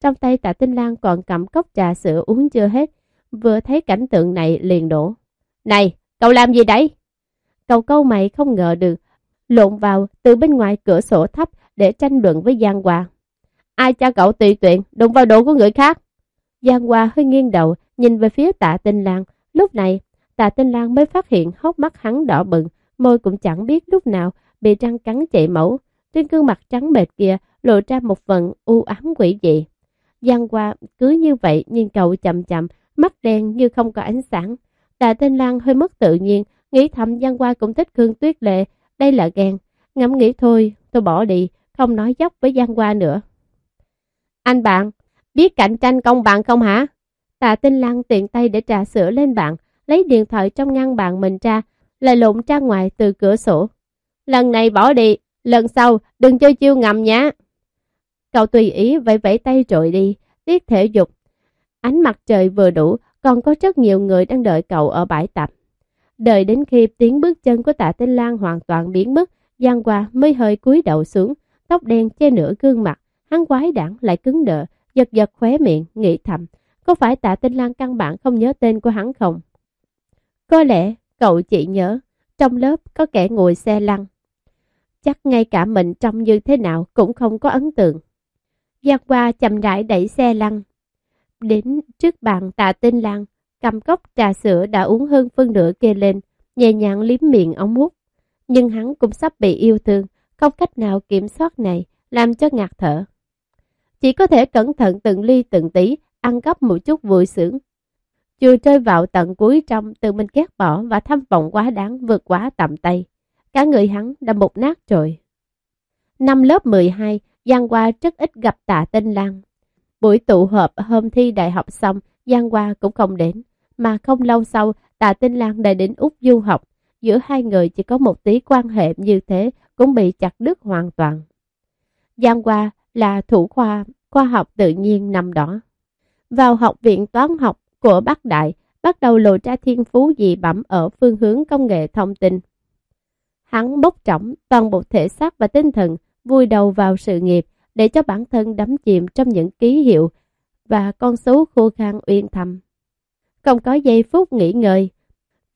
Trong tay tạ tinh lang còn cầm cốc trà sữa uống chưa hết, vừa thấy cảnh tượng này liền đổ. Này, cậu làm gì đấy? Cậu câu mày không ngờ được, lộn vào từ bên ngoài cửa sổ thấp để tranh luận với Giang Hoa. Ai cho cậu tùy tiện, đụng vào đồ của người khác? Giang Hoa hơi nghiêng đầu, nhìn về phía tạ tinh lang. Lúc này, tạ tinh lang mới phát hiện hốc mắt hắn đỏ bừng, môi cũng chẳng biết lúc nào bị răng cắn chạy mẫu. Trên gương mặt trắng bệt kia lộ ra một phần u ám quỷ dị. Giang Hoa cứ như vậy nhìn cậu chậm chậm, mắt đen như không có ánh sáng. Tạ Tinh Lan hơi mất tự nhiên, nghĩ thầm Giang Hoa cũng thích Khương Tuyết Lệ, đây là ghen. Ngẫm nghĩ thôi, tôi bỏ đi, không nói dốc với Giang Hoa nữa. Anh bạn, biết cạnh tranh công bằng không hả? Tạ Tinh Lan tiện tay để trà sữa lên bàn, lấy điện thoại trong ngăn bàn mình ra, lại lộn ra ngoài từ cửa sổ. Lần này bỏ đi, lần sau đừng chơi chiêu ngầm nhá. Cậu tùy ý vẫy vẫy tay rồi đi, tiết thể dục. Ánh mặt trời vừa đủ, còn có rất nhiều người đang đợi cậu ở bãi tập. Đợi đến khi tiếng bước chân của tạ Tinh Lan hoàn toàn biến mất, Giang Hoa mới hơi cúi đầu xuống, tóc đen che nửa gương mặt, hắn quái đản lại cứng đờ, giật giật khóe miệng, nghĩ thầm, có phải tạ Tinh Lan căn bản không nhớ tên của hắn không? Có lẽ cậu chỉ nhớ, trong lớp có kẻ ngồi xe lăn. Chắc ngay cả mình trông như thế nào cũng không có ấn tượng. Giang qua chậm rãi đẩy xe lăn, Đến trước bàn tạ tinh lang, cầm cốc trà sữa đã uống hơn phân nửa kê lên, nhẹ nhàng liếm miệng ống hút. Nhưng hắn cũng sắp bị yêu thương, không cách nào kiểm soát này, làm cho ngạt thở. Chỉ có thể cẩn thận từng ly từng tí, ăn cắp một chút vui sướng. Chưa rơi vào tận cuối trong tự mình ghét bỏ và tham vọng quá đáng vượt quá tầm tay. Cả người hắn đã một nát rồi. Năm lớp 12, Giang Hoa rất ít gặp tạ tinh lang. Buổi tụ họp hôm thi đại học xong, Giang Hoa cũng không đến. Mà không lâu sau, Tạ Tinh Lan đã đến Úc du học. giữa hai người chỉ có một tí quan hệ như thế cũng bị chặt đứt hoàn toàn. Giang Hoa là thủ khoa khoa học tự nhiên năm đó. Vào học viện toán học của Bắc Đại, bắt đầu lộ ra thiên phú dị bẩm ở phương hướng công nghệ thông tin. Hắn bốc trỏng toàn bộ thể xác và tinh thần, vui đầu vào sự nghiệp để cho bản thân đắm chìm trong những ký hiệu và con số khô khan uyên thầm. Không có giây phút nghỉ ngơi.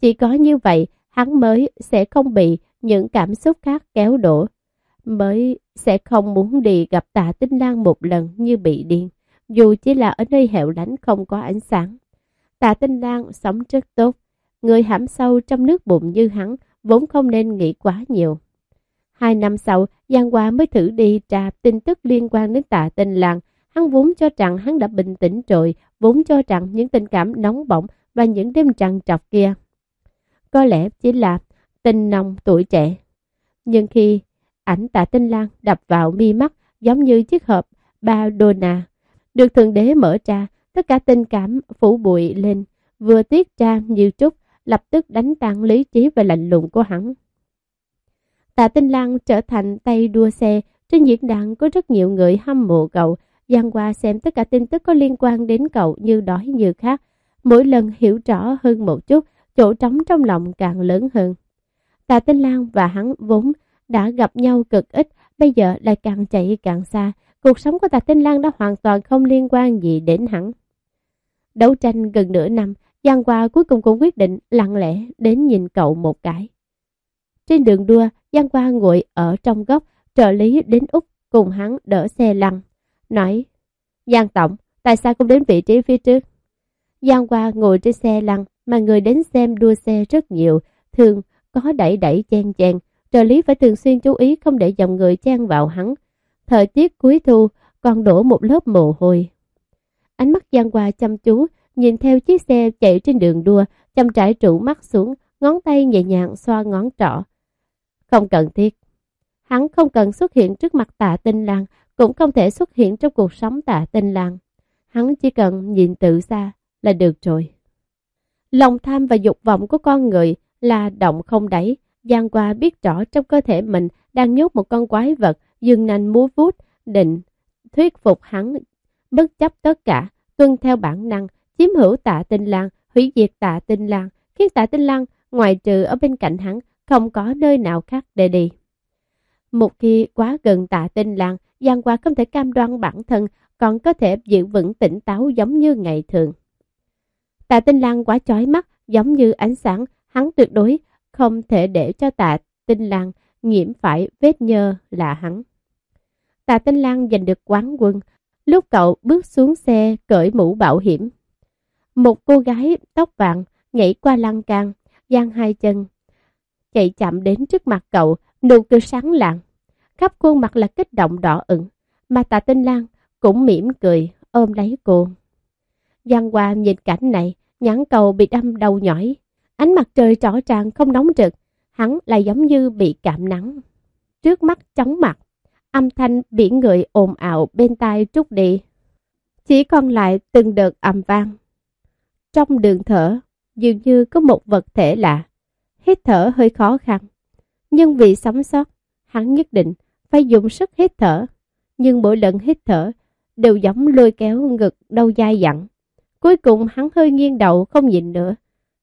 Chỉ có như vậy, hắn mới sẽ không bị những cảm xúc khác kéo đổ, mới sẽ không muốn đi gặp tạ tinh lang một lần như bị điên, dù chỉ là ở nơi hẻo lánh không có ánh sáng. Tạ tinh lang sống rất tốt, người hãm sâu trong nước bụng như hắn vốn không nên nghĩ quá nhiều. Hai năm sau, Giang Hoa mới thử đi tra tin tức liên quan đến tạ tinh lang. Hắn vốn cho rằng hắn đã bình tĩnh rồi, vốn cho rằng những tình cảm nóng bỏng và những đêm trằn trọc kia. Có lẽ chỉ là tình nồng tuổi trẻ. Nhưng khi ảnh tạ tinh lang đập vào mi mắt giống như chiếc hộp ba đô được thượng đế mở ra, tất cả tình cảm phủ bụi lên, vừa tiết ra nhiều chút lập tức đánh tan lý trí và lạnh lùng của hắn. Tạ Tinh Lan trở thành tay đua xe, trên diễn đàn có rất nhiều người hâm mộ cậu, gian qua xem tất cả tin tức có liên quan đến cậu như đói như khác. Mỗi lần hiểu rõ hơn một chút, chỗ trống trong lòng càng lớn hơn. Tạ Tinh Lan và hắn vốn đã gặp nhau cực ít, bây giờ lại càng chạy càng xa. Cuộc sống của Tạ Tinh Lan đã hoàn toàn không liên quan gì đến hắn. Đấu tranh gần nửa năm, Giang Hoa cuối cùng cũng quyết định lặng lẽ đến nhìn cậu một cái. Trên đường đua, Giang Hoa ngồi ở trong góc, trợ lý đến Úc cùng hắn đỡ xe lăn. Nói, Giang Tổng, tại sao không đến vị trí phía trước? Giang Hoa ngồi trên xe lăn, mà người đến xem đua xe rất nhiều, thường có đẩy đẩy chen chen. Trợ lý phải thường xuyên chú ý không để dòng người chen vào hắn. Thời tiết cuối thu còn đổ một lớp mồ hôi. Ánh mắt Giang Hoa chăm chú, nhìn theo chiếc xe chạy trên đường đua, chăm trải trụ mắt xuống, ngón tay nhẹ nhàng xoa ngón trỏ. Không cần thiết. Hắn không cần xuất hiện trước mặt tạ tinh lang, cũng không thể xuất hiện trong cuộc sống tạ tinh lang. Hắn chỉ cần nhìn từ xa là được rồi. Lòng tham và dục vọng của con người là động không đáy. Giang qua biết rõ trong cơ thể mình đang nhốt một con quái vật, dừng nành múa vút, định, thuyết phục hắn, bất chấp tất cả, tuân theo bản năng, chiếm hữu tạ tinh lang, hủy diệt tạ tinh lang, khiến tạ tinh lang ngoài trừ ở bên cạnh hắn, không có nơi nào khác để đi. Một khi quá gần tạ tinh lang, Giang qua không thể cam đoan bản thân, còn có thể giữ vững tỉnh táo giống như ngày thường. Tạ tinh lang quá chói mắt, giống như ánh sáng, hắn tuyệt đối không thể để cho tạ tinh lang nhiễm phải vết nhơ là hắn. Tạ tinh lang giành được quán quân, lúc cậu bước xuống xe cởi mũ bảo hiểm. Một cô gái tóc vàng nhảy qua lan can, giang hai chân, chạy chậm đến trước mặt cậu, nụ cười sáng lạng. Khắp khuôn mặt là kích động đỏ ửng, mà tạ tinh lang cũng mỉm cười, ôm lấy cô. Giang Hoa nhìn cảnh này, nhãn cầu bị đâm đầu nhỏi. Ánh mặt trời rõ ràng không nóng rực, hắn lại giống như bị cảm nắng. Trước mắt chóng mặt, âm thanh biển người ồn ào bên tai trút đi. Chỉ còn lại từng đợt ầm vang. Trong đường thở, dường như có một vật thể lạ. Hít thở hơi khó khăn. Nhưng vì sống sót, hắn nhất định phải dùng sức hít thở. Nhưng mỗi lần hít thở đều giống lôi kéo ngực đau dai dặn. Cuối cùng hắn hơi nghiêng đầu không nhìn nữa.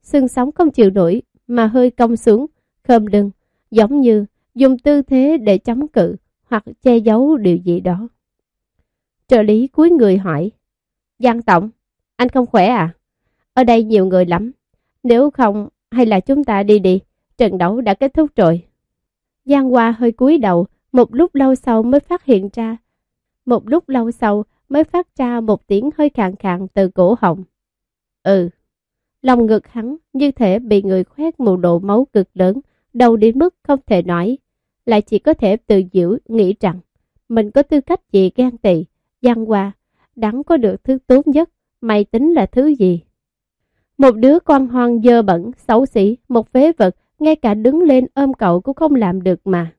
Xương sống không chịu nổi mà hơi cong xuống, khom lưng, giống như dùng tư thế để chống cự hoặc che giấu điều gì đó. Trợ lý cuối người hỏi, Giang Tổng, anh không khỏe à? Ở đây nhiều người lắm, nếu không hay là chúng ta đi đi, trận đấu đã kết thúc rồi. Giang Hoa hơi cúi đầu, một lúc lâu sau mới phát hiện ra. Một lúc lâu sau mới phát ra một tiếng hơi khàn khàn từ cổ họng. Ừ, lòng ngực hắn như thể bị người khoét một độ máu cực lớn, đầu đến mức không thể nói. Lại chỉ có thể tự giữ nghĩ rằng mình có tư cách gì gan tị, gian Hoa, đáng có được thứ tốt nhất, mày tính là thứ gì? Một đứa con hoang dơ bẩn, xấu xí, một phế vật, ngay cả đứng lên ôm cậu cũng không làm được mà.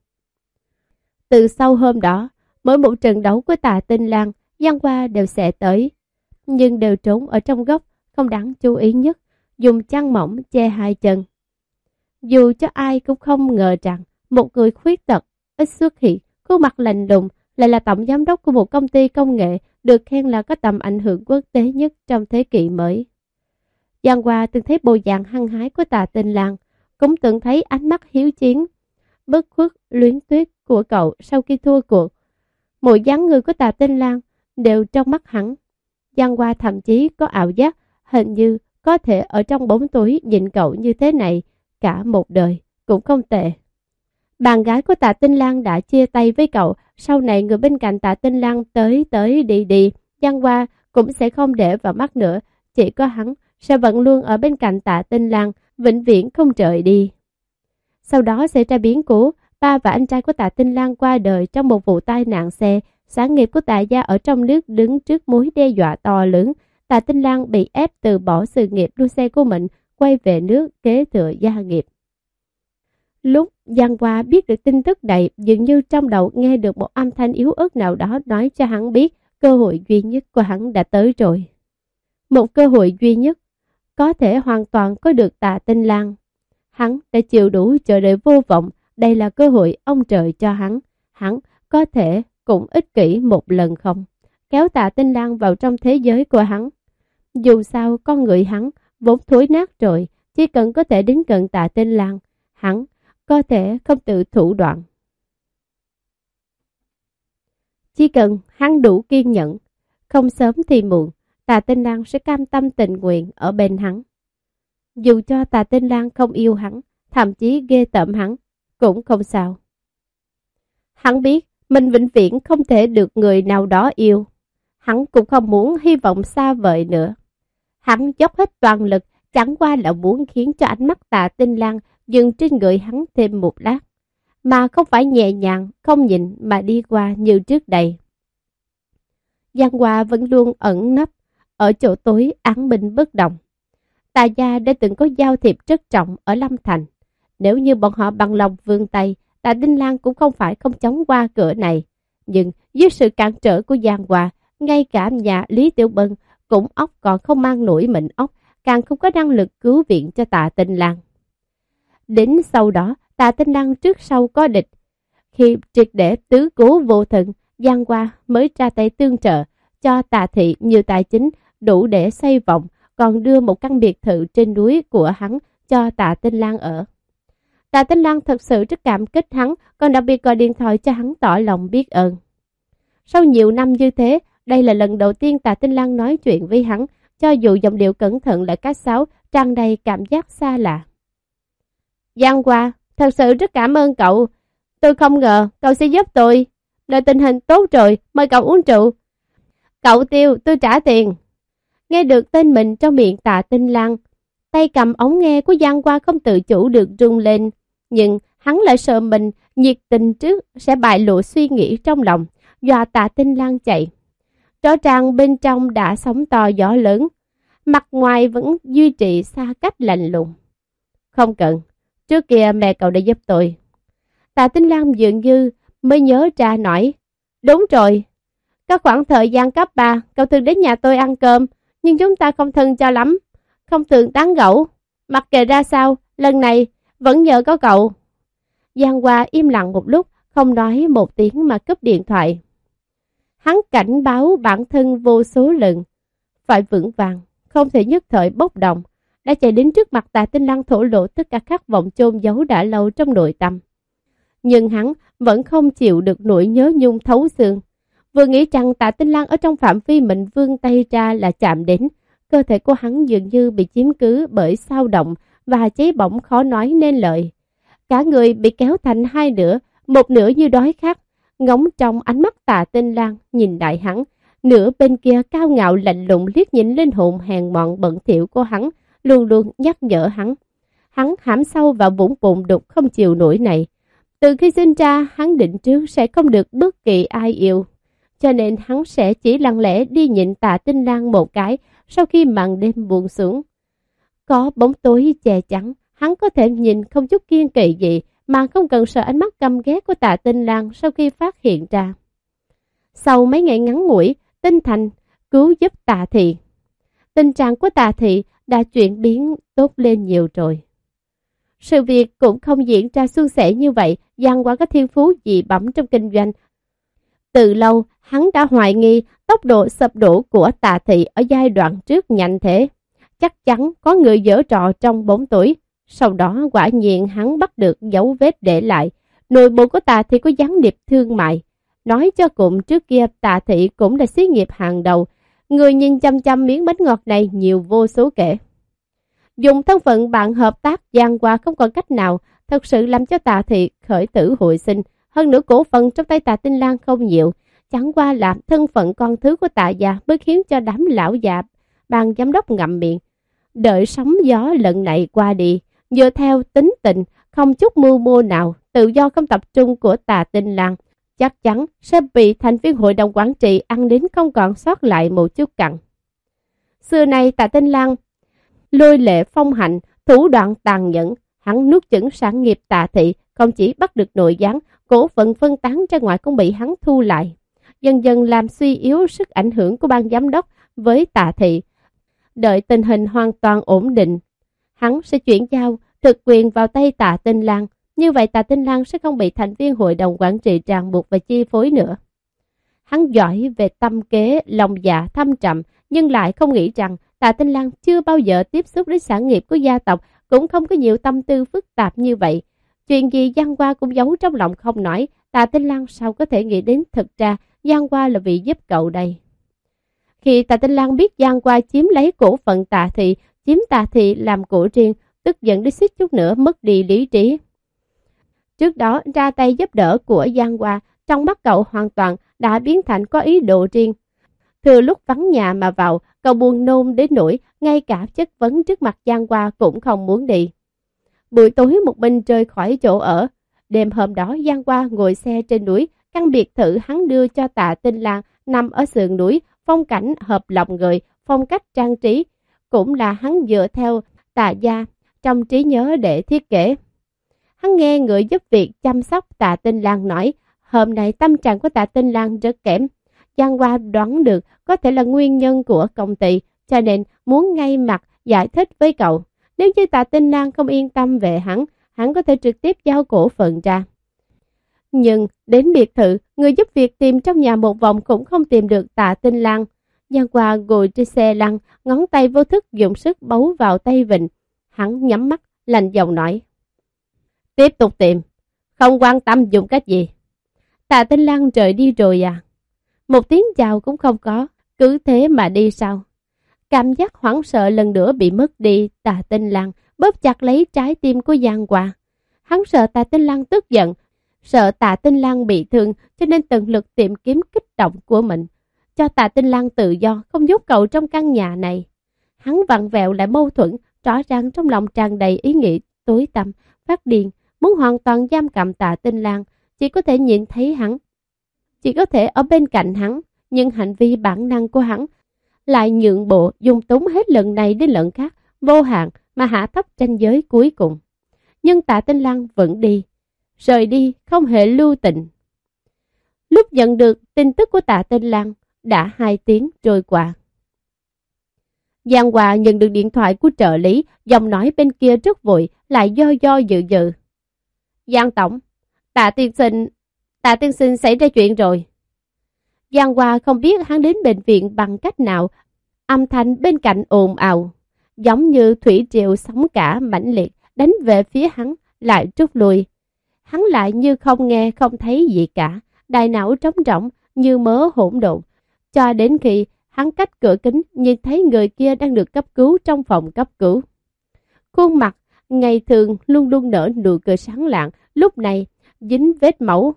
Từ sau hôm đó, mỗi một trận đấu của tà tinh lang, Giang Hoa đều sẽ tới. Nhưng đều trốn ở trong góc, không đáng chú ý nhất, dùng chăn mỏng che hai chân. Dù cho ai cũng không ngờ rằng một người khuyết tật ít xuất hiện, khuôn mặt lạnh lùng lại là tổng giám đốc của một công ty công nghệ được khen là có tầm ảnh hưởng quốc tế nhất trong thế kỷ mới. Giang Hoa từng thấy bộ dạng hăng hái của tà tinh làng, cũng từng thấy ánh mắt hiếu chiến, bất khuất, luyến tuyết của cậu sau khi thua cuộc. Mỗi dáng người của tà tinh lang đều trong mắt hắn. Giang Hoa thậm chí có ảo giác, hình như có thể ở trong bóng tối nhìn cậu như thế này cả một đời, cũng không tệ. Bạn gái của tạ Tinh Lan đã chia tay với cậu, sau này người bên cạnh tạ Tinh Lan tới tới đi đi, Giang Hoa cũng sẽ không để vào mắt nữa, chỉ có hắn sẽ vẫn luôn ở bên cạnh tạ Tinh Lan, vĩnh viễn không rời đi. Sau đó sẽ ra biến cố, ba và anh trai của tạ Tinh Lan qua đời trong một vụ tai nạn xe, sáng nghiệp của tạ gia ở trong nước đứng trước mối đe dọa to lớn, tạ Tinh Lan bị ép từ bỏ sự nghiệp đua xe của mình, quay về nước kế thừa gia nghiệp. Lúc Giang Hoa biết được tin tức này, dường như trong đầu nghe được một âm thanh yếu ớt nào đó nói cho hắn biết cơ hội duy nhất của hắn đã tới rồi. Một cơ hội duy nhất, có thể hoàn toàn có được tạ tinh lang. Hắn đã chịu đủ chờ đợi vô vọng, đây là cơ hội ông trời cho hắn. Hắn có thể cũng ích kỷ một lần không, kéo tạ tinh lang vào trong thế giới của hắn. Dù sao con người hắn vốn thối nát rồi, chỉ cần có thể đến gần tạ tinh lang, hắn có thể không tự thủ đoạn. Chỉ cần hắn đủ kiên nhẫn, không sớm thì muộn, tà tinh lang sẽ cam tâm tình nguyện ở bên hắn. Dù cho tà tinh lang không yêu hắn, thậm chí ghê tởm hắn, cũng không sao. Hắn biết mình vĩnh viễn không thể được người nào đó yêu. Hắn cũng không muốn hy vọng xa vời nữa. Hắn dốc hết toàn lực, chẳng qua là muốn khiến cho ánh mắt tà tinh lang dừng trên người hắn thêm một lát, mà không phải nhẹ nhàng, không nhìn mà đi qua như trước đây. Giang Hoa vẫn luôn ẩn nấp, ở chỗ tối án binh bất động. Tà gia đã từng có giao thiệp rất trọng ở Lâm Thành. Nếu như bọn họ bằng lòng vương tay, Tà Đinh Lan cũng không phải không chống qua cửa này. Nhưng dưới sự cản trở của Giang Hoa, ngay cả nhà Lý Tiểu Bân cũng ốc còn không mang nổi mệnh ốc, càng không có năng lực cứu viện cho tạ tinh Lan. Đến sau đó, tạ tinh Lan trước sau có địch. Khi triệt để tứ cố vô thần, Giang Hoa mới ra tay tương trợ cho tạ thị nhiều tài chính đủ để xây vọng, còn đưa một căn biệt thự trên núi của hắn cho tạ tinh Lan ở. Tạ Tinh Lan thật sự rất cảm kích hắn, còn đặc biệt gọi điện thoại cho hắn tỏ lòng biết ơn. Sau nhiều năm như thế, đây là lần đầu tiên Tạ Tinh Lan nói chuyện với hắn, cho dù giọng điệu cẩn thận lại cách sáo, tràn đầy cảm giác xa lạ. Giang Hoa, thật sự rất cảm ơn cậu. Tôi không ngờ cậu sẽ giúp tôi. Đợi tình hình tốt rồi, mời cậu uống rượu. Cậu tiêu, tôi trả tiền. Nghe được tên mình trong miệng tạ tinh lăng, tay cầm ống nghe của Giang Hoa không tự chủ được rung lên. Nhưng hắn lại sợ mình nhiệt tình trước sẽ bại lộ suy nghĩ trong lòng, dọa tạ tinh lăng chạy. Rõ ràng bên trong đã sóng to gió lớn, mặt ngoài vẫn duy trì xa cách lạnh lùng. Không cần, trước kia mẹ cậu đã giúp tôi. Tạ Tinh Lam dường như mới nhớ ra nói, Đúng rồi, có khoảng thời gian cấp 3, cậu thường đến nhà tôi ăn cơm, nhưng chúng ta không thân cho lắm, không thường tán gẫu. Mặc kệ ra sao, lần này vẫn nhờ có cậu. Giang Hoa im lặng một lúc, không nói một tiếng mà cúp điện thoại. Hắn cảnh báo bản thân vô số lần. Phải vững vàng, không thể nhất thời bốc đồng. Đã chạy đến trước mặt tà tinh lăng thổ lộ tất cả khát vọng chôn giấu đã lâu trong nội tâm. Nhưng hắn vẫn không chịu được nỗi nhớ nhung thấu xương. Vừa nghĩ rằng tạ tinh lăng ở trong phạm vi mình vương tay ra là chạm đến, cơ thể của hắn dường như bị chiếm cứ bởi sao động và cháy bỏng khó nói nên lời. Cả người bị kéo thành hai nửa, một nửa như đói khát, ngóng trong ánh mắt tà tinh lang nhìn đại hắn, nửa bên kia cao ngạo lạnh lùng liếc nhìn linh hồn hèn mọn bận thiểu của hắn, luôn luôn nhắc nhở hắn. Hắn hãm sâu vào vũng bụng đục không chịu nổi này. Từ khi sinh ra, hắn định trước sẽ không được bất kỳ ai yêu. Cho nên hắn sẽ chỉ lặng lẽ đi nhịn tà tinh lang một cái sau khi màn đêm buồn xuống. Có bóng tối che chắn, hắn có thể nhìn không chút kiên kỵ gì mà không cần sợ ánh mắt căm ghét của tạ tinh lang sau khi phát hiện ra. Sau mấy ngày ngắn ngủi, tinh thành cứu giúp tạ thị. Tình trạng của tạ thị đã chuyển biến tốt lên nhiều rồi. Sự việc cũng không diễn ra suôn sẻ như vậy, Giang qua các thiên phú dị bẩm trong kinh doanh. Từ lâu, hắn đã hoài nghi tốc độ sập đổ của tà thị ở giai đoạn trước nhanh thế. Chắc chắn có người dở trò trong 4 tuổi. Sau đó quả nhiên hắn bắt được dấu vết để lại. Nội bộ của tà thị có gián điệp thương mại. Nói cho cùng trước kia tà thị cũng là xí nghiệp hàng đầu. Người nhìn chăm chăm miếng bánh ngọt này nhiều vô số kể. Dùng thân phận bạn hợp tác gian qua không còn cách nào, thật sự làm cho tà thị khởi tử hồi sinh. Hơn nữa cổ phần trong tay tà tinh lang không nhiều, chẳng qua là thân phận con thứ của tà già mới khiến cho đám lão già ban giám đốc ngậm miệng. Đợi sóng gió lần này qua đi, dựa theo tính tình, không chút mưu mô nào, tự do không tập trung của tà tinh lang, chắc chắn sẽ bị thành viên hội đồng quản trị ăn đến không còn sót lại một chút cặn. Xưa nay tà tinh lang lôi lệ phong hạnh, thủ đoạn tàn nhẫn, hắn nuốt chửng sản nghiệp tà thị, không chỉ bắt được nội gián, cổ phận phân tán ra ngoài cũng bị hắn thu lại. Dần dần làm suy yếu sức ảnh hưởng của ban giám đốc với tà thị. Đợi tình hình hoàn toàn ổn định, hắn sẽ chuyển giao thực quyền vào tay tà tinh lang. Như vậy tà tinh lang sẽ không bị thành viên hội đồng quản trị ràng buộc và chi phối nữa. Hắn giỏi về tâm kế, lòng dạ thâm trầm, nhưng lại không nghĩ rằng Tạ Tinh Lan chưa bao giờ tiếp xúc đến sản nghiệp của gia tộc, cũng không có nhiều tâm tư phức tạp như vậy. Chuyện gì Giang Hoa cũng giấu trong lòng không nói, Tạ Tinh Lan sao có thể nghĩ đến thực ra Giang Hoa là vị giúp cậu đây. Khi Tạ Tinh Lan biết Giang Hoa chiếm lấy cổ phận Tạ Thị, chiếm Tạ Thị làm cổ riêng, tức giận đến xích chút nữa mất đi lý trí. Trước đó ra tay giúp đỡ của Giang Hoa, trong mắt cậu hoàn toàn đã biến thành có ý đồ riêng. Thừa lúc vắng nhà mà vào, cậu buồn nôn đến nỗi ngay cả chất vấn trước mặt Giang Hoa cũng không muốn đi. Buổi tối một mình rời khỏi chỗ ở. Đêm hôm đó Giang Hoa ngồi xe trên núi, căn biệt thự hắn đưa cho tạ tinh lang nằm ở sườn núi, phong cảnh hợp lòng người, phong cách trang trí. Cũng là hắn dựa theo tạ gia trong trí nhớ để thiết kế. Hắn nghe người giúp việc chăm sóc tạ tinh lang nói, hôm nay tâm trạng của tạ tinh lang rất kém. Giang Hoa đoán được có thể là nguyên nhân của công ty, cho nên muốn ngay mặt giải thích với cậu. Nếu như tạ tinh lang không yên tâm về hắn, hắn có thể trực tiếp giao cổ phần ra. Nhưng đến biệt thự, người giúp việc tìm trong nhà một vòng cũng không tìm được tạ tinh lang. Giang Hoa ngồi trên xe lăn, ngón tay vô thức dùng sức bấu vào tay vịnh. Hắn nhắm mắt, lành giọng nói. Tiếp tục tìm, không quan tâm dùng cách gì. Tạ tinh lang rời đi rồi à? Một tiếng chào cũng không có, cứ thế mà đi sao? Cảm giác hoảng sợ lần nữa bị mất đi, tạ tinh Lan bóp chặt lấy trái tim của Giang Hòa. Hắn sợ tạ tinh Lan tức giận, sợ tạ tinh Lan bị thương cho nên tận lực tìm kiếm kích động của mình. Cho tạ tinh Lan tự do, không giúp cậu trong căn nhà này. Hắn vặn vẹo lại mâu thuẫn, rõ ràng trong lòng tràn đầy ý nghĩ tối tăm, phát điên, muốn hoàn toàn giam cầm Tạ tinh lang, chỉ có thể nhìn thấy hắn chỉ có thể ở bên cạnh hắn, nhưng hành vi bản năng của hắn lại nhượng bộ dùng túng hết lần này đến lần khác, vô hạn mà hạ thấp tranh giới cuối cùng. Nhưng tạ tinh lăng vẫn đi, rời đi không hề lưu tình. Lúc nhận được tin tức của tạ tinh lăng, đã hai tiếng trôi qua. Giang Hòa nhận được điện thoại của trợ lý, giọng nói bên kia rất vội, lại do do dự dự. Giang Tổng, tạ tiên sinh Tạ tiên sinh xảy ra chuyện rồi. Giang Hoa không biết hắn đến bệnh viện bằng cách nào, âm thanh bên cạnh ồn ào, giống như thủy triều sóng cả mãnh liệt đánh về phía hắn, lại rút lui. Hắn lại như không nghe không thấy gì cả, đại não trống rỗng như mớ hỗn độn, cho đến khi hắn cách cửa kính nhìn thấy người kia đang được cấp cứu trong phòng cấp cứu. Khuôn mặt ngày thường luôn luôn nở nụ cười sáng lạng, lúc này dính vết máu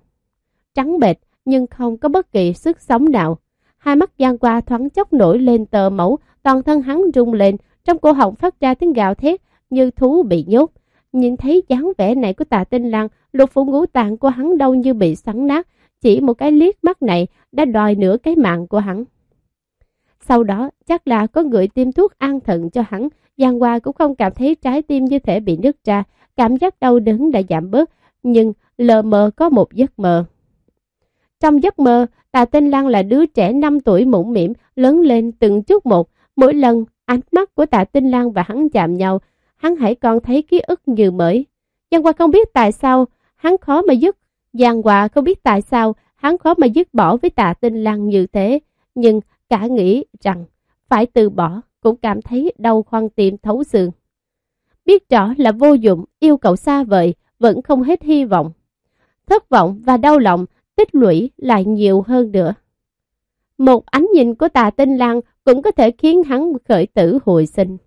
trắng bệch nhưng không có bất kỳ sức sống nào. Hai mắt Giang qua thoáng chốc nổi lên tờ máu, toàn thân hắn rung lên, trong cổ họng phát ra tiếng gào thét như thú bị nhốt. Nhìn thấy dáng vẻ này của tạ tinh lang, lục phủ ngũ tạng của hắn đâu như bị sắn nát, chỉ một cái liếc mắt này đã đòi nửa cái mạng của hắn. Sau đó, chắc là có người tiêm thuốc an thận cho hắn, Giang Hoa cũng không cảm thấy trái tim như thể bị nứt ra, cảm giác đau đớn đã giảm bớt, nhưng lờ mờ có một giấc mơ. Trong giấc mơ, Tà Tinh Lan là đứa trẻ 5 tuổi mũm mỉm, lớn lên từng chút một. Mỗi lần ánh mắt của Tạ Tinh Lan và hắn chạm nhau, hắn hãy còn thấy ký ức như mới. Giang Hoa không biết tại sao hắn khó mà dứt. Giang Hoa không biết tại sao hắn khó mà dứt bỏ với tạ tinh Lan như thế. Nhưng cả nghĩ rằng phải từ bỏ cũng cảm thấy đau khoan tim thấu xương. Biết rõ là vô dụng, yêu cầu xa vời, vẫn không hết hy vọng. Thất vọng và đau lòng tích lũy lại nhiều hơn nữa. Một ánh nhìn của tà tinh lang cũng có thể khiến hắn khởi tử hồi sinh.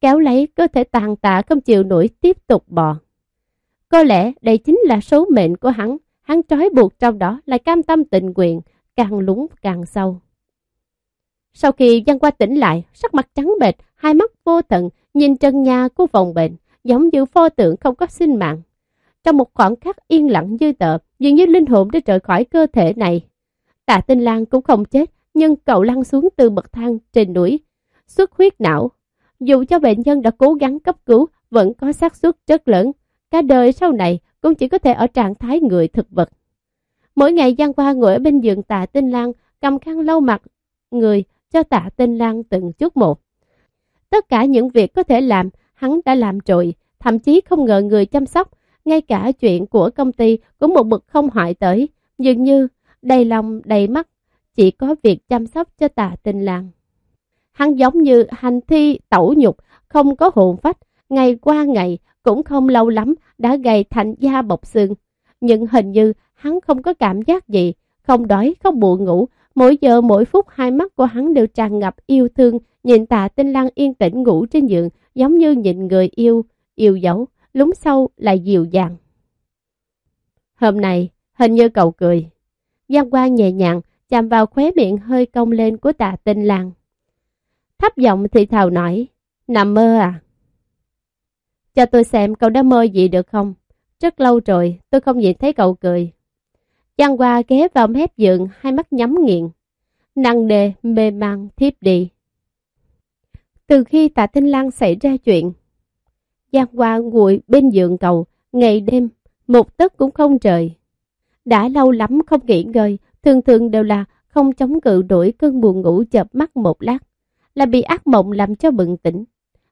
Kéo lấy cơ thể tàn tạ không chịu nổi tiếp tục bò. Có lẽ đây chính là số mệnh của hắn, hắn trói buộc trong đó là cam tâm tình nguyện, càng lúng càng sâu. Sau khi Giang Qua tỉnh lại, sắc mặt trắng bệch, hai mắt vô tận, nhìn trần nhà của phòng bệnh, giống như pho tượng không có sinh mạng. Trong một khoảng khắc yên lặng dư tợ, dường như linh hồn đã rời khỏi cơ thể này. Tạ Tinh Lan cũng không chết, nhưng cậu lăn xuống từ bậc thang trên núi, xuất huyết não. Dù cho bệnh nhân đã cố gắng cấp cứu, vẫn có xác suất rất lớn. Cả đời sau này cũng chỉ có thể ở trạng thái người thực vật. Mỗi ngày Giang qua ngồi ở bên giường Tạ Tinh Lan, cầm khăn lau mặt người cho Tạ Tinh Lan từng chút một. Tất cả những việc có thể làm, hắn đã làm rồi, thậm chí không ngờ người chăm sóc, ngay cả chuyện của công ty cũng một mực không hoại tới, dường như đầy lòng đầy mắt, chỉ có việc chăm sóc cho Tạ Tinh Lan. Hắn giống như hành thi tẩu nhục, không có hồn phách, ngày qua ngày cũng không lâu lắm đã gầy thành da bọc xương. Nhưng hình như hắn không có cảm giác gì, không đói, không buồn ngủ, mỗi giờ mỗi phút hai mắt của hắn đều tràn ngập yêu thương, nhìn tạ tinh lăng yên tĩnh ngủ trên giường, giống như nhìn người yêu, yêu dấu, lúng sâu lại dịu dàng. Hôm nay, hình như cậu cười. Giang Quang nhẹ nhàng, chạm vào khóe miệng hơi cong lên của tạ tinh lăng. Thấp giọng thì thào nói, nằm mơ à? Cho tôi xem cậu đã mơ gì được không? Rất lâu rồi, tôi không nhìn thấy cậu cười. Giang Hoa ghé vào mép giường, hai mắt nhắm nghiền. Năng đề, mê mang, thiếp đi. Từ khi tạ Tinh Lan xảy ra chuyện, Giang Hoa ngồi bên giường cầu, ngày đêm, một tấc cũng không trời. Đã lâu lắm không nghỉ ngơi, thường thường đều là không chống cự đuổi cơn buồn ngủ chợp mắt một lát, là bị ác mộng làm cho bừng tỉnh.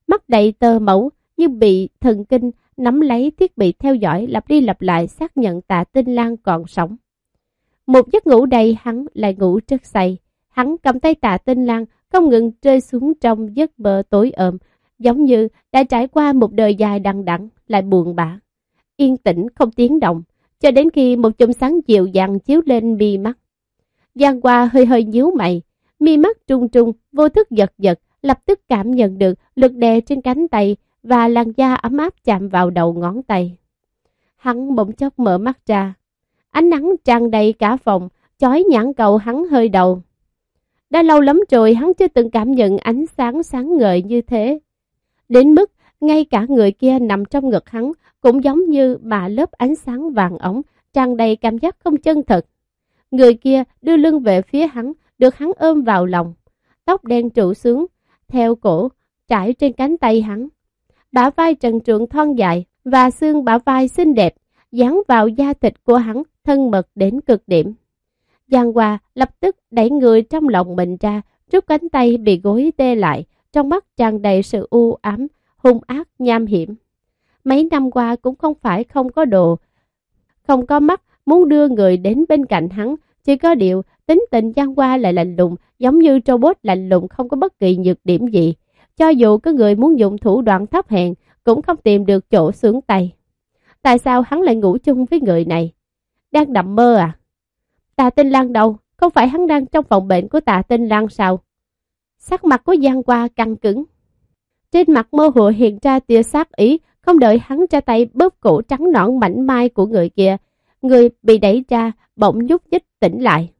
Mắt đầy tơ mẫu, như bị thần kinh nắm lấy thiết bị theo dõi lặp đi lặp lại xác nhận tạ tinh lan còn sống. Một giấc ngủ đầy hắn lại ngủ rất say. Hắn cầm tay tạ tinh lang không ngừng rơi xuống trong giấc mơ tối ôm, giống như đã trải qua một đời dài đằng đẵng lại buồn bã. Yên tĩnh không tiếng động, cho đến khi một chùm sáng dịu dàng chiếu lên mi mắt. Giang qua hơi hơi nhíu mày, mi mắt trung trung, vô thức giật giật, lập tức cảm nhận được lực đè trên cánh tay và làn da ấm áp chạm vào đầu ngón tay. Hắn bỗng chốc mở mắt ra. Ánh nắng tràn đầy cả phòng, chói nhãn cầu hắn hơi đầu. Đã lâu lắm rồi hắn chưa từng cảm nhận ánh sáng sáng ngời như thế. Đến mức ngay cả người kia nằm trong ngực hắn cũng giống như bà lớp ánh sáng vàng ống tràn đầy cảm giác không chân thật. Người kia đưa lưng về phía hắn, được hắn ôm vào lòng. Tóc đen trụ xuống, theo cổ, trải trên cánh tay hắn bả vai trần trượng thon dài và xương bả vai xinh đẹp, dán vào da thịt của hắn thân mật đến cực điểm. Giang Hoa lập tức đẩy người trong lòng mình ra, rút cánh tay bị gối tê lại, trong mắt tràn đầy sự u ám, hung ác, nham hiểm. Mấy năm qua cũng không phải không có đồ, không có mắt muốn đưa người đến bên cạnh hắn, chỉ có điều tính tình Giang Hoa lại lạnh lùng, giống như robot lạnh lùng không có bất kỳ nhược điểm gì. Cho dù có người muốn dùng thủ đoạn thấp hèn, cũng không tìm được chỗ sướng tay. Tại sao hắn lại ngủ chung với người này? Đang nằm mơ à? Tạ tinh lan đâu? Không phải hắn đang trong phòng bệnh của Tạ tinh lan sao? Sắc mặt của Giang Qua căng cứng. Trên mặt mơ hồ hiện ra tia sát ý, không đợi hắn ra tay bóp cổ trắng nõn mảnh mai của người kia. Người bị đẩy ra, bỗng nhúc nhích tỉnh lại.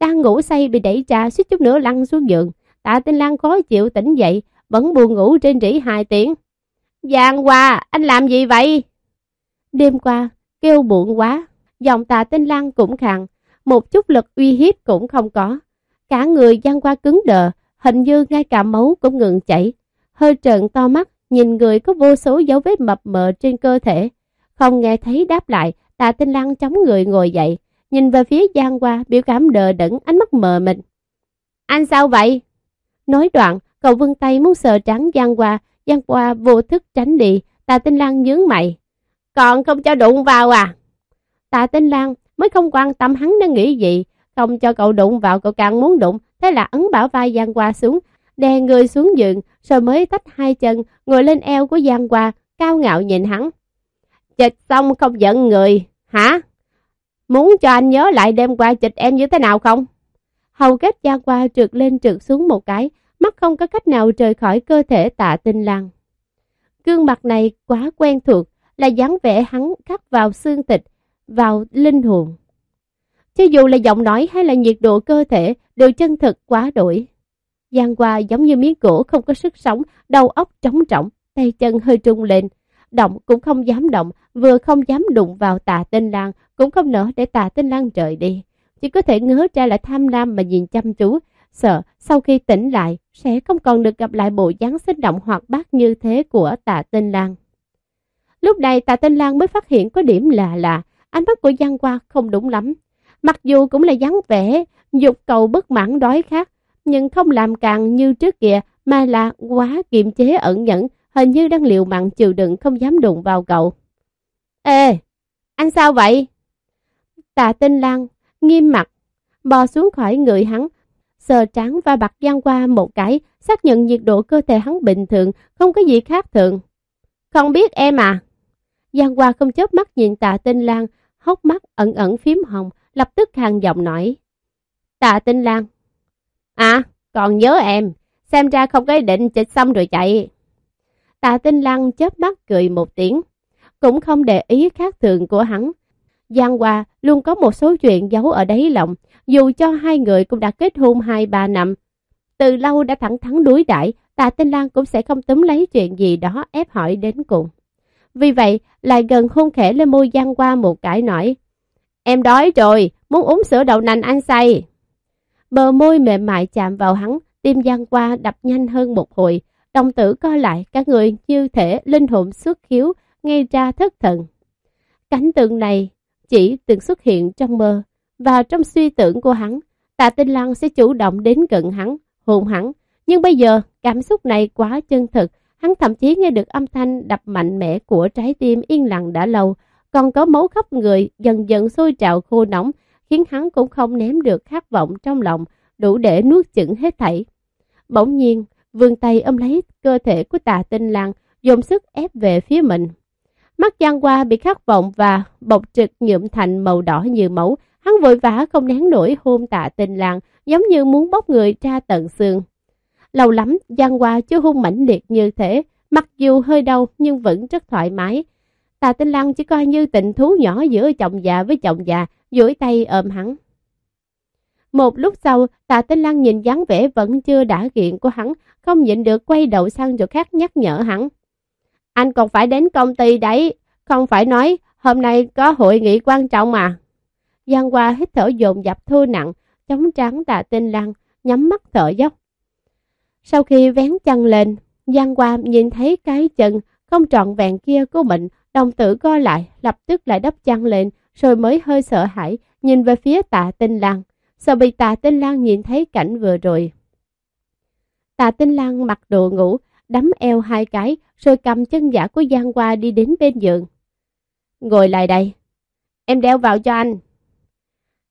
Đang ngủ say bị đẩy ra, suýt chút nữa lăn xuống giường. Tạ Tinh Lan khó chịu tỉnh dậy, vẫn buồn ngủ trên rỉ hai tiếng. Giang Hoa, anh làm gì vậy? Đêm qua, kêu buồn quá, dòng tạ tinh lăng cũng khàn, một chút lực uy hiếp cũng không có. Cả người Giang qua cứng đờ, hình như ngay cả máu cũng ngừng chảy. Hơi trợn to mắt, nhìn người có vô số dấu vết mập mờ trên cơ thể. Không nghe thấy đáp lại, tạ tinh lăng chống người ngồi dậy, nhìn về phía Giang Hoa biểu cảm đờ đẫn ánh mắt mờ mình Anh sao vậy? Nói đoạn, Cậu vươn tay muốn sờ trắng Giang Hoa, Giang Hoa vô thức tránh đi, Tà Tinh Lan nhướng mày. còn không cho đụng vào à? Tạ Tinh Lan mới không quan tâm hắn đang nghĩ gì, không cho cậu đụng vào cậu càng muốn đụng, thế là ấn bảo vai Giang Hoa xuống, đè người xuống giường, rồi mới tách hai chân, ngồi lên eo của Giang Hoa, cao ngạo nhìn hắn. Chịch xong không giận người, hả? Muốn cho anh nhớ lại đêm qua chịch em như thế nào không? Hầu kết Giang Hoa trượt lên trượt xuống một cái, mắt không có cách nào rời khỏi cơ thể tạ tinh Lan. Gương mặt này quá quen thuộc, là dáng vẻ hắn khắc vào xương thịt vào linh hồn. Cho dù là giọng nói hay là nhiệt độ cơ thể đều chân thực quá đổi. Giang qua giống như miếng gỗ không có sức sống, đầu óc trống trọng, tay chân hơi trung lên. Động cũng không dám động, vừa không dám đụng vào tà tinh lang, cũng không nỡ để tà tinh lang rời đi. Chỉ có thể ngớ ra lại tham lam mà nhìn chăm chú, sợ sau khi tỉnh lại sẽ không còn được gặp lại bộ dáng sinh động hoạt bát như thế của tà tinh lang. Lúc này tà tinh lang mới phát hiện có điểm lạ lạ, ánh mắt của Giang Hoa không đúng lắm. Mặc dù cũng là dáng vẻ, dục cầu bất mãn đói khát, nhưng không làm càng như trước kia mà là quá kiềm chế ẩn nhẫn, hình như đang liều mạng chịu đựng không dám đụng vào cậu. Ê, anh sao vậy? Tạ tinh lang, nghiêm mặt, bò xuống khỏi người hắn, sờ trắng và bạc giang qua một cái, xác nhận nhiệt độ cơ thể hắn bình thường, không có gì khác thường. Không biết em à? Giang Hoa không chớp mắt nhìn tạ tinh lang, hốc mắt ẩn ẩn phím hồng, lập tức hàng giọng nói. Tạ tinh Lan À, còn nhớ em, xem ra không có ý định chịch xong rồi chạy. Tạ tinh Lan chớp mắt cười một tiếng, cũng không để ý khác thường của hắn. Giang Hoa luôn có một số chuyện giấu ở đáy lòng, dù cho hai người cũng đã kết hôn 2-3 năm. Từ lâu đã thẳng thắn đối đãi Tạ Tinh Lan cũng sẽ không túm lấy chuyện gì đó ép hỏi đến cùng. Vì vậy, lại gần hôn khẽ lên môi Giang Hoa một cái nói. Em đói rồi, muốn uống sữa đậu nành anh say. Bờ môi mềm mại chạm vào hắn, tim Giang Hoa đập nhanh hơn một hồi. Đồng tử co lại, các người như thể linh hồn xuất khiếu, ngay ra thất thần. Cảnh tượng này chỉ từng xuất hiện trong mơ, và trong suy tưởng của hắn, tạ tinh Lan sẽ chủ động đến gần hắn, hồn hắn. Nhưng bây giờ, cảm xúc này quá chân thực, hắn thậm chí nghe được âm thanh đập mạnh mẽ của trái tim yên lặng đã lâu, còn có máu khắp người dần dần sôi trào khô nóng, khiến hắn cũng không ném được khát vọng trong lòng, đủ để nuốt chửng hết thảy. Bỗng nhiên, vươn tay ôm lấy cơ thể của tà tinh lang, dùng sức ép về phía mình. Mắt Giang qua bị khát vọng và bọc trực nhuộm thành màu đỏ như máu, hắn vội vã không nén nổi hôn tạ tinh lang, giống như muốn bóc người ra tận xương. Lâu lắm, Giang qua chưa hung mãnh liệt như thế, mặc dù hơi đau nhưng vẫn rất thoải mái. Tạ tinh lang chỉ coi như tình thú nhỏ giữa chồng già với chồng già, duỗi tay ôm hắn. Một lúc sau, tạ tinh lang nhìn dáng vẻ vẫn chưa đã kiện của hắn, không nhịn được quay đầu sang chỗ khác nhắc nhở hắn. Anh còn phải đến công ty đấy, không phải nói hôm nay có hội nghị quan trọng mà. Giang Hoa hít thở dồn dập thua nặng, chống trắng tạ tinh lang, nhắm mắt thở dốc. Sau khi vén chân lên, Giang Hoa nhìn thấy cái chân không trọn vẹn kia của mình, đồng tử co lại, lập tức lại đắp chân lên, rồi mới hơi sợ hãi, nhìn về phía tạ tinh lang, sợ bị tạ tinh lang nhìn thấy cảnh vừa rồi. Tạ tinh lang mặc đồ ngủ, đấm eo hai cái, rồi cầm chân giả của Giang Hoa đi đến bên giường. Ngồi lại đây, em đeo vào cho anh.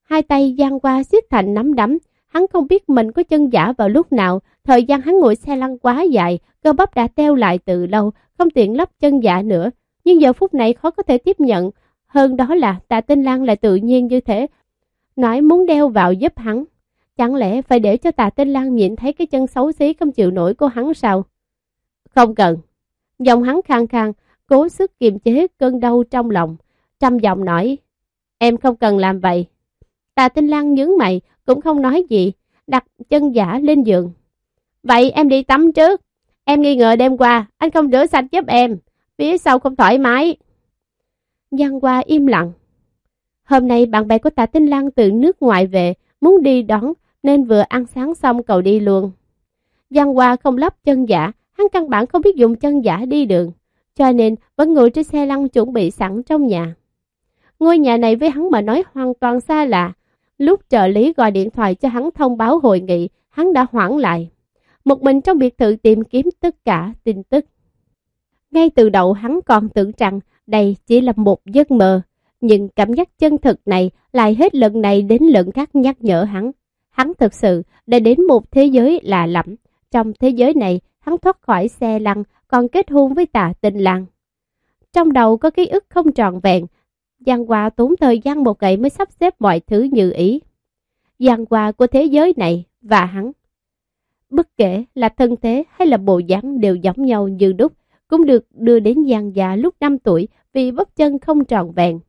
Hai tay Giang Hoa siết thành nắm đấm, hắn không biết mình có chân giả vào lúc nào, thời gian hắn ngồi xe lăn quá dài, cơ bắp đã teo lại từ lâu, không tiện lắp chân giả nữa, nhưng giờ phút này khó có thể tiếp nhận, hơn đó là tạ tinh lang lại tự nhiên như thế, nói muốn đeo vào giúp hắn. Chẳng lẽ phải để cho tạ tinh lang nhìn thấy cái chân xấu xí không chịu nổi của hắn sao? Không cần. Giọng hắn khang khang, cố sức kiềm chế cơn đau trong lòng. Trăm giọng nói, em không cần làm vậy. Tạ Tinh Lan nhướng mày, cũng không nói gì, đặt chân giả lên giường. Vậy em đi tắm trước. Em nghi ngờ đêm qua, anh không rửa sạch giúp em. Phía sau không thoải mái. Giang qua im lặng. Hôm nay bạn bè của Tạ Tinh Lan từ nước ngoài về, muốn đi đón, nên vừa ăn sáng xong cậu đi luôn. Giang Hoa không lắp chân giả, hắn căn bản không biết dùng chân giả đi đường, cho nên vẫn ngồi trên xe lăn chuẩn bị sẵn trong nhà. Ngôi nhà này với hắn mà nói hoàn toàn xa lạ. Lúc trợ lý gọi điện thoại cho hắn thông báo hội nghị, hắn đã hoãn lại. Một mình trong biệt thự tìm kiếm tất cả tin tức. Ngay từ đầu hắn còn tưởng rằng đây chỉ là một giấc mơ, nhưng cảm giác chân thực này lại hết lần này đến lần khác nhắc nhở hắn. Hắn thực sự đã đến một thế giới lạ lẫm. Trong thế giới này, hắn thoát khỏi xe lăn, còn kết hôn với tà tinh lăng. Trong đầu có ký ức không tròn vẹn, Giang Hoa tốn thời gian một ngày mới sắp xếp mọi thứ như ý. Giang Hoa của thế giới này và hắn. Bất kể là thân thế hay là bộ dáng đều giống nhau như đúc, cũng được đưa đến Giang già lúc 5 tuổi vì bắp chân không tròn vẹn.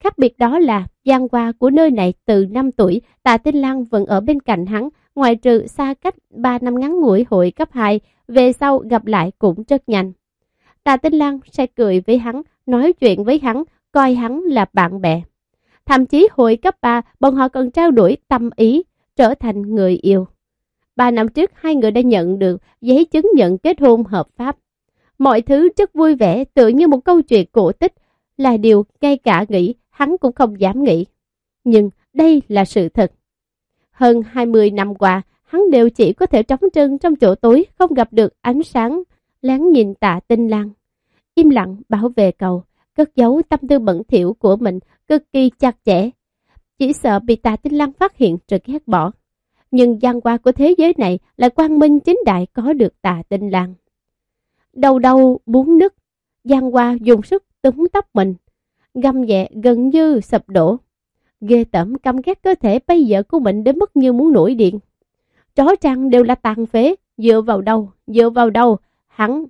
Khác biệt đó là Giang Hoa của nơi này từ 5 tuổi, Tạ Tinh Lan vẫn ở bên cạnh hắn, ngoài trừ xa cách 3 năm ngắn ngủi hội cấp 2, về sau gặp lại cũng rất nhanh. Tạ Tinh Lan sẽ cười với hắn, nói chuyện với hắn, coi hắn là bạn bè. Thậm chí hội cấp 3, bọn họ còn trao đổi tâm ý, trở thành người yêu. Ba năm trước, hai người đã nhận được giấy chứng nhận kết hôn hợp pháp. Mọi thứ rất vui vẻ, tự như một câu chuyện cổ tích, là điều ngay cả nghĩ, hắn cũng không dám nghĩ. Nhưng đây là sự thật. Hơn 20 năm qua, hắn đều chỉ có thể trống trơn trong chỗ tối, không gặp được ánh sáng, lén nhìn tạ tinh lang. Im lặng bảo vệ cầu, cất giấu tâm tư bẩn thỉu của mình cực kỳ chặt chẽ. Chỉ sợ bị tà tinh lăng phát hiện rồi ghét bỏ. Nhưng gian qua của thế giới này là quang minh chính đại có được tà tinh lăng. Đầu đầu bốn nứt, gian qua dùng sức túm tóc mình, găm nhẹ gần như sập đổ. Ghê tẩm căm ghét cơ thể bây giờ của mình đến mức như muốn nổi điện. Chó trăng đều là tàn phế, dựa vào đâu, dựa vào đâu, hắn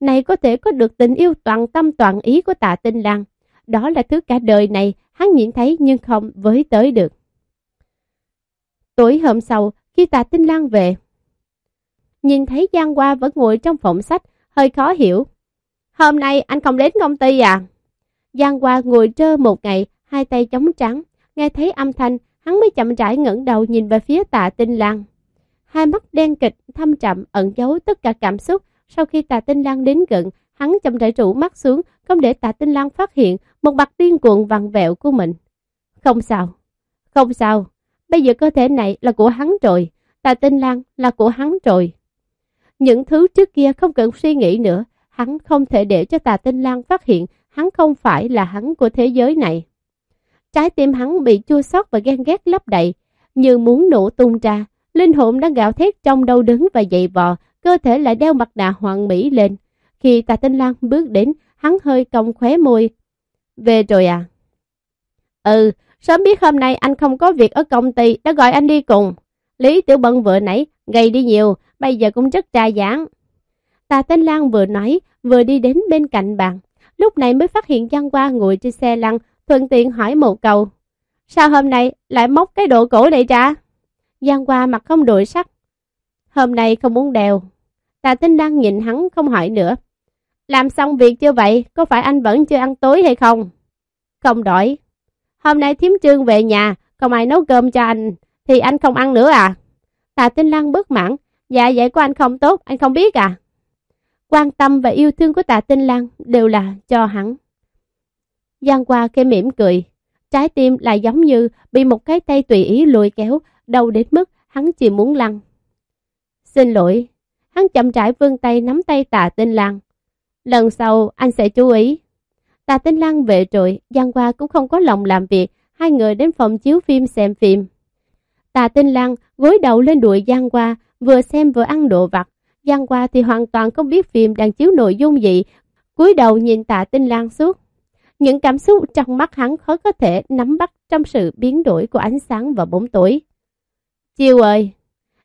này có thể có được tình yêu toàn tâm toàn ý của tà tinh lang. Đó là thứ cả đời này hắn nhìn thấy nhưng không với tới được. Tối hôm sau, khi tạ tinh lang về, nhìn thấy Giang Hoa vẫn ngồi trong phòng sách, hơi khó hiểu. Hôm nay anh không đến công ty à? Giang Hoa ngồi trơ một ngày, hai tay chống trắng, nghe thấy âm thanh, hắn mới chậm rãi ngẩng đầu nhìn về phía tạ tinh lang. Hai mắt đen kịch, thâm trầm, ẩn giấu tất cả cảm xúc, sau khi tạ tinh lang đến gần, hắn chậm rãi trụ mắt xuống, không để tạ tinh lang phát hiện một mặt điên cuồng vằn vẹo của mình. Không sao, không sao, bây giờ cơ thể này là của hắn rồi, tà tinh lang là của hắn rồi. Những thứ trước kia không cần suy nghĩ nữa, hắn không thể để cho tà tinh lang phát hiện hắn không phải là hắn của thế giới này. Trái tim hắn bị chua xót và ghen ghét lấp đầy, như muốn nổ tung ra, linh hồn đang gạo thét trong đau đớn và dậy vò, cơ thể lại đeo mặt nạ hoàng mỹ lên. Khi Tà Tinh Lan bước đến, hắn hơi cong khóe môi. Về rồi à? Ừ, sớm biết hôm nay anh không có việc ở công ty, đã gọi anh đi cùng. Lý Tiểu Bân vừa nãy, gầy đi nhiều, bây giờ cũng rất trai dáng. Tà tên Lan vừa nói, vừa đi đến bên cạnh bàn. Lúc này mới phát hiện Giang Hoa ngồi trên xe lăn, thuận tiện hỏi một câu. Sao hôm nay lại móc cái độ cổ này ra? Giang Hoa mặt không đổi sắc. Hôm nay không muốn đèo, Tà Tinh đang nhìn hắn không hỏi nữa. Làm xong việc chưa vậy, có phải anh vẫn chưa ăn tối hay không? Không đổi. Hôm nay thiếm trương về nhà, còn ai nấu cơm cho anh, thì anh không ăn nữa à? Tạ Tinh Lăng bất mãn, dạ vậy của anh không tốt, anh không biết à? Quan tâm và yêu thương của Tạ Tinh Lăng đều là cho hắn. Giang qua khẽ mỉm cười, trái tim lại giống như bị một cái tay tùy ý lùi kéo, đầu đến mức hắn chỉ muốn lăn. Xin lỗi, Hắn chậm rãi vươn tay nắm tay tạ tinh lăng. Lần sau anh sẽ chú ý. Tạ tinh lăng về rồi, Giang Hoa cũng không có lòng làm việc, hai người đến phòng chiếu phim xem phim. Tạ tinh lăng gối đầu lên đùi Giang Hoa, vừa xem vừa ăn đồ vặt. Giang Hoa thì hoàn toàn không biết phim đang chiếu nội dung gì, cúi đầu nhìn tạ tinh lăng suốt. Những cảm xúc trong mắt hắn khó có thể nắm bắt trong sự biến đổi của ánh sáng và bóng tối. Chiều ơi,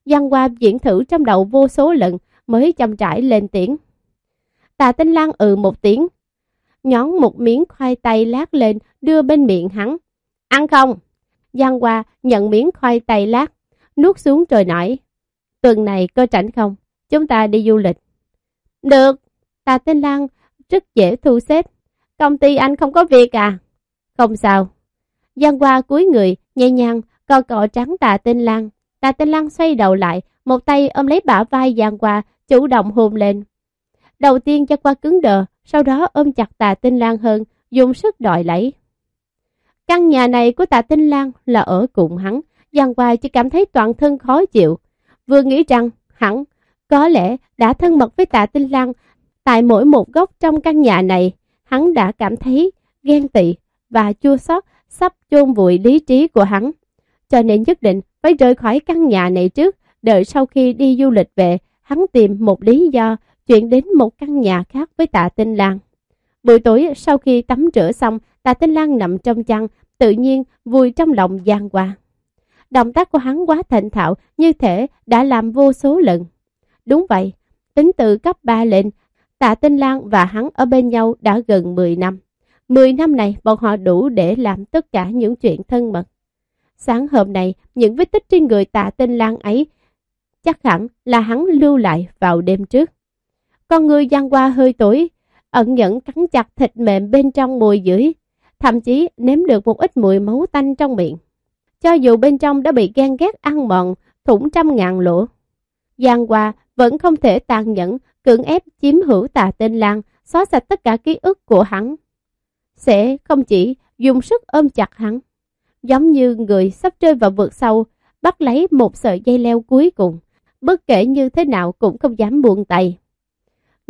Giang Hoa diễn thử trong đầu vô số lần mới chăm trải lên tiếng. Tà Tinh Lan ừ một tiếng, nhón một miếng khoai tây lát lên đưa bên miệng hắn. Ăn không? Giang Hoa nhận miếng khoai tây lát, nuốt xuống rồi nói. Tuần này có rảnh không? Chúng ta đi du lịch. Được, Tà Tinh Lan rất dễ thu xếp. Công ty anh không có việc à? Không sao. Giang Hoa cúi người, nhẹ nhàng, co cọ trắng Tà Tinh Lan Tà Tinh Lan xoay đầu lại, một tay ôm lấy bả vai Giang Hoa chủ động hôn lên. Đầu tiên cho Hoa cứng đờ, sau đó ôm chặt Tạ Tinh Lan hơn, dùng sức đòi lấy. Căn nhà này của Tạ Tinh Lan là ở cùng hắn, Giang Hoài chỉ cảm thấy toàn thân khó chịu. Vừa nghĩ rằng hắn có lẽ đã thân mật với Tạ Tinh Lan tại mỗi một góc trong căn nhà này, hắn đã cảm thấy ghen tị và chua xót sắp chôn vùi lý trí của hắn. Cho nên nhất định phải rời khỏi căn nhà này trước, đợi sau khi đi du lịch về, hắn tìm một lý do chuyển đến một căn nhà khác với tạ tinh lang. Buổi tối sau khi tắm rửa xong, tạ tinh lang nằm trong chăn, tự nhiên vui trong lòng gian qua. Động tác của hắn quá thành thạo, như thể đã làm vô số lần. Đúng vậy, tính từ cấp 3 lên, tạ tinh lang và hắn ở bên nhau đã gần 10 năm. 10 năm này bọn họ đủ để làm tất cả những chuyện thân mật. Sáng hôm nay, những vết tích trên người tạ tinh lang ấy chắc hẳn là hắn lưu lại vào đêm trước. Con người giăng qua hơi tuổi ẩn nhẫn cắn chặt thịt mềm bên trong mùi dưới, thậm chí nếm được một ít mùi máu tanh trong miệng. Cho dù bên trong đã bị ghen ghét ăn mòn, thủng trăm ngàn lỗ. Giang qua vẫn không thể tàn nhẫn, cưỡng ép chiếm hữu tà tên Lan, xóa sạch tất cả ký ức của hắn. Sẽ không chỉ dùng sức ôm chặt hắn, giống như người sắp rơi vào vực sâu, bắt lấy một sợi dây leo cuối cùng, bất kể như thế nào cũng không dám buông tay.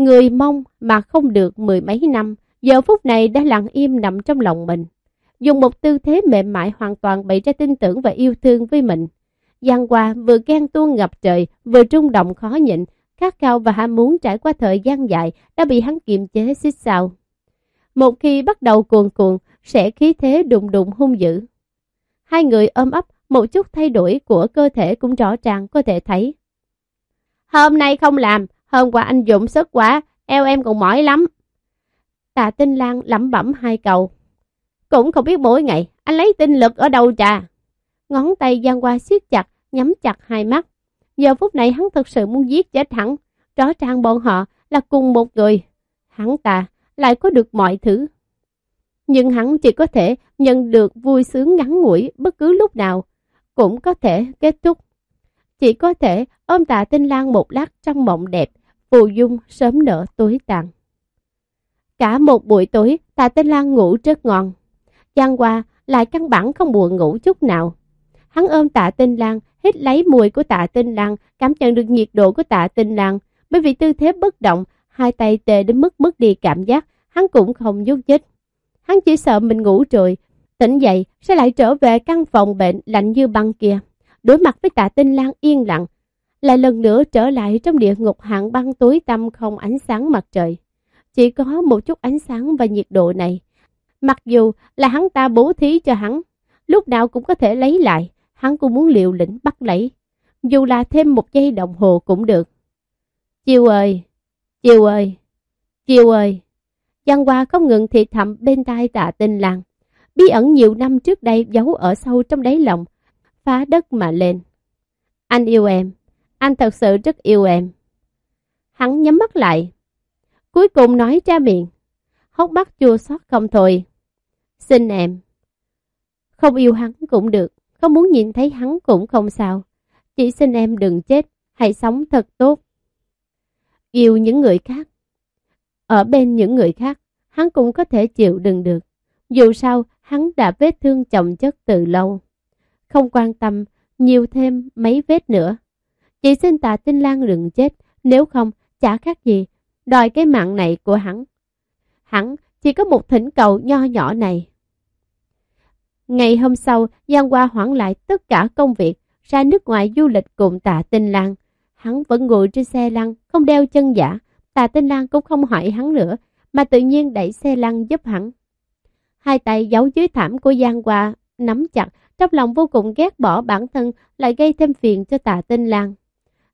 Người mong mà không được mười mấy năm, giờ phút này đã lặng im nằm trong lòng mình. Dùng một tư thế mềm mại hoàn toàn bày ra tin tưởng và yêu thương với mình. Giang qua vừa ghen tuông ngập trời, vừa trung động khó nhịn, khát khao và ham muốn trải qua thời gian dài đã bị hắn kiềm chế xích sao. Một khi bắt đầu cuồn cuộn, sẽ khí thế đùng đùng hung dữ. Hai người ôm ấp, một chút thay đổi của cơ thể cũng rõ ràng có thể thấy. Hôm nay không làm, hôm qua anh dụng sức quá, eo em còn mỏi lắm. Tạ Tinh Lan lẩm bẩm hai cầu. Cũng không biết mỗi ngày, anh lấy tinh lực ở đâu trà. Ngón tay giang qua siết chặt, nhắm chặt hai mắt. Giờ phút này hắn thật sự muốn giết chết hắn. Rõ ràng bọn họ là cùng một người. Hắn ta lại có được mọi thứ. Nhưng hắn chỉ có thể nhận được vui sướng ngắn ngủi bất cứ lúc nào. Cũng có thể kết thúc. Chỉ có thể ôm tạ tinh lang một lát trong mộng đẹp, phù dung sớm nở tối tàn. Cả một buổi tối, tạ tinh lan ngủ rất ngon. Giang qua lại căn bản không buồn ngủ chút nào. Hắn ôm tạ tinh lan hít lấy mùi của tạ tinh lan cảm nhận được nhiệt độ của tạ tinh lan Bởi vì tư thế bất động, hai tay tê đến mức mất đi cảm giác, hắn cũng không nhúc nhích. Hắn chỉ sợ mình ngủ rồi, tỉnh dậy sẽ lại trở về căn phòng bệnh lạnh như băng kia. Đối mặt với tạ tinh lan yên lặng, lại lần nữa trở lại trong địa ngục hạng băng tối tăm không ánh sáng mặt trời. Chỉ có một chút ánh sáng và nhiệt độ này. Mặc dù là hắn ta bố thí cho hắn, lúc nào cũng có thể lấy lại, hắn cũng muốn liều lĩnh bắt lấy. Dù là thêm một giây đồng hồ cũng được. Chiều ơi! Chiều ơi! Chiều ơi! Giang Hoa không ngừng thì thầm bên tai tạ tinh làng. Bí ẩn nhiều năm trước đây giấu ở sâu trong đáy lòng, phá đất mà lên. Anh yêu em, anh thật sự rất yêu em. Hắn nhắm mắt lại. Cuối cùng nói ra miệng, hốc mắt chua xót không thôi. Xin em. Không yêu hắn cũng được, không muốn nhìn thấy hắn cũng không sao. Chỉ xin em đừng chết, hãy sống thật tốt. Yêu những người khác. Ở bên những người khác, hắn cũng có thể chịu đựng được. Dù sao, hắn đã vết thương chồng chất từ lâu. Không quan tâm, nhiều thêm mấy vết nữa. Chỉ xin tạ tinh lang đừng chết, nếu không, chả khác gì, đòi cái mạng này của hắn. Hắn chỉ có một thỉnh cầu nho nhỏ này. Ngày hôm sau, Giang Hoa hoãn lại tất cả công việc, ra nước ngoài du lịch cùng tạ tinh lang. Hắn vẫn ngồi trên xe lăn, không đeo chân giả. Tạ tinh lang cũng không hỏi hắn nữa, mà tự nhiên đẩy xe lăn giúp hắn. Hai tay giấu dưới thảm của Giang Hoa, nắm chặt, trong lòng vô cùng ghét bỏ bản thân, lại gây thêm phiền cho tạ tinh lang.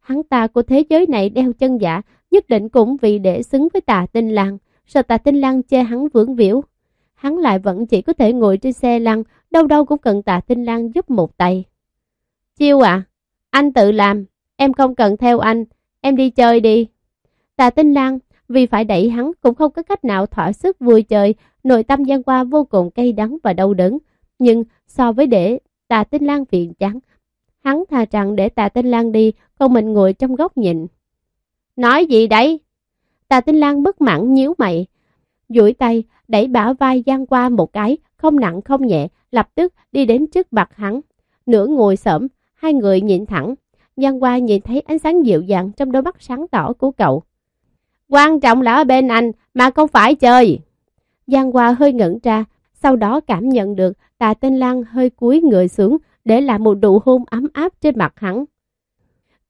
Hắn ta của thế giới này đeo chân giả, nhất định cũng vì để xứng với tà tinh lang, sợ tà tinh lang che hắn vướng viễu. Hắn lại vẫn chỉ có thể ngồi trên xe lăn, đâu đâu cũng cần tà tinh lang giúp một tay. Chiêu à, anh tự làm, em không cần theo anh, em đi chơi đi. tà tinh lang vì phải đẩy hắn cũng không có cách nào thỏa sức vui chơi, nội tâm gian qua vô cùng cay đắng và đau đớn. Nhưng so với để tà tinh lang phiền chán, hắn thà rằng để tạ tinh lang đi, còn mình ngồi trong góc nhìn. Nói gì đấy? Tạ tinh lang bất mãn nhíu mày, duỗi tay đẩy bả vai gian qua một cái, không nặng không nhẹ, lập tức đi đến trước mặt hắn. Nửa ngồi sợm, hai người nhìn thẳng. Giang qua nhìn thấy ánh sáng dịu dàng trong đôi mắt sáng tỏ của cậu. Quan trọng là ở bên anh, mà không phải chơi. Giang Hoa hơi ngẩn ra, sau đó cảm nhận được tạ tinh lang hơi cúi người xuống để lại một nụ hôn ấm áp trên mặt hắn.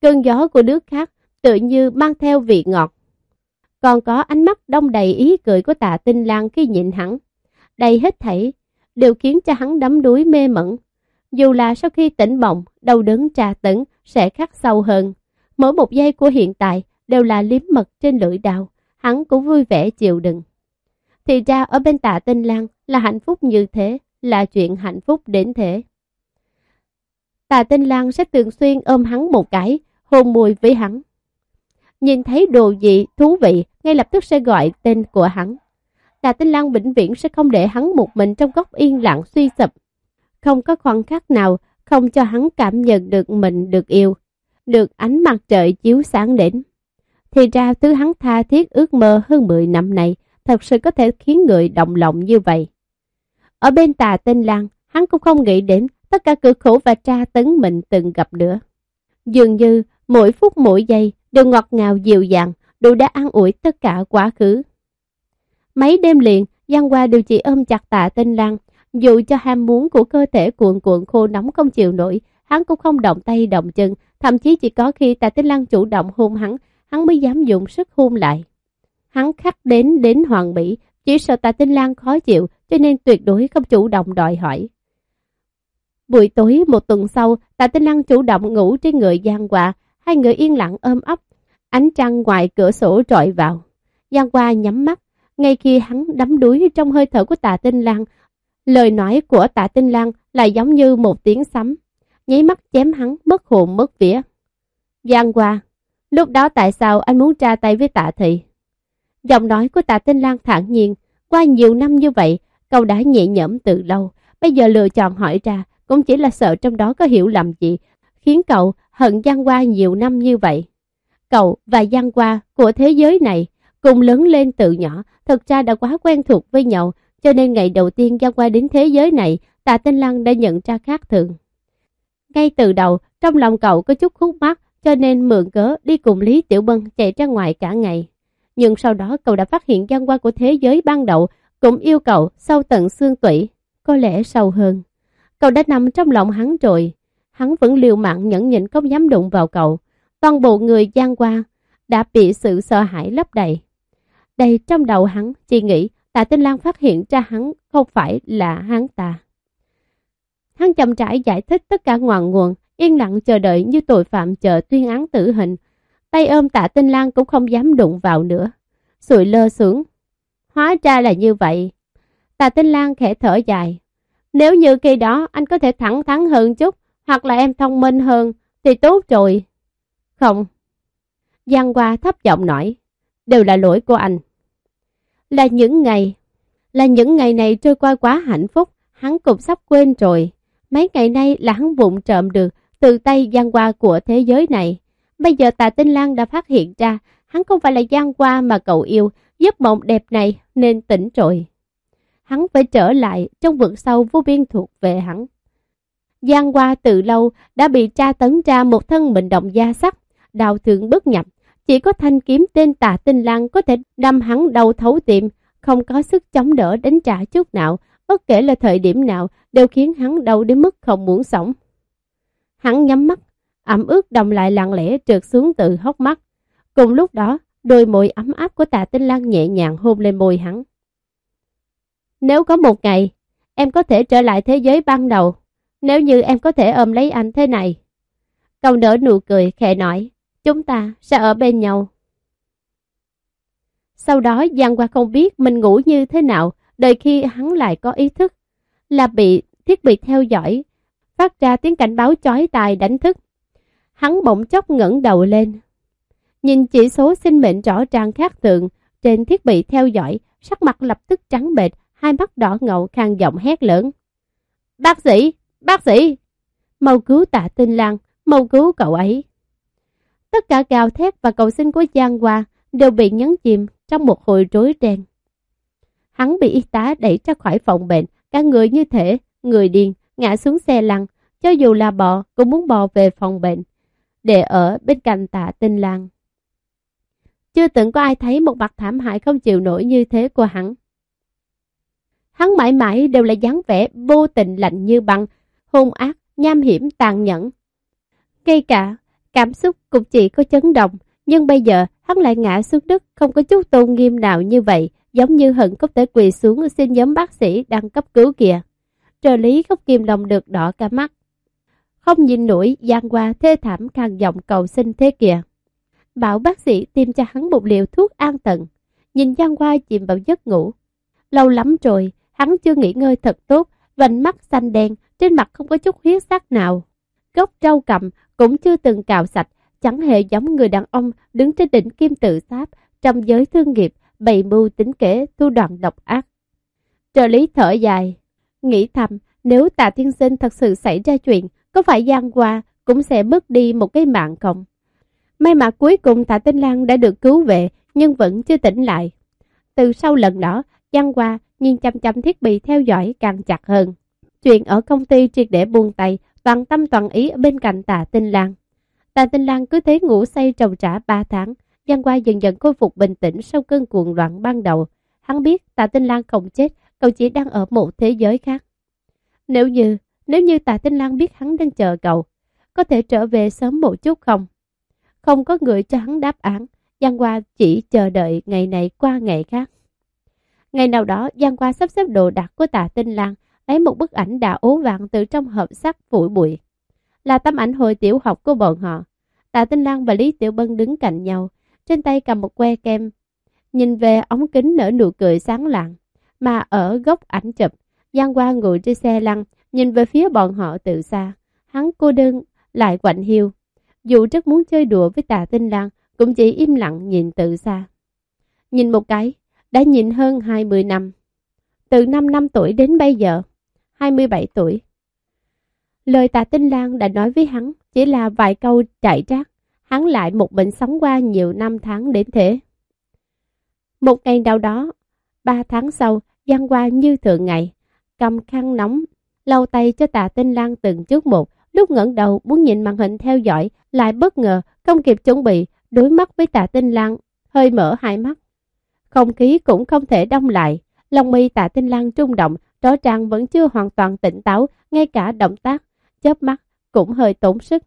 Cơn gió của nước khác tự như mang theo vị ngọt. Còn có ánh mắt đông đầy ý cười của tạ tinh lang khi nhìn hắn. Đầy hết thảy, đều khiến cho hắn đắm đuối mê mẩn. Dù là sau khi tỉnh mộng, đau đớn trà tấn sẽ khắc sâu hơn. Mỗi một giây của hiện tại đều là liếm mật trên lưỡi đào, hắn cũng vui vẻ chịu đựng. Thì ra ở bên tạ tinh lang là hạnh phúc như thế, là chuyện hạnh phúc đến thế. Tà tinh Lan sẽ thường xuyên ôm hắn một cái, hôn mùi với hắn. Nhìn thấy đồ gì thú vị, ngay lập tức sẽ gọi tên của hắn. Tà tinh Lan vĩnh viễn sẽ không để hắn một mình trong góc yên lặng suy sụp. Không có khoảng khắc nào không cho hắn cảm nhận được mình được yêu, được ánh mặt trời chiếu sáng đến. Thì ra thứ hắn tha thiết ước mơ hơn 10 năm này thật sự có thể khiến người động lòng như vậy. Ở bên tà tinh Lan, hắn cũng không nghĩ đến tất cả cực khổ và tra tấn mình từng gặp nữa. Dường như mỗi phút mỗi giây đều ngọt ngào dịu dàng, đủ đã an ủi tất cả quá khứ. Mấy đêm liền, Giang Hoa đều chỉ ôm chặt tạ tinh lang, dù cho ham muốn của cơ thể cuộn cuộn khô nóng không chịu nổi, hắn cũng không động tay động chân, thậm chí chỉ có khi tạ tinh lang chủ động hôn hắn, hắn mới dám dùng sức hôn lại. Hắn khắc đến đến hoàng mỹ, chỉ sợ tạ tinh lang khó chịu, cho nên tuyệt đối không chủ động đòi hỏi. Buổi tối một tuần sau, tạ tinh lang chủ động ngủ trên người Giang Hoa, hai người yên lặng ôm ấp, ánh trăng ngoài cửa sổ trọi vào. Giang Hoa nhắm mắt, ngay khi hắn đắm đuối trong hơi thở của tạ tinh Lan, lời nói của tạ tinh Lan lại giống như một tiếng sấm, nháy mắt chém hắn mất hồn mất vía. Giang Hoa, lúc đó tại sao anh muốn tra tay với tạ thị? Giọng nói của tạ tinh Lan thản nhiên, qua nhiều năm như vậy, cậu đã nhẹ nhõm từ lâu, bây giờ lựa chọn hỏi ra cũng chỉ là sợ trong đó có hiểu lầm gì, khiến cậu hận Giang Hoa nhiều năm như vậy. Cậu và Giang Hoa của thế giới này cùng lớn lên từ nhỏ, thật ra đã quá quen thuộc với nhau, cho nên ngày đầu tiên Giang Hoa đến thế giới này, Tạ Tinh Lăng đã nhận ra khác thường. Ngay từ đầu, trong lòng cậu có chút khúc mắc, cho nên mượn cớ đi cùng Lý Tiểu Bân chạy ra ngoài cả ngày. Nhưng sau đó cậu đã phát hiện Giang Hoa của thế giới ban đầu cũng yêu cậu sâu tận xương tủy, có lẽ sâu hơn. Cậu đã nằm trong lòng hắn rồi, hắn vẫn liều mạng nhẫn nhịn không dám đụng vào cậu. Toàn bộ người gian qua đã bị sự sợ hãi lấp đầy. Đây trong đầu hắn chỉ nghĩ Tạ Tinh Lan phát hiện ra hắn không phải là hắn ta. Hắn chậm rãi giải thích tất cả ngoạn nguồn, yên lặng chờ đợi như tội phạm chờ tuyên án tử hình. Tay ôm tạ tinh lan cũng không dám đụng vào nữa. Sụi lơ xuống. Hóa ra là như vậy. Tạ tinh lan khẽ thở dài. Nếu như khi đó anh có thể thẳng thắn hơn chút, hoặc là em thông minh hơn, thì tốt rồi. Không. Giang Hoa thấp giọng nói. Đều là lỗi của anh. Là những ngày, là những ngày này trôi qua quá hạnh phúc, hắn cũng sắp quên rồi. Mấy ngày nay là hắn vụng trộm được từ tay Giang Hoa của thế giới này. Bây giờ Tà Tinh Lan đã phát hiện ra hắn không phải là Giang Hoa mà cậu yêu, giấc mộng đẹp này nên tỉnh rồi. Hắn phải trở lại trong vực sâu vô biên thuộc về hắn. Giang Hoa từ lâu đã bị tra tấn ra một thân mình động da sắc, đào thượng bất nhập. Chỉ có thanh kiếm tên tà tinh lang có thể đâm hắn đầu thấu tiệm, không có sức chống đỡ đánh trả chút nào, bất kể là thời điểm nào đều khiến hắn đau đến mức không muốn sống. Hắn nhắm mắt, ẩm ướt đồng lại lặng lẽ trượt xuống từ hốc mắt. Cùng lúc đó, đôi môi ấm áp của tà tinh lang nhẹ nhàng hôn lên môi hắn. Nếu có một ngày, em có thể trở lại thế giới ban đầu, nếu như em có thể ôm lấy anh thế này. Cậu nở nụ cười khẽ nói, chúng ta sẽ ở bên nhau. Sau đó Giang Hoa không biết mình ngủ như thế nào, đợi khi hắn lại có ý thức, là bị thiết bị theo dõi, phát ra tiếng cảnh báo chói tai đánh thức. Hắn bỗng chốc ngẩng đầu lên. Nhìn chỉ số sinh mệnh rõ ràng khác thường trên thiết bị theo dõi, sắc mặt lập tức trắng bệch, hai mắt đỏ ngầu khang giọng hét lớn. Bác sĩ! Bác sĩ! Mau cứu tạ tinh lang, mau cứu cậu ấy. Tất cả gào thét và cầu xin của Giang Hoa đều bị nhấn chìm trong một hồi rối ren. Hắn bị y tá đẩy ra khỏi phòng bệnh, cả người như thể, người điên, ngã xuống xe lăn, cho dù là bò cũng muốn bò về phòng bệnh, để ở bên cạnh tạ tinh lang. Chưa từng có ai thấy một mặt thảm hại không chịu nổi như thế của hắn hắn mãi mãi đều là dáng vẻ vô tình lạnh như băng, hung ác, nham hiểm, tàn nhẫn. Ngay cả, cảm xúc cũng chỉ có chấn động, nhưng bây giờ hắn lại ngã xuống đất không có chút tôn nghiêm nào như vậy, giống như hận có thể quỳ xuống xin nhóm bác sĩ đang cấp cứu kìa. Trợ lý không kim lòng được đỏ cả mắt. Không nhìn nổi gian qua thê thảm càng giọng cầu xin thế kìa. Bảo bác sĩ tiêm cho hắn một liều thuốc an tận. Nhìn Giang qua chìm vào giấc ngủ. Lâu lắm rồi, hắn chưa nghỉ ngơi thật tốt, vành mắt xanh đen, trên mặt không có chút huyết sắc nào. Gốc trâu cầm cũng chưa từng cào sạch, chẳng hề giống người đàn ông đứng trên đỉnh kim tự tháp trong giới thương nghiệp, bày mưu tính kế, thu đoạn độc ác. Trợ lý thở dài, nghĩ thầm nếu tạ thiên sinh thật sự xảy ra chuyện, có phải Giang Hoa cũng sẽ mất đi một cái mạng không? May mà cuối cùng Tạ Tinh Lan đã được cứu về, nhưng vẫn chưa tỉnh lại. Từ sau lần đó, Giang Hoa nhìn chăm chăm thiết bị theo dõi càng chặt hơn. Chuyện ở công ty triệt để buông tay, toàn tâm toàn ý ở bên cạnh Tạ Tinh Lan. Tạ Tinh Lan cứ thế ngủ say trầu trả 3 tháng, Giang Hoa dần dần khôi phục bình tĩnh sau cơn cuồng loạn ban đầu. Hắn biết Tạ Tinh Lan không chết, cậu chỉ đang ở một thế giới khác. Nếu như, nếu như Tạ Tinh Lan biết hắn đang chờ cậu, có thể trở về sớm một chút không? Không có người cho hắn đáp án, Giang Hoa chỉ chờ đợi ngày này qua ngày khác. Ngày nào đó, Giang Qua sắp xếp đồ đạc của Tạ Tinh Lan, lấy một bức ảnh đã ố vàng từ trong hộp sắt phủi bụi. Là tấm ảnh hồi tiểu học của bọn họ. Tạ Tinh Lan và Lý Tiểu Bân đứng cạnh nhau, trên tay cầm một que kem. Nhìn về ống kính nở nụ cười sáng lạng, mà ở góc ảnh chụp, Giang Hoa ngồi trên xe lăn, nhìn về phía bọn họ từ xa. Hắn cô đơn, lại quạnh hiu. Dù rất muốn chơi đùa với Tạ Tinh Lan, cũng chỉ im lặng nhìn từ xa. Nhìn một cái, đã nhìn hơn 20 năm. Từ 5 năm tuổi đến bây giờ, 27 tuổi. Lời Tạ Tinh Lan đã nói với hắn chỉ là vài câu trải trác, hắn lại một mình sống qua nhiều năm tháng đến thế. Một ngày nào đó, ba tháng sau, gian qua như thường ngày, cầm khăn nóng, lau tay cho Tạ Tinh Lan từng chút một, lúc ngẩng đầu muốn nhìn màn hình theo dõi, lại bất ngờ, không kịp chuẩn bị, đối mắt với Tạ Tinh Lan, hơi mở hai mắt. Không khí cũng không thể đông lại, lòng mi Tạ Tinh Lan trung động, rõ ràng vẫn chưa hoàn toàn tỉnh táo, ngay cả động tác, chớp mắt cũng hơi tốn sức.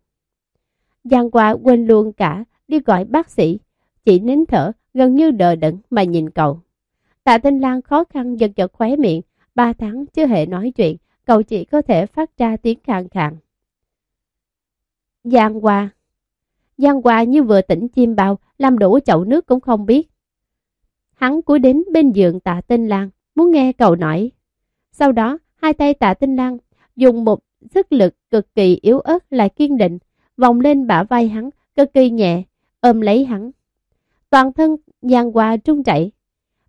Giang qua quên luôn cả, đi gọi bác sĩ, chỉ nín thở, gần như đờ đẫn mà nhìn cậu. Tạ Tinh Lan khó khăn giật giật khóe miệng, ba tháng chưa hề nói chuyện, cậu chỉ có thể phát ra tiếng khàn khàn. Giang qua Giang qua như vừa tỉnh chim bao, làm đổ chậu nước cũng không biết. Hắn cúi đến bên giường tạ tinh lang, muốn nghe cậu nói. Sau đó, hai tay tạ tinh lang dùng một sức lực cực kỳ yếu ớt lại kiên định, vòng lên bả vai hắn, cực kỳ nhẹ, ôm lấy hắn. Toàn thân giang qua trung chảy,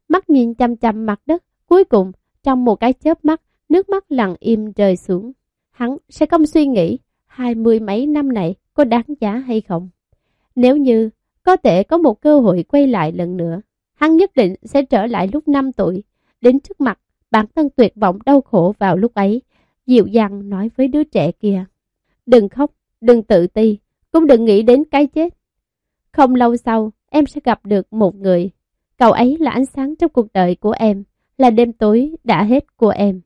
mắt nhìn chăm chăm mặt đất, cuối cùng, trong một cái chớp mắt, nước mắt lặng im rơi xuống. Hắn sẽ không suy nghĩ, hai mươi mấy năm này có đáng giá hay không. Nếu như có thể có một cơ hội quay lại lần nữa, hắn nhất định sẽ trở lại lúc 5 tuổi, đến trước mặt bản thân tuyệt vọng đau khổ vào lúc ấy, dịu dàng nói với đứa trẻ kia. Đừng khóc, đừng tự ti, cũng đừng nghĩ đến cái chết. Không lâu sau, em sẽ gặp được một người. Cậu ấy là ánh sáng trong cuộc đời của em, là đêm tối đã hết của em.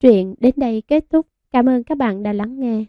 Truyện đến đây kết thúc. Cảm ơn các bạn đã lắng nghe.